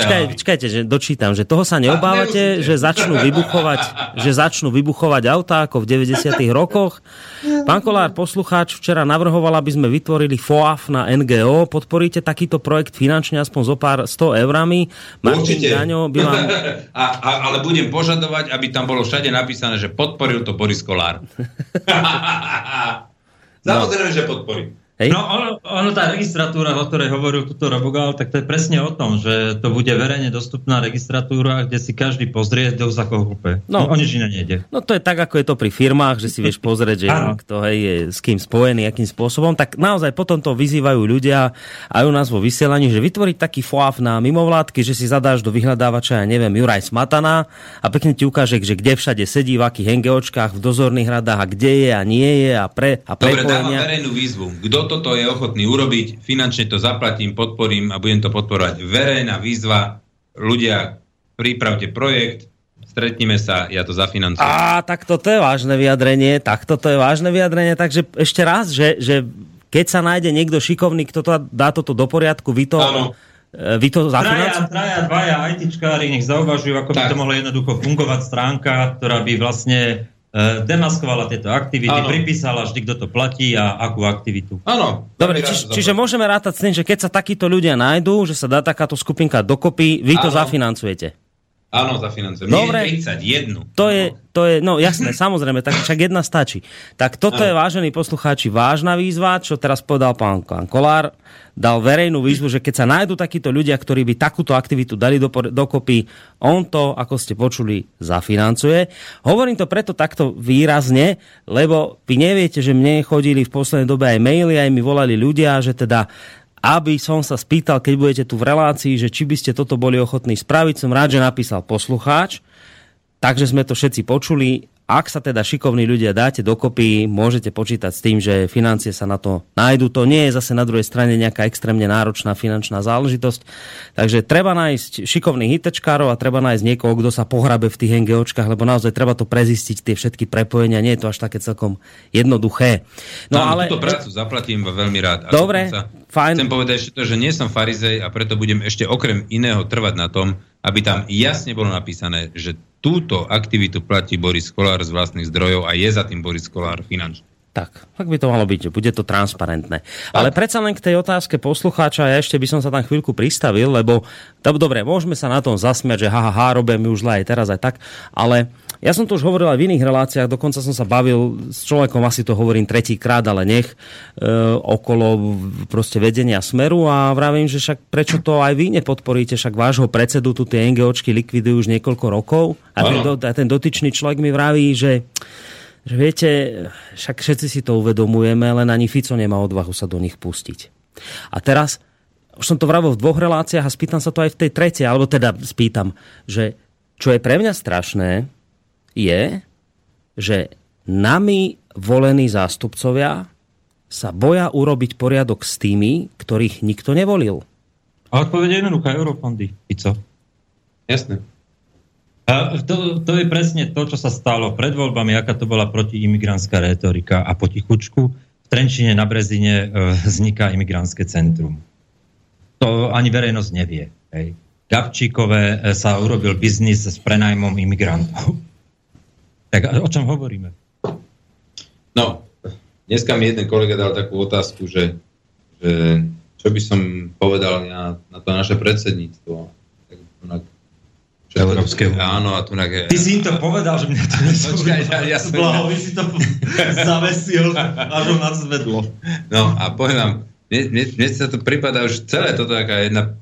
Počkaj, počkajte, že dočítam, že toho sa neobávate, že začnú vybuchovať, že začnú vybuchovať autá ako v 90. rokoch. Pán Kolár, poslucháč, včera navrhoval, aby sme vytvorili FOAF na NGO. Podporíte takýto projekt finančne aspoň zo pár 100 eurami? Martin Určite. Daňo by vám... a, a, ale budem požadovať, aby tam bolo všade napísané, že podporil to Boris Kolár. Samozrejme, že podporí. Hej? No ono, ono, tá registratúra, o ktorej hovoril tuto Robogal, tak to je presne o tom, že to bude verejne dostupná registratúra, kde si každý pozrie, kto za koho kúpe. No. No. O nič iné nejde. No to je tak, ako je to pri firmách, že si vieš pozrieť, že kto hej, je s kým spojený, akým spôsobom. Tak naozaj potom to vyzývajú ľudia aj u nás vo vysielaní, že vytvoriť taký FOAF na mimovládky, že si zadáš do vyhľadávača, ja neviem, Juraj Smatana a pekne ti ukáže, že kde všade sedí, v akých NGOčkách, v dozorných radách a kde je a nie je a, pre, a Dobre, dávam verejnú výzvu. Kto toto je ochotný urobiť, finančne to zaplatím, podporím a budem to podporovať. Verejná výzva, ľudia, pripravte projekt, stretnime sa, ja to zafinancujem. Á, tak toto je vážne vyjadrenie, tak toto je vážne vyjadrenie, takže ešte raz, že, že keď sa nájde niekto šikovný, kto to dá toto do poriadku, vy to, Áno. e, vy to Traja, zafinancujete? traja, dvaja ITčkári nech zauvažujú, ako by Tak. to mohlo jednoducho fungovať stránka, ktorá by vlastne demaskovala tieto aktivity, Áno. pripísala vždy, kto to platí a akú aktivitu. Áno. Dobre, či, to čiže môžeme rátať s tým, že keď sa takíto ľudia nájdú, že sa dá takáto skupinka dokopy, vy to Áno. zafinancujete. Áno, zafinancujem. Dobre. Nie 30, jednu. To je, to je, no jasné, samozrejme, tak však jedna stačí. Tak toto je, vážení poslucháči, vážna výzva, čo teraz povedal pán, pán Kolár. Dal verejnú výzvu, že keď sa nájdú takíto ľudia, ktorí by takúto aktivitu dali do, dokopy, on to, ako ste počuli, zafinancuje. Hovorím to preto takto výrazne, lebo vy neviete, že mne chodili v poslednej dobe aj maily, aj mi volali ľudia, že teda aby som sa spýtal, keď budete tu v relácii, že či by ste toto boli ochotní spraviť. Som rád, že napísal poslucháč, takže sme to všetci počuli. Ak sa teda šikovní ľudia dáte dokopy, môžete počítať s tým, že financie sa na to nájdu. To nie je zase na druhej strane nejaká extrémne náročná finančná záležitosť. Takže treba nájsť šikovných hitečkárov a treba nájsť niekoho, kto sa pohrabe v tých NGOčkách, lebo naozaj treba to prezistiť, tie všetky prepojenia. Nie je to až také celkom jednoduché. No, No ale... túto prácu zaplatím veľmi rád. A Dobre, dokonca fajn. Chcem povedať ešte to, že nie som farizej a preto budem ešte okrem iného trvať na tom, aby tam jasne bolo napísané, že túto aktivitu platí Boris Kolár z vlastných zdrojov a je za tým Boris Kolár finančne. Tak, tak by to malo byť, bude to transparentné. Ale predsa len k tej otázke poslucháča, ja ešte by som sa tam chvíľku pristavil, lebo dobre, môžeme sa na tom zasmiať, že ha, ha, ha robia mi už aj teraz aj tak, ale ja som to už hovoril aj v iných reláciách, dokonca som sa bavil s človekom, asi to hovorím tretíkrát, ale nech, e, okolo proste vedenia Smeru a vravím, že však prečo to aj vy nepodporíte, však vášho predsedu tu tie NGOčky likvidujú už niekoľko rokov a ten, do, a ten dotyčný človek mi vraví, že že viete, však všetci si to uvedomujeme, len ani Fico nemá odvahu sa do nich pustiť. A teraz, už som to vravil v dvoch reláciách a spýtam sa to aj v tej tretej, alebo teda spýtam, že čo je pre mňa strašné, je, že nami volení zástupcovia sa boja urobiť poriadok s tými, ktorých nikto nevolil. A odpoveď je jednoduchá, eurofondy. Fico. Jasné. A to, to je presne to, čo sa stalo pred voľbami, aká to bola protiimigrantská retorika a potichučku v Trenčine na Brezine e, vzniká imigrantské centrum. To ani verejnosť nevie. Hej. Gabčíkové e, sa urobil biznis s prenajmom imigrantov. Tak a o čom hovoríme? No, dneska mi jeden kolega dal takú otázku, že, že čo by som povedal na, na to naše predsedníctvo. Tak, to- Európskej únie. Áno, a tu je... Ty si im to povedal, že mňa to Počkaj, ja, ja som... Blaho, by si to zavesil, až ho nadzvedlo. No a poviem vám, mne, mne, mne sa to prípada už celé toto taká jedna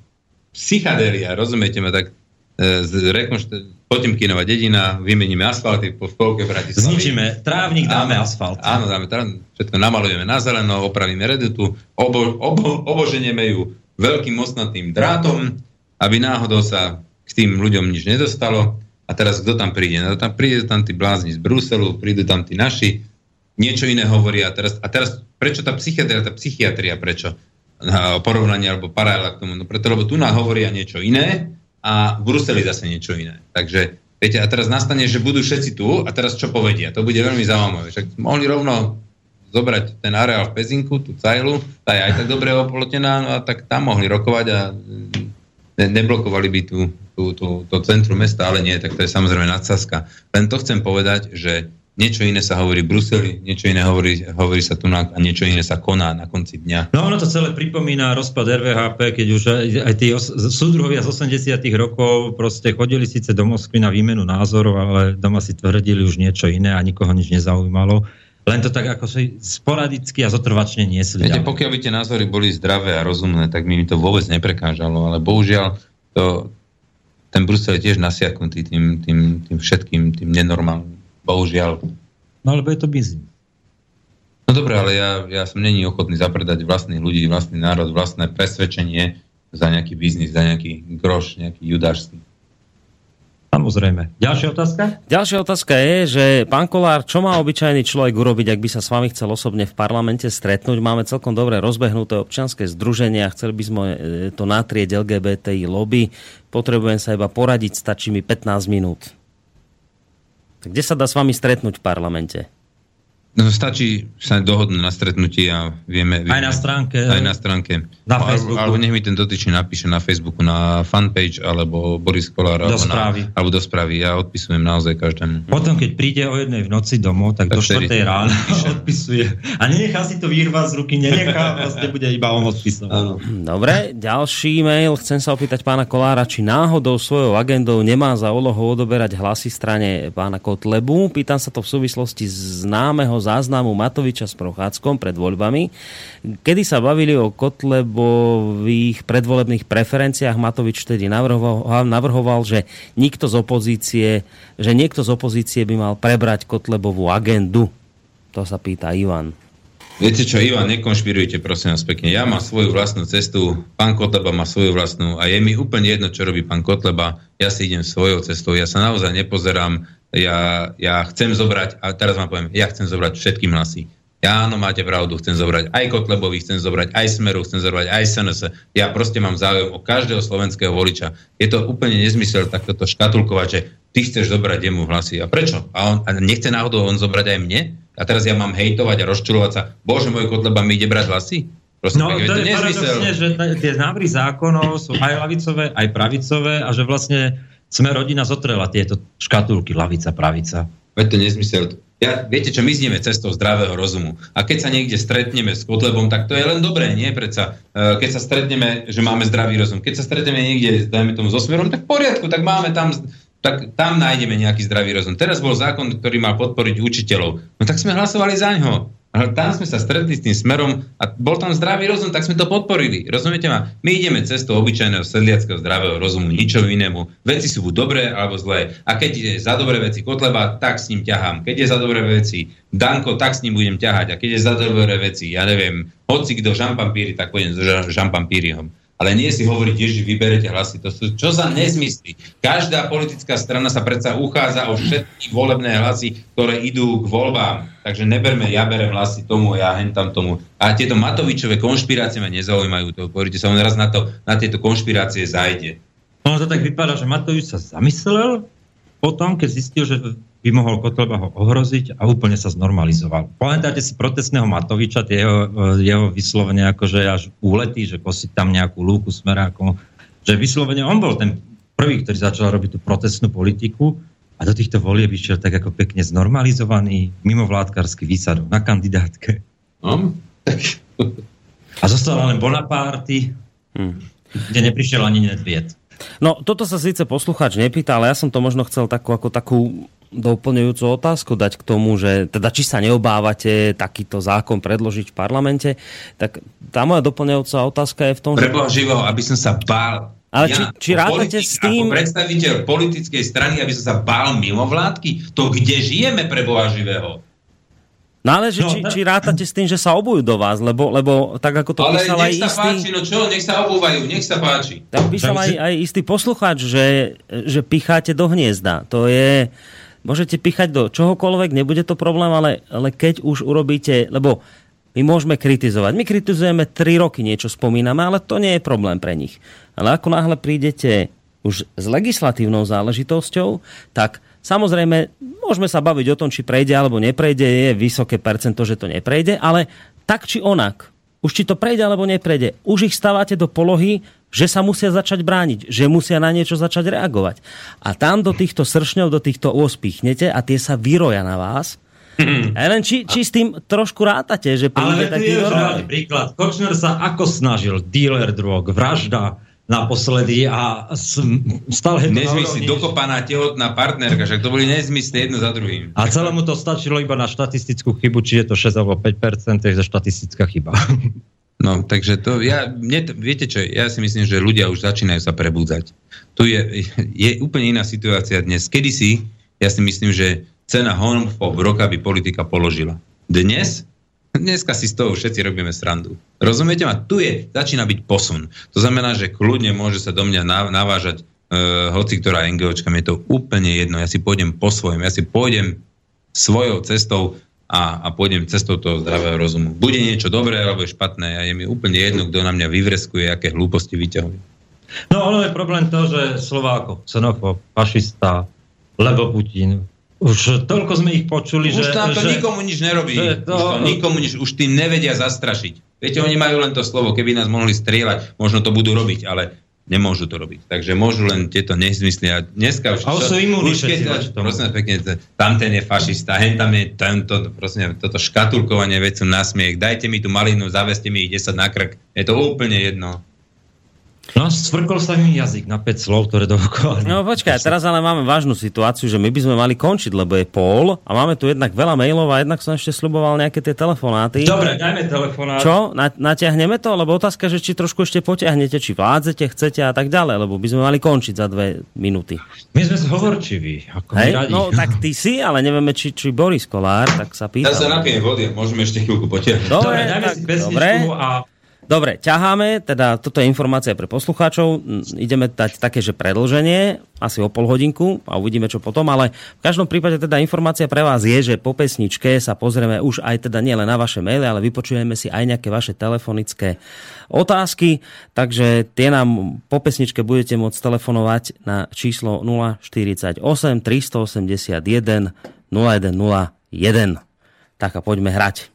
psychadelia, rozumiete ma, tak e, z rekonšt- Potemkinová dedina, vymeníme asfalty po spolke Bratislavy. Zničíme trávnik, dáme Áno, asfalt. Áno, dáme trávnik, všetko namalujeme na zeleno, opravíme redutu, obo, obo, oboženieme ju veľkým mostnatým drátom, aby náhodou sa k tým ľuďom nič nedostalo a A teraz kto tam príde? No tam príde tam tí blázni z Bruselu, prídu tam tí naši, niečo iné hovoria. A teraz, a teraz prečo tá psychiatria, tá psychiatria, prečo? Na porovnanie alebo paralela k tomu. No preto, lebo tu nám hovoria niečo iné a v Bruseli zase niečo iné. Takže Viete, a teraz nastane, že budú všetci tu a teraz čo povedia? To bude veľmi zaujímavé. Však mohli rovno zobrať ten areál v Pezinku, tú cajlu, tá je aj tak dobre oplotená, no a tak tam mohli rokovať a ne, neblokovali by tú, tú, tú, to centrum mesta, ale nie, tak to je samozrejme nadsázka. Len to chcem povedať, že niečo iné sa hovorí v Bruseli, niečo iné hovorí, hovorí sa tu a niečo iné sa koná na konci dňa. No ono to celé pripomína rozpad RVHP, keď už aj, aj tí os- súdruhovia z 80 rokov proste chodili síce do Moskvy na výmenu názorov, ale doma si tvrdili už niečo iné a nikoho nič nezaujímalo. Len to tak ako si sporadicky a zotrvačne niesli. Viete, pokiaľ by tie názory boli zdravé a rozumné, tak mi to vôbec neprekážalo, ale bohužiaľ to, ten Brusel je tiež nasiaknutý tým, tým, tým všetkým, tým nenormálnym. Bohužiaľ. No lebo je to biznis. No dobre, ale ja, ja som není ochotný zapredať vlastných ľudí, vlastný národ, vlastné presvedčenie za nejaký biznis, za nejaký groš, nejaký judášsky. Samozrejme. Ďalšia otázka? Ďalšia otázka je, že pán Kolár, čo má obyčajný človek urobiť, ak by sa s vami chcel osobne v parlamente stretnúť? Máme celkom dobre rozbehnuté občianske združenia, chceli by sme e, to natrieť LGBTI lobby. Potrebujem sa iba poradiť, stačí mi 15 minút. Kde sa dá s vami stretnúť v parlamente? No stačí sa dohodnúť na stretnutí a vieme... vieme Aj na stránke. Aj na stránke. Na Alebo- Facebooku. Alebo nech mi ten dotyčný napíše na Facebooku, na fanpage, alebo Boris Kolár, Do alebo, správy. Na, alebo do správy. Ja odpisujem naozaj každému. Potom, keď príde o jednej v noci domov, tak, Tak do vtedy. 4. rána odpisuje. A nenechá si to vyrvať z ruky, nenechá, vlastne bude iba on odpisovať. Dobre, ďalší mail. Chcem sa opýtať pána Kolára, či náhodou svojou agendou nemá za úlohu odoberať hlasy strane pána Kotlebu. Pýtam sa to v súvislosti známeho záznamu Matoviča s Prochádzkom pred voľbami. Kedy sa bavili o Kotlebových predvolebných preferenciách, Matovič vtedy navrhoval, navrhoval, že nikto z opozície, že niekto z opozície by mal prebrať Kotlebovú agendu. To sa pýta Ivan. Viete čo, Ivan, nekonšpirujte, prosím vás pekne. Ja mám svoju vlastnú cestu, pán Kotleba má svoju vlastnú a je mi úplne jedno, čo robí pán Kotleba. Ja si idem svojou cestou, ja sa naozaj nepozerám, ja, ja chcem zobrať, a teraz vám poviem, ja chcem zobrať všetkým hlasy. Ja áno, máte pravdu, chcem zobrať aj Kotlebovi, chcem zobrať aj Smeru, chcem zobrať aj SNS. Ja proste mám záujem o každého slovenského voliča. Je to úplne nezmysel takto to škatulkovať, že ty chceš zobrať jemu hlasy. A prečo? A, on, a nechce náhodou on zobrať aj mne? A teraz ja mám hejtovať a rozčulovať sa. Bože môj Kotleba mi ide brať hlasy? Prosím, No, to je paradoxne, že tie návrhy zákonov sú aj lavicové, aj pravicové a že vlastne sme rodina zotrela tieto škatulky, lavica, pravica. Veď to nezmysel. Ja, viete čo, my ideme cestou zdravého rozumu. A keď sa niekde stretneme s Kotlebom, tak to je len dobré, nie? Predsa, e, keď sa stretneme, že máme zdravý rozum. Keď sa stretneme niekde, dajme tomu, so smerom, tak v poriadku, tak máme tam, tak tam nájdeme nejaký zdravý rozum. Teraz bol zákon, ktorý mal podporiť učiteľov. No tak sme hlasovali za ňo. Ale tam sme sa stretli s tým smerom a bol tam zdravý rozum, tak sme to podporili. Rozumiete ma? My ideme cestou obyčajného sedliackého zdravého rozumu, ničomu inému. Veci sú buď dobré alebo zlé. A keď je za dobré veci Kotleba, tak s ním ťahám. Keď je za dobré veci Danko, tak s ním budem ťahať. A keď je za dobré veci, ja neviem, hoci kto žampampíri, tak pôjdem s Ža- žampampíriom. Ale nie si hovoriť, že vyberete hlasy. To sú čo za nezmysly. Každá politická strana sa predsa uchádza o všetky volebné hlasy, ktoré idú k voľbám. Takže neberme, ja berem hlasy tomu, ja hentam tomu. A tieto Matovičové konšpirácie ma nezaujímajú. To poviete sa on raz na, to, na tieto konšpirácie zajde. Ono to tak vypadá, že Matovič sa zamyslel potom, keď zistil, že by mohol Kotleba ho ohroziť a úplne sa znormalizoval. Pamätáte si protestného Matoviča, tie jeho, jeho vyslovene akože až úlety, že kosiť tam nejakú lúku smerákom, že vyslovene on bol ten prvý, ktorý začal robiť tú protestnú politiku a do týchto volieb išiel tak ako pekne znormalizovaný, mimovládkarsky výsadok na kandidátke. No? A zostal len Bonaparte, Hm. kde neprišiel ani Nedviet. No, toto sa síce poslucháč nepýta, ale ja som to možno chcel takú, ako takú doplňujúcu otázku dať k tomu, že teda či sa neobávate takýto zákon predložiť v parlamente, tak tá moja doplňujúca otázka je v tom, že... Preboha živého, aby som sa bál. Ale či- či ako rátate s tým- Ako predstaviteľ politickej strany, aby som sa bál mimovládky? To kde žijeme pre Boha živého? No ale že, No, či, či rátate s tým, že sa obujú do vás, lebo, lebo tak ako to Ale písal aj nech sa istý... páči, no čo, nech sa obúvajú, nech sa páči. Tak písal aj, aj istý poslucháč, že, že picháte do hniezda. To je... Môžete pichať do čohokoľvek, nebude to problém, ale, ale keď už urobíte... Lebo my môžeme kritizovať. My kritizujeme 3 roky niečo spomíname, ale to nie je problém pre nich. Ale ako náhle prídete už s legislatívnou záležitosťou, tak samozrejme môžeme sa baviť o tom, či prejde alebo neprejde, je vysoké percento, že to neprejde, ale tak či onak, už či to prejde alebo neprejde, už ich stávate do polohy, že sa musia začať brániť, že musia na niečo začať reagovať. A tam do týchto sršňov, do týchto ôs pichnete a tie sa vyroja na vás. A len či, či s tým trošku rátate, že príde Ale taký normálny. príklad. Kočner sa ako snažil, dealer drog, vražda naposledy a stále to Nezmysly, dokopaná tehotná partnerka, však to boli nezmysly jedno za druhým. A celému to stačilo iba na štatistickú chybu, či je to 6 alebo 5%, takže štatistická chyba. No, takže to, ja, mne viete čo, ja si myslím, že ľudia už začínajú sa prebúdzať. Tu je, je úplne iná situácia dnes. Kedysi, ja si myslím, že cena homofób roka by politika položila. Dnes, dneska si z toho všetci robíme srandu. Rozumiete ma? Tu je, začína byť posun. To znamená, že kľudne môže sa do mňa na- navážať uh, hoci ktorá NGOčka, mi je to úplne jedno. Ja si pôjdem po svojom, ja si pôjdem svojou cestou a, a pôjdem cestou toho zdravého rozumu. Bude niečo dobré alebo špatné a je mi úplne jedno, kto na mňa vyvreskuje, aké hlúposti vyťahuje. No ale je problém to, že Slováko, xenofób, fašista, lebo Putin, už toľko sme ich počuli, Už že... tam to že, nikomu nič nerobí. že to- Už to nikomu nič, už tým nevedia zastrašiť. Viete, oni majú len to slovo, keby nás mohli strieľať, možno to budú robiť, ale nemôžu to robiť. Takže môžu len tieto nezmysly. A dneska už... A už sú tomu. prosím pekne, t- tamten je fašista, hen tam je tento, prosím, toto škatulkovanie vecu na smiech, dajte mi tú malinu, zaveste mi ich 10 na krk. Je to úplne jedno. No, svrkol sa mi jazyk na 5 slov, ktoré dookola. No počkaj, teraz ale máme vážnu situáciu, že my by sme mali končiť, lebo je pol a máme tu jednak veľa mailov a jednak som ešte sluboval nejaké tie telefonáty. Dobre, dajme telefonát. Čo? Na, natiahneme to? Lebo otázka, že či trošku ešte potiahnete, či vládzete, chcete a tak ďalej, lebo by sme mali končiť za dve minúty. My sme zhovorčiví, ako Hej? radi. No tak ty si, ale nevieme, či, či Boris Kolár, tak sa Ja sa pýtam. napijem vody, môžeme ešte chvíľku potiahnuť. Dobre, Dobre, dajme tak, si dobre. a Dobre, ťaháme, teda toto je informácia pre poslucháčov, ideme dať také, že predlženie, asi o pol hodinku a uvidíme čo potom, ale v každom prípade teda informácia pre vás je, že po pesničke sa pozrieme už aj teda nielen na vaše maily, ale vypočujeme si aj nejaké vaše telefonické otázky, takže tie nám po pesničke budete môcť telefonovať na číslo 048 381 0101. Tak a poďme hrať.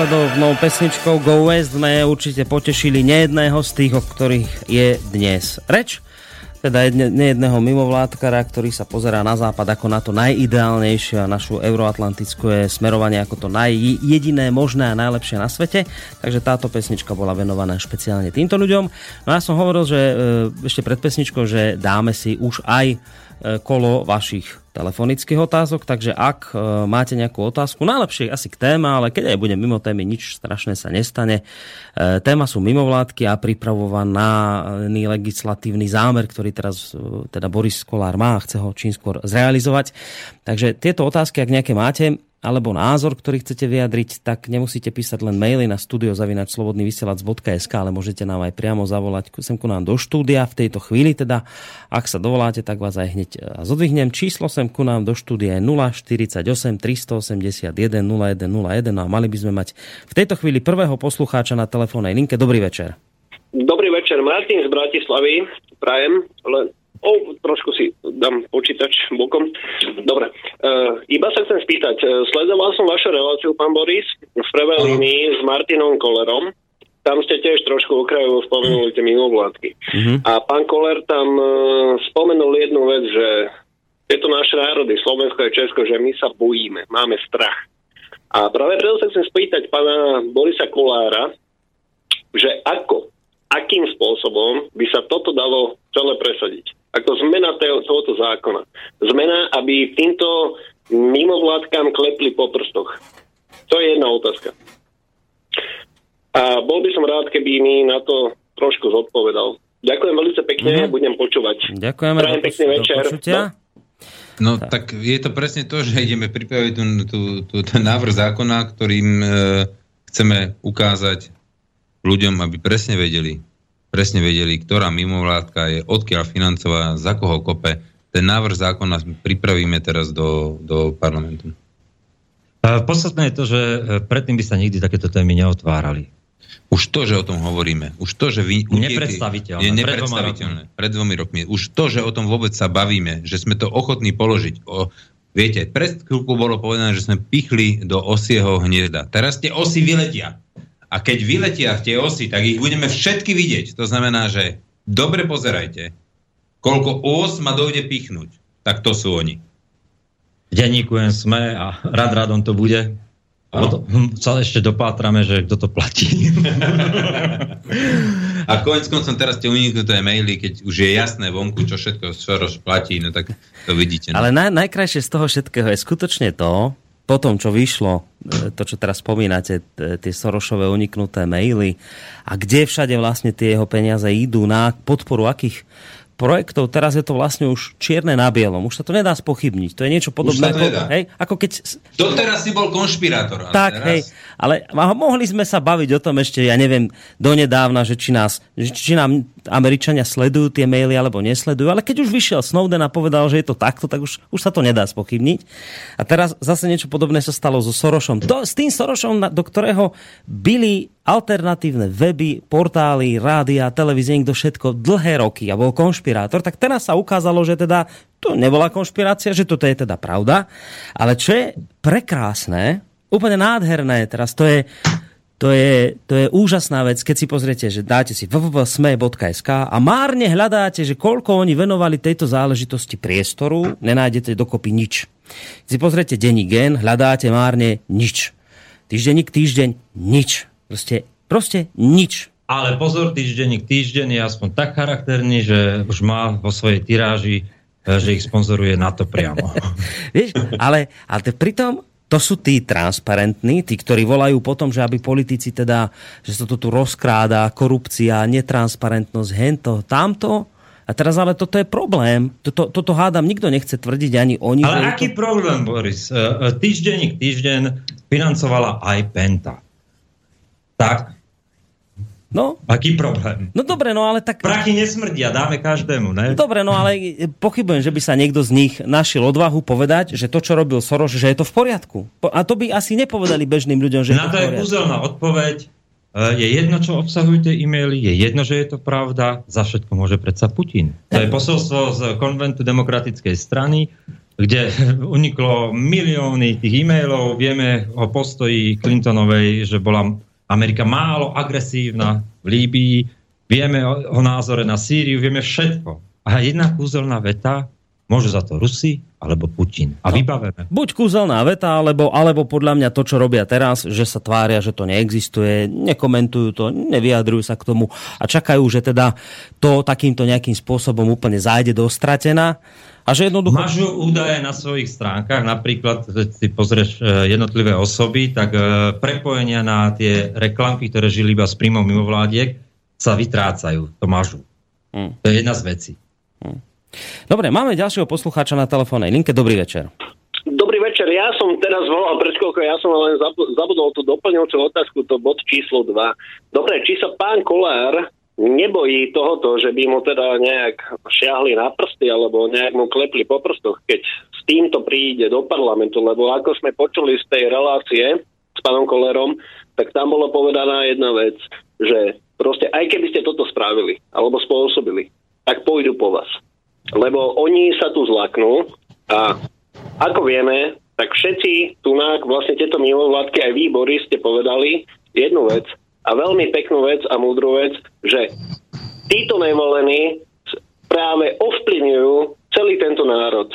Tak nasledovnou pesničkou Go West sme určite potešili nejedného z tých, o ktorých je dnes reč. Teda nejedného mimovládkara, ktorý sa pozerá na západ ako na to najideálnejšie a našu euroatlantické smerovanie ako to najjediné možné a najlepšie na svete. Takže táto pesnička bola venovaná špeciálne týmto ľuďom. No ja som hovoril, že e, ešte pred pesničkou, že dáme si už aj kolo vašich telefonických otázok, takže ak e, máte nejakú otázku, najlepšie asi k téma, ale keď aj budem mimo témy, nič strašné sa nestane. E, téma sú mimovládky a pripravovaný legislatívny zámer, ktorý teraz e, teda Boris Kolár má a chce ho čím skôr zrealizovať. Takže tieto otázky, ak nejaké máte, alebo názor, ktorý chcete vyjadriť, tak nemusíte písať len maily na studiozavinačslobodnyvysielac.sk, ale môžete nám aj priamo zavolať sem ku nám do štúdia v tejto chvíli. Teda, ak sa dovoláte, tak vás aj hneď e, zodvihnem. Číslo sem ku nám do štúdia je 048 381 0101 no a mali by sme mať v tejto chvíli prvého poslucháča na telefónnej linke. Dobrý večer. Dobrý večer, Martin z Bratislavy, prajem, O, trošku si dám počítač bokom. Dobre. Uh, iba sa chcem spýtať. Uh, sledoval som vašu reláciu, pán Boris, v prvej línii s Martinom Kolerom. Tam ste tiež trošku okrajovo spomenuli tie mimovládky. Mhm. A pán Koler tam uh, spomenul jednu vec, že tieto naše národy, Slovensko a Česko, že my sa bojíme, máme strach. A práve preto sa chcem spýtať pána Borisa Kolára, že ako, akým spôsobom by sa toto dalo celé presadiť. Ako zmena toho, tohoto zákona. Zmena, aby týmto mimovládkam klepli po prstoch. To je jedna otázka. A bol by som rád, keby mi na to trošku zodpovedal. Ďakujem veľmi pekne, mm-hmm. budem počúvať. Ďakujeme. Prajem do, pekný do večer. počutia. No tak. tak je to presne to, že ideme pripraviť tú, tú, tú, ten návrh zákona, ktorým e, chceme ukázať ľuďom, aby presne vedeli, presne vedeli, ktorá mimovládka je, odkiaľ financovaná, za koho kope. Ten návrh zákona pripravíme teraz do, do parlamentu. A Podstatné je to, že e, predtým by sa nikdy takéto témy neotvárali. Už to, že o tom hovoríme, už to, že vy... Nepredstaviteľné. Je nepredstaviteľné. Pred dvomi rokmi. Už to, že o tom vôbec sa bavíme, že sme to ochotní položiť. O, viete, pred chvíľkou bolo povedané, že sme pichli do osieho hniezda. Teraz tie osy vyletia. A keď vyletia tie osy, tak ich budeme všetky vidieť. To znamená, že dobre pozerajte, koľko os ma dojde pichnúť. Tak to sú oni. Jen sme a rád rádom to bude. Potom hm, sa ešte dopátrame, že kto to platí. A konec koncom teraz tie uniknuté maily, keď už je jasné vonku, čo všetko Soros platí, no tak to vidíte. No. Ale naj, najkrajšie z toho všetkého je skutočne to, po tom, čo vyšlo, e, to, čo teraz spomínate, tie Sorošové uniknuté maily a kde všade vlastne tie jeho peniaze idú, na podporu akých projektov, teraz je to vlastne už čierne na bielom. Už sa to nedá spochybniť. To je niečo podobné. ako, hej, ako keď Doteraz si bol konšpirátor. Tak, teraz... hej, ale mohli sme sa baviť o tom ešte, ja neviem, donedávna, že či, nás, že či nám Američania sledujú tie maily alebo nesledujú, ale keď už vyšiel Snowden a povedal, že je to takto, tak už, už sa to nedá spochybniť. A teraz zase niečo podobné sa stalo so Sorošom. To, s tým Sorošom, do ktorého byli alternatívne weby, portály, rádia, televízie, niekto všetko dlhé roky a bol konšpirátor, tak teraz sa ukázalo, že teda to nebola konšpirácia, že toto je teda pravda. Ale čo je prekrásne, úplne nádherné, teraz to je, to je, to je úžasná vec, keď si pozriete, že dáte si www.sme.sk a márne hľadáte, že koľko oni venovali tejto záležitosti priestoru, nenájdete dokopy nič. Keď si pozriete denní gen, hľadáte márne nič. Týždenník týždeň nič. Proste, proste nič. Ale pozor, týždenník týždeň je aspoň tak charakterný, že už má vo svojej tiráži, e, že ich sponzoruje na to priamo. Vieš, ale, ale to pritom to sú tí transparentní, tí, ktorí volajú potom, že aby politici teda, že sa to tu rozkráda, korupcia, netransparentnosť, hento, tamto. A teraz ale toto je problém. Toto, toto hádam, nikto nechce tvrdiť ani oni. Ale aký to... problém, Boris? E, e, Týždenník týždeň financovala aj Penta. Tak, No, aký problém? no dobre, no ale tak... Prachy nesmrdia, dáme každému, ne? Dobre, no ale pochybujem, že by sa niekto z nich našiel odvahu povedať, že to, čo robil Soros, že je to v poriadku. Po- A to by asi nepovedali bežným ľuďom, že Na je to to je kúzelná odpoveď. E, Je jedno, čo obsahujú tie e-maily, je jedno, že je to pravda, za všetko môže predsa Putin. To je posolstvo z konventu demokratickej strany, kde uniklo milióny tých e-mailov. Vieme o postoji Clintonovej, že bola Amerika málo agresívna v Líbii. Vieme o, o názore na Sýriu, vieme všetko. A jedna kúzelná veta, môže za to Rusi alebo Putin. A vybavené. Buď kúzelná veta, alebo, alebo podľa mňa to, čo robia teraz, že sa tvária, že to neexistuje, nekomentujú to, nevyjadrujú sa k tomu a čakajú, že teda to takýmto nejakým spôsobom úplne zájde do stratená a že jednoducho... Mažu údaje na svojich stránkach, napríklad, keď si pozrieš e, jednotlivé osoby, tak e, prepojenia na tie reklamky, ktoré žili iba s príjmom mimovládiek, sa vytrácajú, to mažu. Hm. To je jedna z vecí. Dobre, máme ďalšieho poslucháča na telefónnej linke. Dobrý večer. Dobrý večer, ja som teraz volal pred chvíľkou, ja som len zab- zabudol tú doplňujúcu otázku, to bod číslo 2. Dobre, či sa pán Kolár nebojí tohoto, že by mu teda nejak šiahli na prsty alebo nejak mu klepli po prstoch, keď s týmto príde do parlamentu, lebo ako sme počuli z tej relácie s pánom Kolerom, tak tam bolo povedaná jedna vec, že proste aj keby ste toto spravili alebo spôsobili, tak pôjdu po vás. Lebo oni sa tu zlaknú a ako vieme, tak všetci tu vlastne tieto mimovládky aj výbory ste povedali jednu vec a veľmi peknú vec a múdru vec, že títo nevolení práve ovplyvňujú celý tento národ.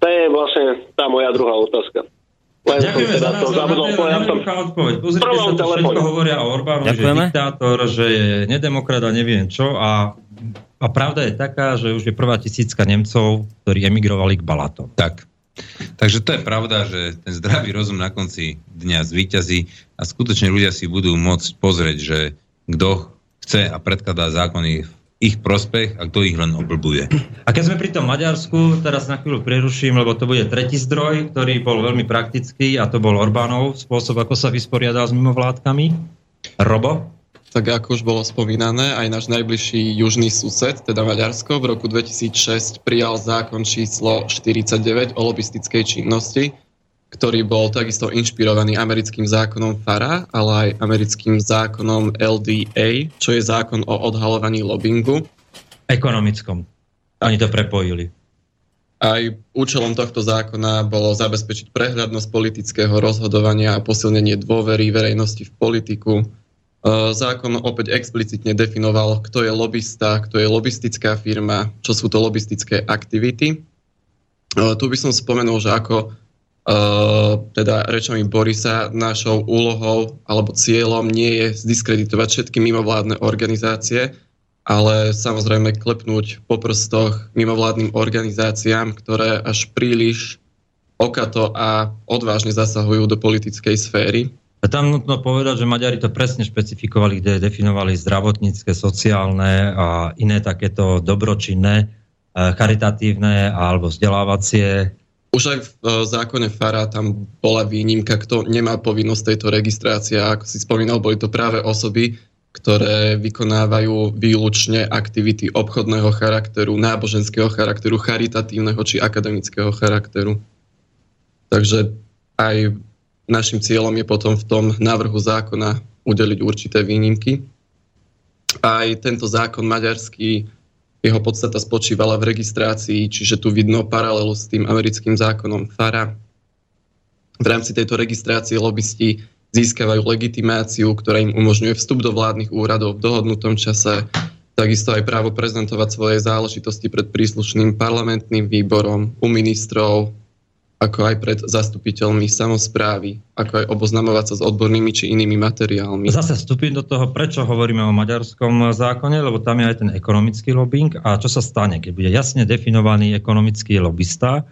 To je vlastne tá moja druhá otázka. Len Ďakujeme za teda to názor, zabudol povedať. Pozrite sa, to všetko hovoria o Orbánovi, že je diktátor, že je nedemokrat a neviem čo a, a pravda je taká, že už je prvá tisícka Nemcov, ktorí emigrovali k Balatom. Tak. Takže to je pravda, že ten zdravý rozum na konci dňa zvíťazí a skutočne ľudia si budú môcť pozrieť, že kto chce a predkladá zákony v ich prospech a kto ich len oblbuje. A keď sme pri tom Maďarsku, teraz na chvíľu preruším, lebo to bude tretí zdroj, ktorý bol veľmi praktický a to bol Orbánov spôsob, ako sa vysporiadal s mimovládkami. Robo? Tak ako už bolo spomínané, aj náš najbližší južný sused, teda Maďarsko, v roku 2006 prijal zákon číslo 49 o lobistickej činnosti, ktorý bol takisto inšpirovaný americkým zákonom FARA, ale aj americkým zákonom LDA, čo je zákon o odhalovaní lobbingu. Ekonomickom. Oni to prepojili. Aj účelom tohto zákona bolo zabezpečiť prehľadnosť politického rozhodovania a posilnenie dôvery verejnosti v politiku. E, Zákon opäť explicitne definoval, kto je lobista, kto je lobistická firma, čo sú to lobistické aktivity. E, Tu by som spomenul, že ako e, teda rečami Borisa, našou úlohou alebo cieľom nie je zdiskreditovať všetky mimovládne organizácie, ale samozrejme klepnúť po prstoch mimovládnym organizáciám, ktoré až príliš okato a odvážne zasahujú do politickej sféry. A tam nutno povedať, že Maďari to presne špecifikovali, kde definovali zdravotnícke, sociálne a iné takéto dobročinné, eh, charitatívne alebo vzdelávacie. Už aj v e, zákone FARA tam bola výnimka, kto nemá povinnosť tejto registrácie. Ako si spomínal, boli to práve osoby, ktoré vykonávajú výlučne aktivity obchodného charakteru, náboženského charakteru, charitatívneho či akademického charakteru. Takže aj našim cieľom je potom v tom návrhu zákona udeliť určité výnimky. Aj tento zákon maďarský Jeho podstata spočívala v registrácii, čiže tu vidno paralelu s tým americkým zákonom FARA. V rámci tejto registrácie lobbysti získavajú legitimáciu, ktorá im umožňuje vstup do vládnych úradov v dohodnutom čase, takisto aj právo prezentovať svoje záležitosti pred príslušným parlamentným výborom, u ministrov, ako aj pred zastupiteľmi samozprávy, ako aj oboznamovať sa s odbornými či inými materiálmi. Zase vstúpim do toho, prečo hovoríme o maďarskom zákone, lebo tam je aj ten ekonomický lobbying a čo sa stane, keď bude jasne definovaný ekonomický lobbysta,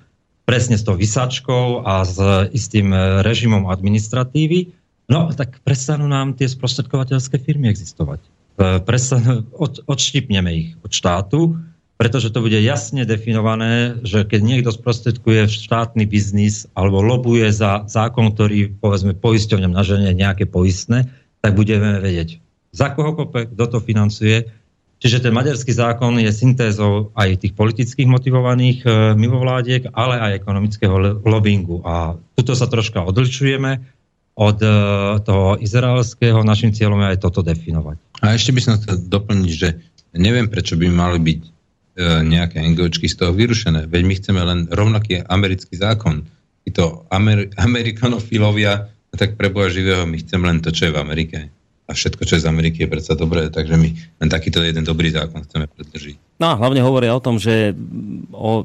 presne s tou vysačkou a s istým režimom administratívy, no tak prestanú nám tie sprostredkovateľské firmy existovať. E, Prestanú, od, odštipneme ich od štátu, pretože to bude jasne definované, že keď niekto sprostredkuje štátny biznis alebo lobuje za zákon, ktorý povedzme poisťovňam naženie nejaké poistné, tak budeme vedieť, za koho kope, kto to financuje. Čiže ten maďarský zákon je syntézou aj tých politických motivovaných e, mimovládiek, ale aj ekonomického lobbingu. A tuto sa troška odličujeme od e, toho izraelského. Našim cieľom je aj toto definovať. A ešte by som chcel doplniť, že neviem, prečo by mali byť nejaké NGOčky z toho vyrušené. Veď my chceme len rovnaký americký zákon. Títo Amer- amerikanofilovia, tak preboha živého, my chceme len to, čo je v Amerike. A všetko, čo je z Ameriky, je predsa dobré, takže my len takýto jeden dobrý zákon chceme predlžiť. No a hlavne hovoria o tom, že o,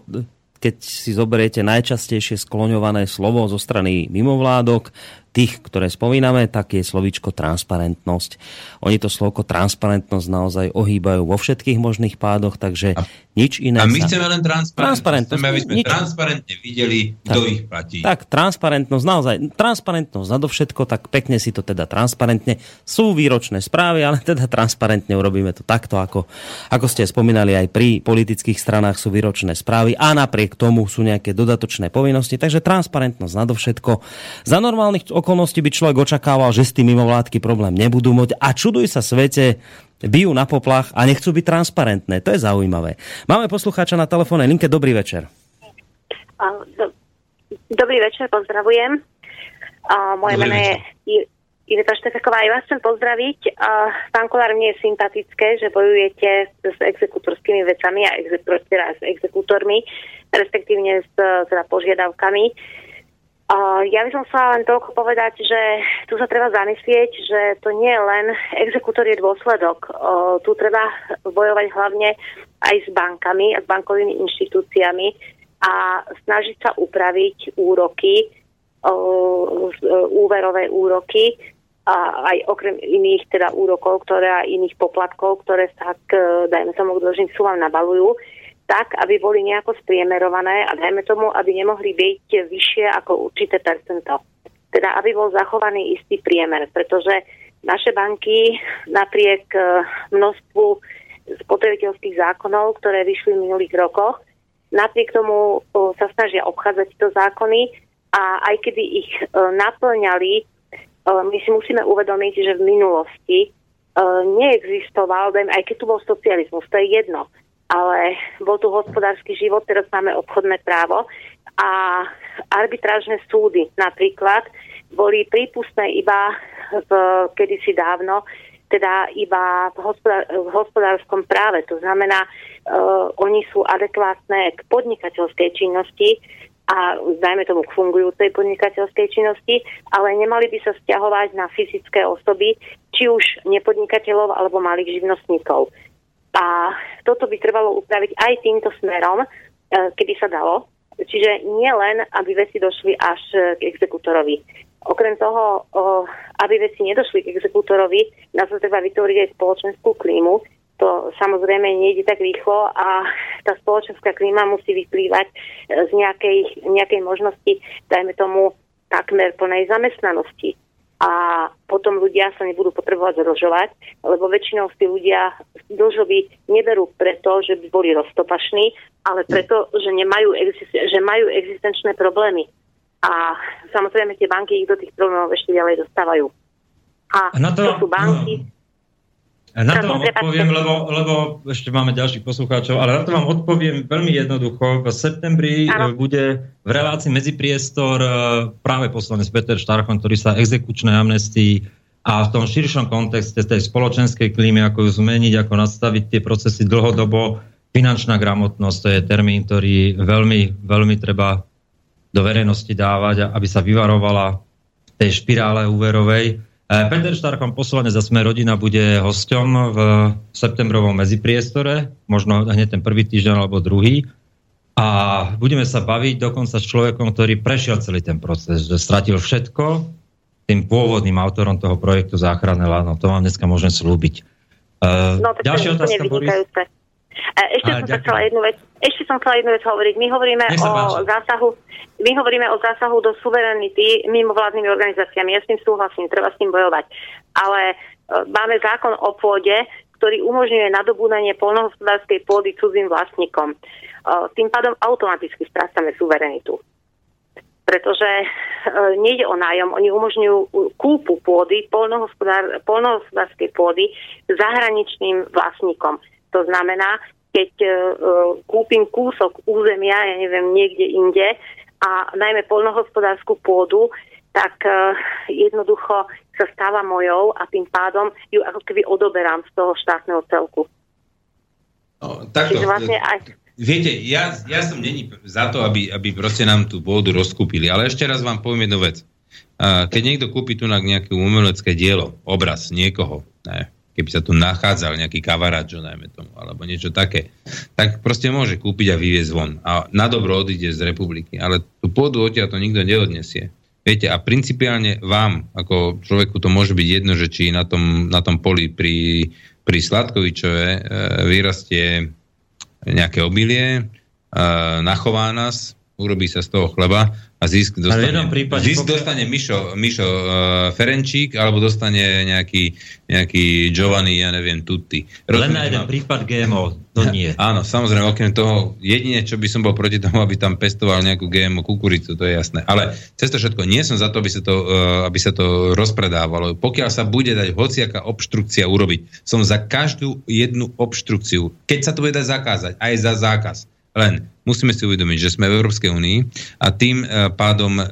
keď si zoberiete najčastejšie skloňované slovo zo strany mimovládok, tých, ktoré spomíname, tak je slovíčko transparentnosť. Oni to slovko transparentnosť naozaj ohýbajú vo všetkých možných pádoch, takže A- nič iné A my chceme len transparentnosť. Transparentnosť. Chceme, aby sme Nič. transparentne videli, kto ich platí. Tak, transparentnosť, naozaj, transparentnosť nadovšetko, tak pekne si to teda transparentne. Sú výročné správy, ale teda transparentne urobíme to takto, ako, ako ste spomínali, aj pri politických stranách sú výročné správy a napriek tomu sú nejaké dodatočné povinnosti, takže transparentnosť nadovšetko. Za normálnych okolností by človek očakával, že s tým mimovládky problém nebudú mať a čuduj sa svete, bijú na poplach a nechcú byť transparentné. To je zaujímavé. Máme poslucháča na telefónnej linke. Dobrý večer. Dobrý večer, pozdravujem. Moje meno je Iveta Štefeková. Ja vás chcem pozdraviť. Pán Kolár, mne je sympatické, že bojujete s exekutorskými vecami a exekutor, teda s exekútormi, respektívne s teda požiadavkami. Ja by som chcela len toľko povedať, že tu sa treba zamyslieť, že to nie je len exekútor je dôsledok. O, tu treba bojovať hlavne aj s bankami a s bankovými inštitúciami, a snažiť sa upraviť úroky, e, úverové úroky a aj okrem iných teda úrokov, ktoré a iných poplatkov, ktoré sa k, dajme tomu, k dlžným sumám nabalujú, tak, aby boli nejako spriemerované a dajme tomu, aby nemohli byť vyššie ako určité percento. Teda, aby bol zachovaný istý priemer, pretože naše banky napriek e, množstvu spotrebiteľských zákonov, ktoré vyšli v minulých rokoch, napriek tomu o, sa snažia obchádzať tieto zákony a aj kedy ich e, naplňali, e, my si musíme uvedomiť, že v minulosti e, neexistoval, aj keď tu bol socializmus, to je jedno, ale bol tu hospodársky život, teraz máme obchodné právo a arbitrážne súdy napríklad boli prípustné iba v, kedysi dávno, teda iba v, hospodár, v hospodárskom práve. To znamená, uh, oni sú adekvátne k podnikateľskej činnosti a dajme tomu k fungujúcej podnikateľskej činnosti, ale nemali by sa stiahovať na fyzické osoby, či už nepodnikateľov alebo malých živnostníkov. A toto by trebalo upraviť aj týmto smerom, uh, keby sa dalo. Čiže nie len, aby veci došli až k exekutorovi. Okrem toho, aby veci nedošli k exekútorovi, na to treba vytvoriť aj spoločenskú klímu. To samozrejme nejde tak rýchlo a tá spoločenská klíma musí vyplývať e, z nejakej, nejakej možnosti, dajme tomu, takmer plnej zamestnanosti. A potom ľudia sa nebudú potrebovať zadlžovať, lebo väčšinou si ľudia dlžoby neberú preto, že by boli roztopašní, ale preto, že, nemajú, že majú existenčné problémy a samozrejme tie banky ich do tých problémov ešte ďalej dostávajú. A, A na to- to sú banky. A Na to vám odpoviem, lebo, lebo ešte máme ďalších poslucháčov, ale na to vám odpoviem veľmi jednoducho. V septembri Áno. e, bude v relácii Medzipriestor e, práve poslanec Peter Štarchon, ktorý sa exekučnej amnestii a v tom širšom kontexte tej spoločenskej klímy, ako ju zmeniť, ako nastaviť tie procesy dlhodobo, finančná gramotnosť, to je termín, ktorý veľmi, veľmi treba do verejnosti dávať, aby sa vyvarovala tej špirále úverovej. E, Peter Štarkom, poslanec za Sme rodina, bude hosťom v septembrovom medzipriestore, možno hneď ten prvý týždeň alebo druhý. A budeme sa baviť dokonca s človekom, ktorý prešiel celý ten proces, že stratil všetko, tým pôvodným autorom toho projektu Záchranné láno. To vám dneska môžem slúbiť. Uh, No, ďalšia to úplne otázka, Boris. vynikajúce. E, Ešte som sa chcela jednu vec, ešte som chcela jednu vec hovoriť. My hovoríme o zásahu, my hovoríme o zásahu do suverenity mimovládnymi organizáciami. Ja s tým súhlasím, treba s tým bojovať. Ale e, máme zákon o pôde, ktorý umožňuje nadobúdanie polnohospodárskej pôdy cudzím vlastníkom. E, Tým pádom automaticky strácame suverenitu pretože e, nejde o nájom, oni umožňujú kúpu pôdy, polnohospodár, polnohospodárskej pôdy zahraničným vlastníkom. To znamená, keď e, kúpim kúsok územia, ja neviem, niekde inde, a najmä polnohospodárskú pôdu, tak e, jednoducho sa stáva mojou a tým pádom ju ako keby odoberám z toho štátneho celku. No, takto, Čiže vlastne aj... Viete, ja, ja som není za to, aby, aby proste nám tú pôdu rozkúpili, ale ešte raz vám poviem jednu vec. Keď niekto kúpi tu na nejaké umelecké dielo, obraz niekoho, ne, keby sa tu nachádzal nejaký kavaradžo, najmä tomu, alebo niečo také, tak proste môže kúpiť a vyviezť von. A na dobro odíde z republiky. Ale tú pôdu odtiaľ to nikto neodnesie. Viete, a principiálne vám, ako človeku, to môže byť jedno, že či na tom, na tom poli pri, pri Sladkovičove e, vyrastie nejaké obilie, e, nachová nás, urobí sa z toho chleba a zisk Ale v dostane, jednom prípade, zisk pokiaľ- dostane Mišo, Mišo uh, Ferenčík alebo dostane nejaký, nejaký Giovanni, ja neviem, Tutti. Len na jeden ma? prípad GMO, to nie. Áno, samozrejme, okrem toho, jedine, čo by som bol proti tomu, aby tam pestoval nejakú GMO kukuricu, to je jasné. Ale cez to všetko, nie som za to, aby sa to, uh, aby sa to rozpredávalo. Pokiaľ sa bude dať hociaká obštrukcia urobiť, som za každú jednu obštrukciu, keď sa to bude dať zakázať, aj za zákaz. Len musíme si uvedomiť, že sme v Európskej únii a tým e, pádom e,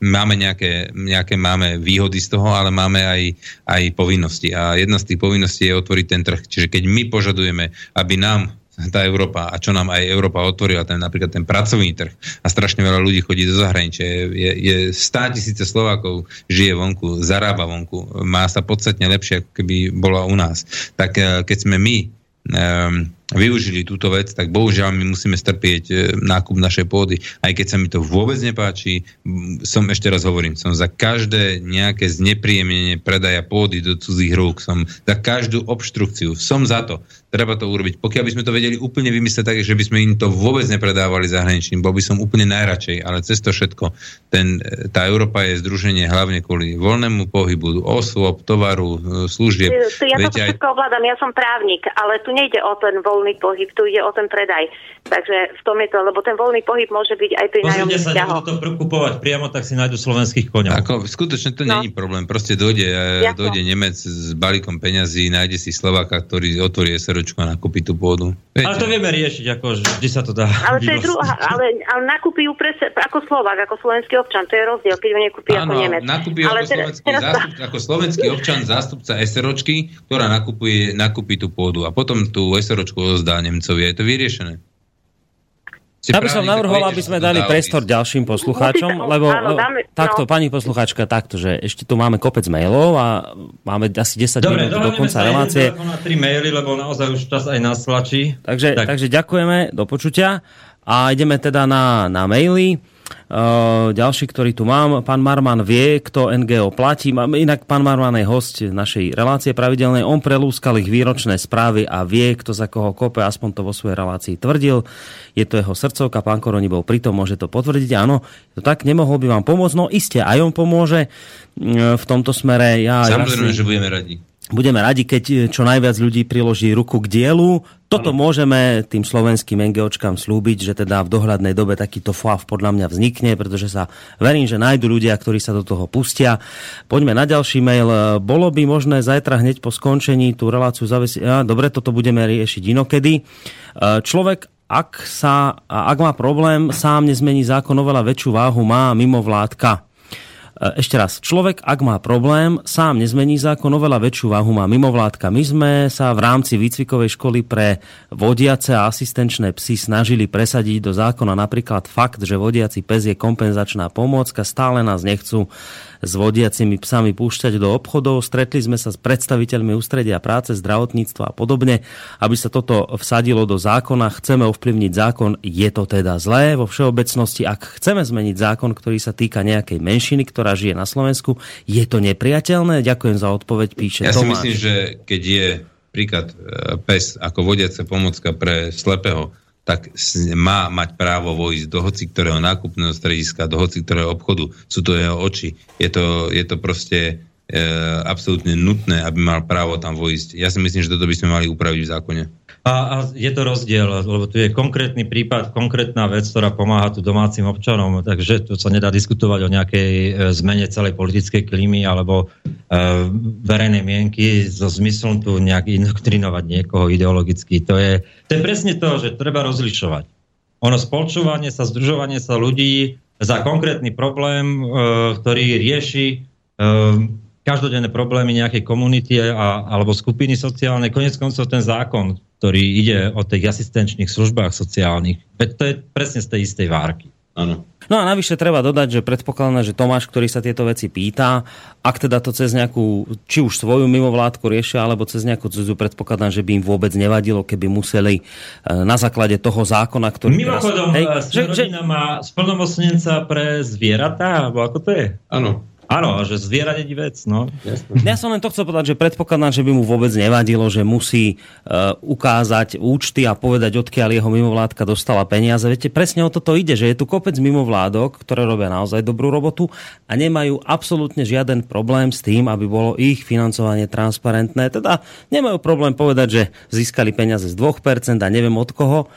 máme nejaké, nejaké máme výhody z toho, ale máme aj, aj povinnosti. A jedna z tých povinností je otvoriť ten trh. Čiže keď my požadujeme, aby nám tá Európa a čo nám aj Európa otvorila, ten napríklad ten pracovný trh a strašne veľa ľudí chodí do zahraničia, je, je, je 100 tisíce Slovákov žije vonku, zarába vonku, má sa podstatne lepšie, ako keby bola u nás. Tak e, keď sme my um, využili túto vec, tak bohužiaľ my musíme strpieť e, nákup našej pôdy. Aj keď sa mi to vôbec nepáči, som ešte raz hovorím, som za každé nejaké znepríjemnenie predaja pôdy do cudzích rúk, som za každú obštrukciu, som za to. Treba to urobiť. Pokiaľ by sme to vedeli úplne vymyslieť tak, že by sme im to vôbec nepredávali zahraničným, bol by som úplne najradšej, ale cez to všetko, ten, e, tá Európa je združenie hlavne kvôli voľnému pohybu osôb, tovaru, e, služieb. Ja toto Viete, aj- všetko ovládam, ja som právnik, ale tu nejde o ten voľný pohyb, tu ide o ten predaj. Takže v tom je to, lebo ten voľný pohyb môže byť aj pri Pozrite nájomných sa, vzťahoch. nebudú to prekupovať priamo, tak si nájdu slovenských koňov. Ako, skutočne to No. není problém. Proste dojde, e, Jasno. dojde Nemec s balíkom peňazí, nájde si Slováka, ktorý otvorí SROčko a nakúpi tú pôdu. Ale to vieme riešiť, ako vždy sa to dá. Ale to je druhá, ale, ale nakúpi ju pre ako Slovák, ako slovenský občan, to je rozdiel, keď ho nekúpi ako Áno, Nemec. nakúpi ale ako, slovenský zástup, ako slovenský občan zástupca SROčky, ktorá nakupuje, nakúpi tú pôdu a potom tú SROčku ozdá Nemcovi. Je to vyriešené. Ja by som navrhol, aby sme dali priestor ďalším poslucháčom, Musíte- lebo áno, dáme- takto, no. pani poslucháčka, takto, že ešte tu máme kopec mailov a máme asi 10 Dobre, minút do konca relácie. telefón na tri maily, lebo naozaj už čas aj nás tlačí. Takže, Tak. takže ďakujeme, do počutia. A ideme teda na, na maily. Uh, ďalší, ktorý tu mám, pán Marman vie, kto NGO platí. Inak pán Marman je host našej relácie pravidelnej. On prelúskal ich výročné správy a vie, kto za koho kope, aspoň to vo svojej relácii tvrdil. Je to jeho srdcovka, pán Koroni bol pritom, môže to potvrdiť. Áno, to tak nemohol by vám pomôcť. No iste, aj on pomôže mm, v tomto smere. Ja, Samozrejme, jasne- že budeme radi. Budeme radi, keď e, čo najviac ľudí priloží ruku k dielu. Toto môžeme tým slovenským NGOčkám slúbiť, že teda v dohľadnej dobe takýto FAV podľa mňa vznikne, pretože sa verím, že nájdu ľudia, ktorí sa do toho pustia. Poďme na ďalší mail. E, Bolo by možné zajtra hneď po skončení tú reláciu zavesiť. Ja, dobre, toto budeme riešiť inokedy. E, Človek ak, sa, ak má problém, sám nezmení zákon, oveľa väčšiu váhu má mimo vládka. E, Ešte raz, človek, ak má problém, sám nezmení zákon, oveľa väčšiu váhu má mimovládka. My sme sa v rámci výcvikovej školy pre vodiace a asistenčné psy snažili presadiť do zákona napríklad fakt, že vodiaci pes je kompenzačná pomôcka, stále nás nechcú s vodiacimi psami púšťať do obchodov. Stretli sme sa s predstaviteľmi ústredia práce, zdravotníctva a podobne, aby sa toto vsadilo do zákona. Chceme ovplyvniť zákon, je to teda zlé vo všeobecnosti. Ak chceme zmeniť zákon, ktorý sa týka nejakej menšiny, ktorá žije na Slovensku, je to nepriateľné? Ďakujem za odpoveď, píše Ja si Tomáš. myslím, že keď je príklad e, pes ako vodiaca pomocka pre slepého, tak má mať právo vojsť do hoci ktorého nákupného strediska, do hoci ktorého obchodu. Sú to jeho oči. Je to, je to proste e, absolútne nutné, aby mal právo tam vojsť. Ja si myslím, že toto by sme mali upraviť v zákone. A, a je to rozdiel, lebo tu je konkrétny prípad, konkrétna vec, ktorá pomáha tu domácim občanom, takže tu sa nedá diskutovať o nejakej e, zmene celej politickej klímy alebo e, verejnej mienky so zmyslom tu nejak indoktrinovať niekoho ideologicky. To je, to je presne to, že treba rozlišovať. Ono spolčovanie sa, združovanie sa ľudí za konkrétny problém, e, ktorý rieši e, každodenné problémy nejakej komunity a, alebo skupiny sociálnej. Konec koncov ten zákon, ktorý ide o tých asistenčných službách sociálnych, veď to je presne z tej istej várky. Áno. No a navyše treba dodať, že predpokladám, že Tomáš, ktorý sa tieto veci pýta, ak teda to cez nejakú, či už svoju mimovládku riešia, alebo cez nejakú cudzú, predpokladám, že by im vôbec nevadilo, keby museli e, na základe toho zákona, ktorý Mimochodom, teraz... Hej, že, rodina má splnomocnenca pre zvieratá, alebo ako to je? Áno. Áno, že zviera není vec, no. Ja som len to chcel povedať, že predpokladám, že by mu vôbec nevadilo, že musí uh, ukázať účty a povedať, odkiaľ jeho mimovládka dostala peniaze. Viete, presne o toto ide, že je tu kopec mimovládok, ktoré robia naozaj dobrú robotu a nemajú absolútne žiaden problém s tým, aby bolo ich financovanie transparentné. Teda nemajú problém povedať, že získali peniaze z 2% a neviem od koho.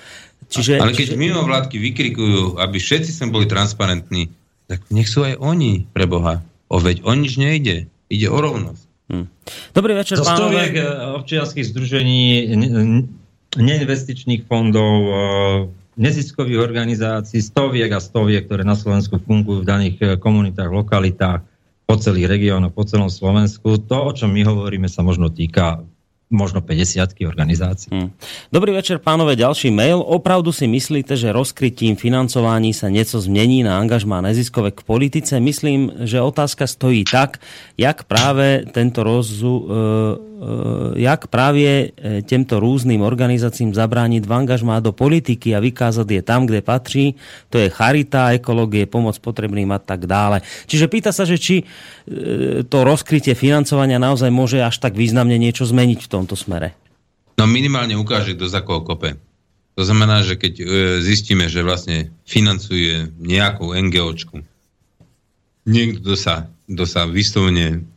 Čiže, Ale keď čiže... mimovládky vykrikujú, aby všetci sem boli transparentní, tak nech sú aj oni, pre Boha. O veď o nič nejde. Ide o rovnosť. Hm. Dobrý večer, Zo stoviek eh, občianských združení, ne- ne- neinvestičných fondov, eh, neziskových organizácií, stoviek a stoviek, ktoré na Slovensku fungujú v daných eh, komunitách, lokalitách, po celých regiónoch, po celom Slovensku. To, o čom my hovoríme, sa možno týka možno 50 organizácií. Hm. Dobrý večer, pánové, ďalší mail. Opravdu si myslíte, že rozkrytím financovaní sa niečo zmení na angažmá neziskové k politice? Myslím, že otázka stojí tak, jak práve tento rozu, jak práve e, týmto rúznym organizáciám zabrániť v angažmá do politiky a vykázať je tam, kde patrí. To je charita, ekológie, pomoc potrebným a tak dále. Čiže pýta sa, že či e, to rozkrytie financovania naozaj môže až tak významne niečo zmeniť v tomto smere. No minimálne ukáže, kto za koho kope. To znamená, že keď e, zistíme, že vlastne financuje nejakú NGOčku, niekto, kto sa, sa vyslovene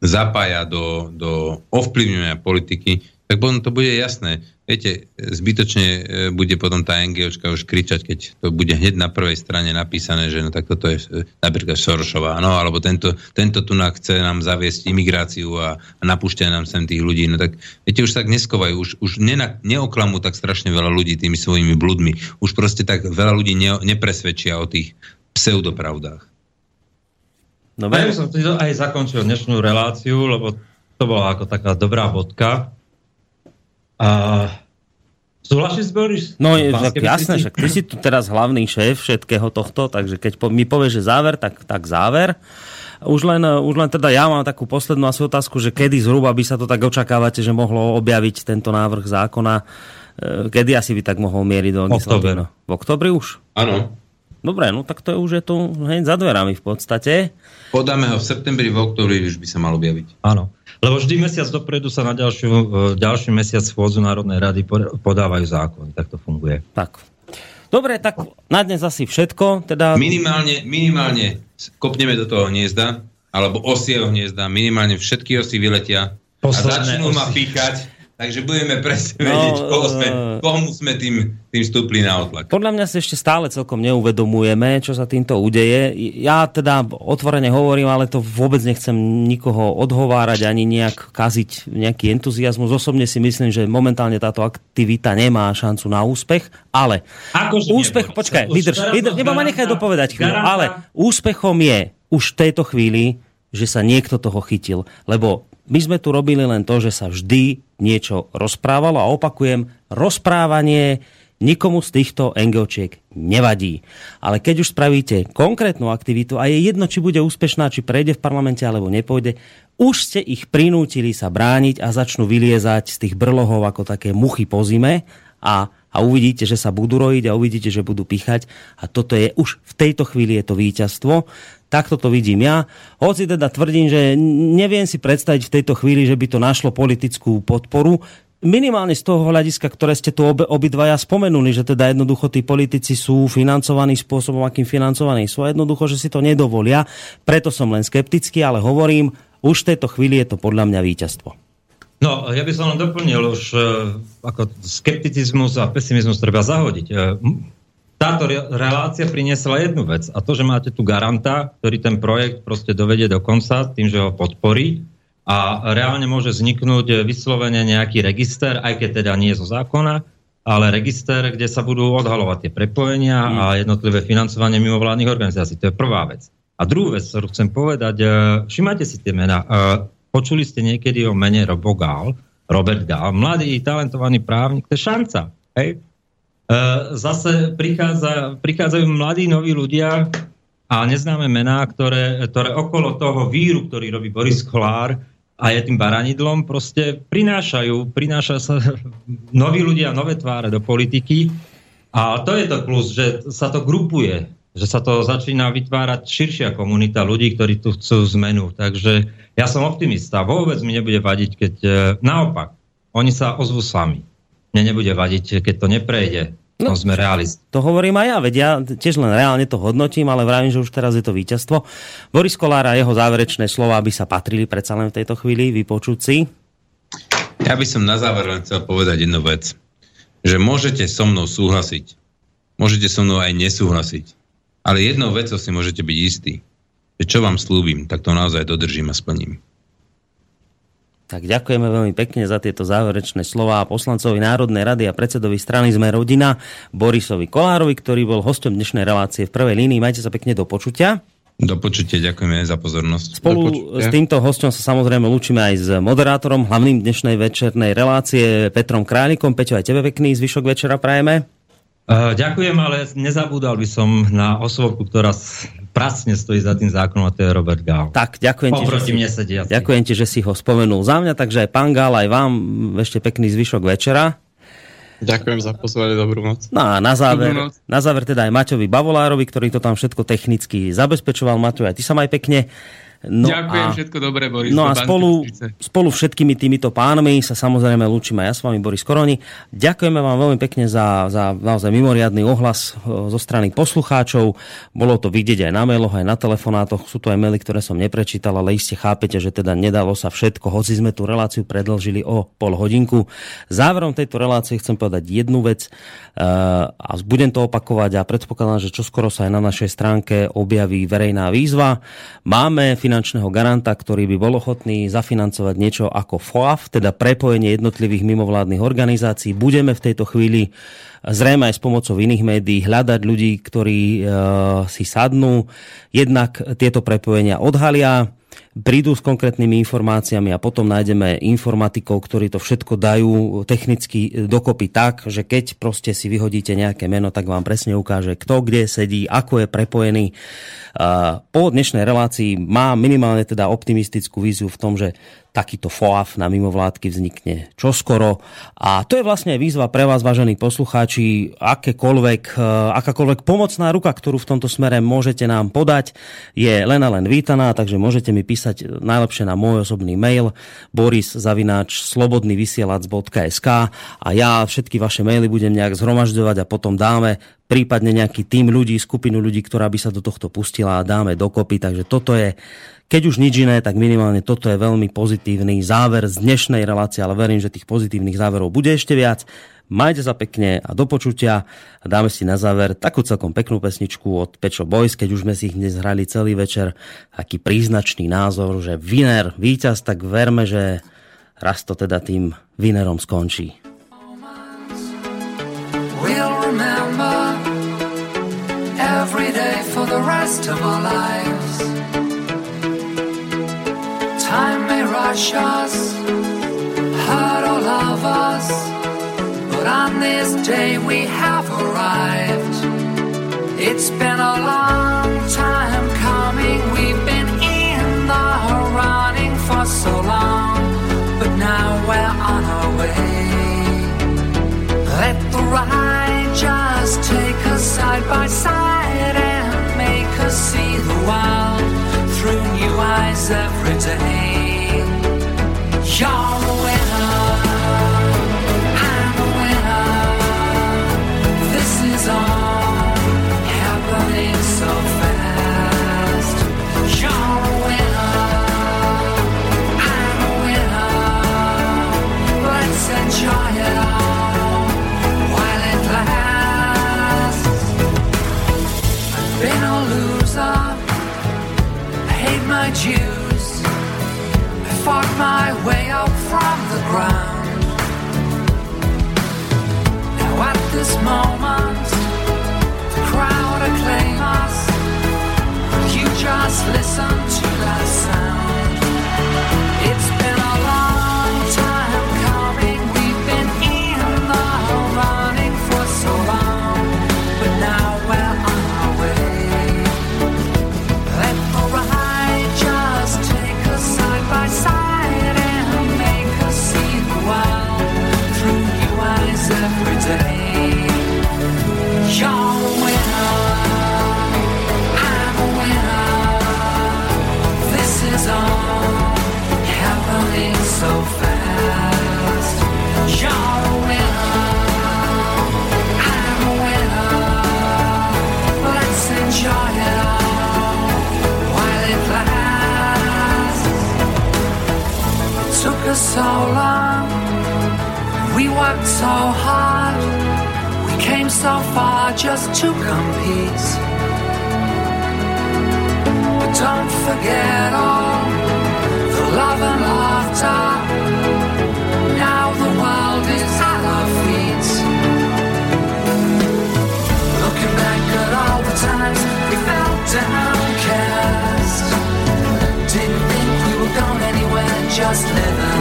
zapája do, do ovplyvňovania politiky, tak potom to bude jasné. Viete, zbytočne e, bude potom tá NGOčka už kričať, keď to bude hneď na prvej strane napísané, že no tak toto je e, napríklad Sorošová, no, alebo tento, tento tu chce nám zaviesť imigráciu a, a napúšťa nám sem tých ľudí. No tak, viete, už tak neskovajú, už, už neoklamú tak strašne veľa ľudí tými svojimi bludmi. Už proste tak veľa ľudí ne, nepresvedčia o tých pseudopravdách. A ja by som týmto aj zakončil dnešnú reláciu, lebo to bola ako taká dobrá bodka. A súhlasíš, Boris? No je, však, jasné, však ty si tu teraz hlavný šéf všetkého tohto, takže keď po, mi povieš, že záver, tak, tak záver. Už len, už len teda ja mám takú poslednú asi otázku, že kedy zhruba by sa to tak očakávate, že mohlo objaviť tento návrh zákona, e, kedy asi by tak mohol mieriť do legislatívy? Október. V oktobri už? Áno. Dobre, no tak to je už je tu hneď za dverami v podstate. Podáme ho v septembri, v oktobri už by sa mal objaviť. Áno. Lebo vždy mesiac dopredu sa na ďalšiu, e, ďalší mesiac schôdzu Národnej rady po- podávajú zákony. Tak to funguje. Tak. Dobre, tak na dnes asi všetko. Teda... Minimálne, minimálne kopneme do toho hniezda, alebo osieho hniezda, minimálne všetky osy vyletia Posledné a začnú ma osy. píchať, takže budeme presne No, vedieť, koho sme, eh. komu sme tým, tým stúpli na otlak. Podľa mňa si ešte stále celkom neuvedomujeme, čo sa týmto udeje. Ja teda otvorene hovorím, ale to vôbec nechcem nikoho odhovárať ani nejak kaziť nejaký entuziasmus. Osobne si myslím, že momentálne táto aktivita nemá šancu na úspech, ale Akože úspech, nebolo. počkaj, vydrž, vydrž, to nebo ma nechaj dopovedať chvíľu, ale úspechom je už v tejto chvíli, že sa niekto toho chytil. Lebo my sme tu robili len to, že sa vždy niečo rozprávalo a opakujem, rozprávanie nikomu z týchto NGOčiek nevadí. Ale keď už spravíte konkrétnu aktivitu a je jedno, či bude úspešná, či prejde v parlamente alebo nepôjde, už ste ich prinútili sa brániť a začnú vyliezať z tých brlohov ako také muchy po zime a, a uvidíte, že sa budú rojiť a uvidíte, že budú pichať a toto je už v tejto chvíli je to víťazstvo. Takto to vidím ja. Hoci teda tvrdím, že neviem si predstaviť v tejto chvíli, že by to našlo politickú podporu minimálne z toho hľadiska, ktoré ste tu obe, obidvaja spomenuli, že teda jednoducho tí politici sú financovaní spôsobom, akým financovaní sú a jednoducho, že si to nedovolia. Preto som len skeptický, ale hovorím, už v tejto chvíli je to podľa mňa víťazstvo. No, ja by som len doplnil už, e, ako skepticizmus a pesimizmus treba zahodiť. E, táto relácia priniesla jednu vec a to, že máte tu garanta, ktorý ten projekt proste dovedie do konca tým, že ho podporí a reálne môže vzniknúť vyslovene nejaký register, aj keď teda nie zo zákona, ale register, kde sa budú odhalovať tie prepojenia mm. a jednotlivé financovanie mimovládnych organizácií. To je prvá vec. A druhú vec, ktorú chcem povedať, e, všimajte si tie mená. Počuli ste niekedy o mene Robo Gál, Robert Gál, mladý, talentovaný právnik, to je šanca. Hej? E, zase prichádza, prichádzajú mladí, noví ľudia a neznáme mená, ktoré, ktoré okolo toho víru, ktorý robí Boris Kolár, a je tým baranidlom, proste prinášajú, prináša sa noví ľudia, nové tváre do politiky a to je to plus, že sa to grupuje, že sa to začína vytvárať širšia komunita ľudí, ktorí tu chcú zmenu. Takže ja som optimista. Vôbec mi nebude vadiť, keď e, naopak, oni sa ozvú sami. Mne nebude vadiť, keď to neprejde. No, sme realisti. To hovorím aj ja, veď ja tiež len reálne to hodnotím, ale vravím, že už teraz je to víťazstvo. Boris Kolár a jeho záverečné slova by sa patrili predsa len v tejto chvíli vypočuť si. Ja by som na záver len chcel povedať jednu vec. Že môžete so mnou súhlasiť. Môžete so mnou aj nesúhlasiť. Ale jednou vecou si môžete byť istí. Že čo vám slúbim, tak to naozaj dodržím a splním. Tak ďakujeme veľmi pekne za tieto záverečné slova poslancovi Národnej rady a predsedovi strany Sme rodina Borisovi Kolárovi, ktorý bol hostom dnešnej relácie v prvej línii. Majte sa pekne do počutia. Do počutia, ďakujeme za pozornosť. Spolu s týmto hostom sa samozrejme lúčime aj s moderátorom, hlavným dnešnej večernej relácie Petrom Králikom. Peťo, aj tebe pekný zvyšok večera prajeme. Uh, ďakujem, ale nezabúdal by som na osobu, ktorá pracne stojí za tým zákonom a to je Robert Gál. Tak, ďakujem ti, že mne si, ďakujem ti, že si ho spomenul za mňa, takže aj pán Gál, aj vám ešte pekný zvyšok večera. Ďakujem za pozvanie, dobrú noc. No a na záver, na záver teda aj Maťovi Bavolárovi, ktorý to tam všetko technicky zabezpečoval. Maťo, aj ty sa maj pekne. No Ďakujem, a, všetko dobré, Boris. No a spolu, spolu všetkými týmito pánmi sa samozrejme lúčim aj ja s vami, Boris Koroni. Ďakujeme vám veľmi pekne za, za naozaj mimoriadný ohlas e, zo strany poslucháčov. Bolo to vidieť aj na mailoch, aj na telefonátoch. Sú to aj maily, ktoré som neprečítal, ale iste chápete, že teda nedalo sa všetko, hoci sme tú reláciu predlžili o pol hodinku. Záverom tejto relácie chcem povedať jednu vec e, a budem to opakovať a predpokladám, že čoskoro sa aj na našej stránke objaví verejná výzva. Máme finančného garanta, ktorý by bol ochotný zafinancovať niečo ako FOAF, teda prepojenie jednotlivých mimovládnych organizácií. Budeme v tejto chvíli zrejme aj s pomocou iných médií hľadať ľudí, ktorí e, si sadnú, jednak tieto prepojenia odhalia, prídu s konkrétnymi informáciami a potom nájdeme informatikov, ktorí to všetko dajú technicky dokopy tak, že keď proste si vyhodíte nejaké meno, tak vám presne ukáže, kto kde sedí, ako je prepojený. Po dnešnej relácii má minimálne teda optimistickú víziu v tom, že takýto FOAF na mimovládky vznikne čoskoro. A to je vlastne výzva pre vás, vážení poslucháči, akékoľvek, e, akákoľvek pomocná ruka, ktorú v tomto smere môžete nám podať, je len a len vítaná, takže môžete mi písať najlepšie na môj osobný mail boriszavináč slobodnyvysielac.sk a ja všetky vaše maily budem nejak zhromažďovať a potom dáme prípadne nejaký tým ľudí, skupinu ľudí, ktorá by sa do tohto pustila a dáme dokopy. Takže toto je keď už nič iné, tak minimálne toto je veľmi pozitívny záver z dnešnej relácie, ale verím, že tých pozitívnych záverov bude ešte viac. Majte sa pekne a do počutia. Dáme si na záver takú celkom peknú pesničku od Pečo Boys, keď už sme si ich dnes hrali celý večer. Taký príznačný názor, že viner, víťaz, tak verme, že raz to teda tým vinerom skončí. We'll remember every day for the rest of our lives. Rush us, hurt all of us. But on this day we have arrived. It's been a long time coming. We've been in the running for so long, but now we're on our way. Let the ride just take us side by side and make us see the world wise every day. young. Hate my dues. I fought my way up from the ground. Now at this moment, the crowd acclaim us. You just listen to that so long. We worked so hard. We came so far just to compete. But don't forget all the love and laughter. Now the world is at our feet. Looking back at all the times we felt downcast. Didn't think we were going anywhere, just living.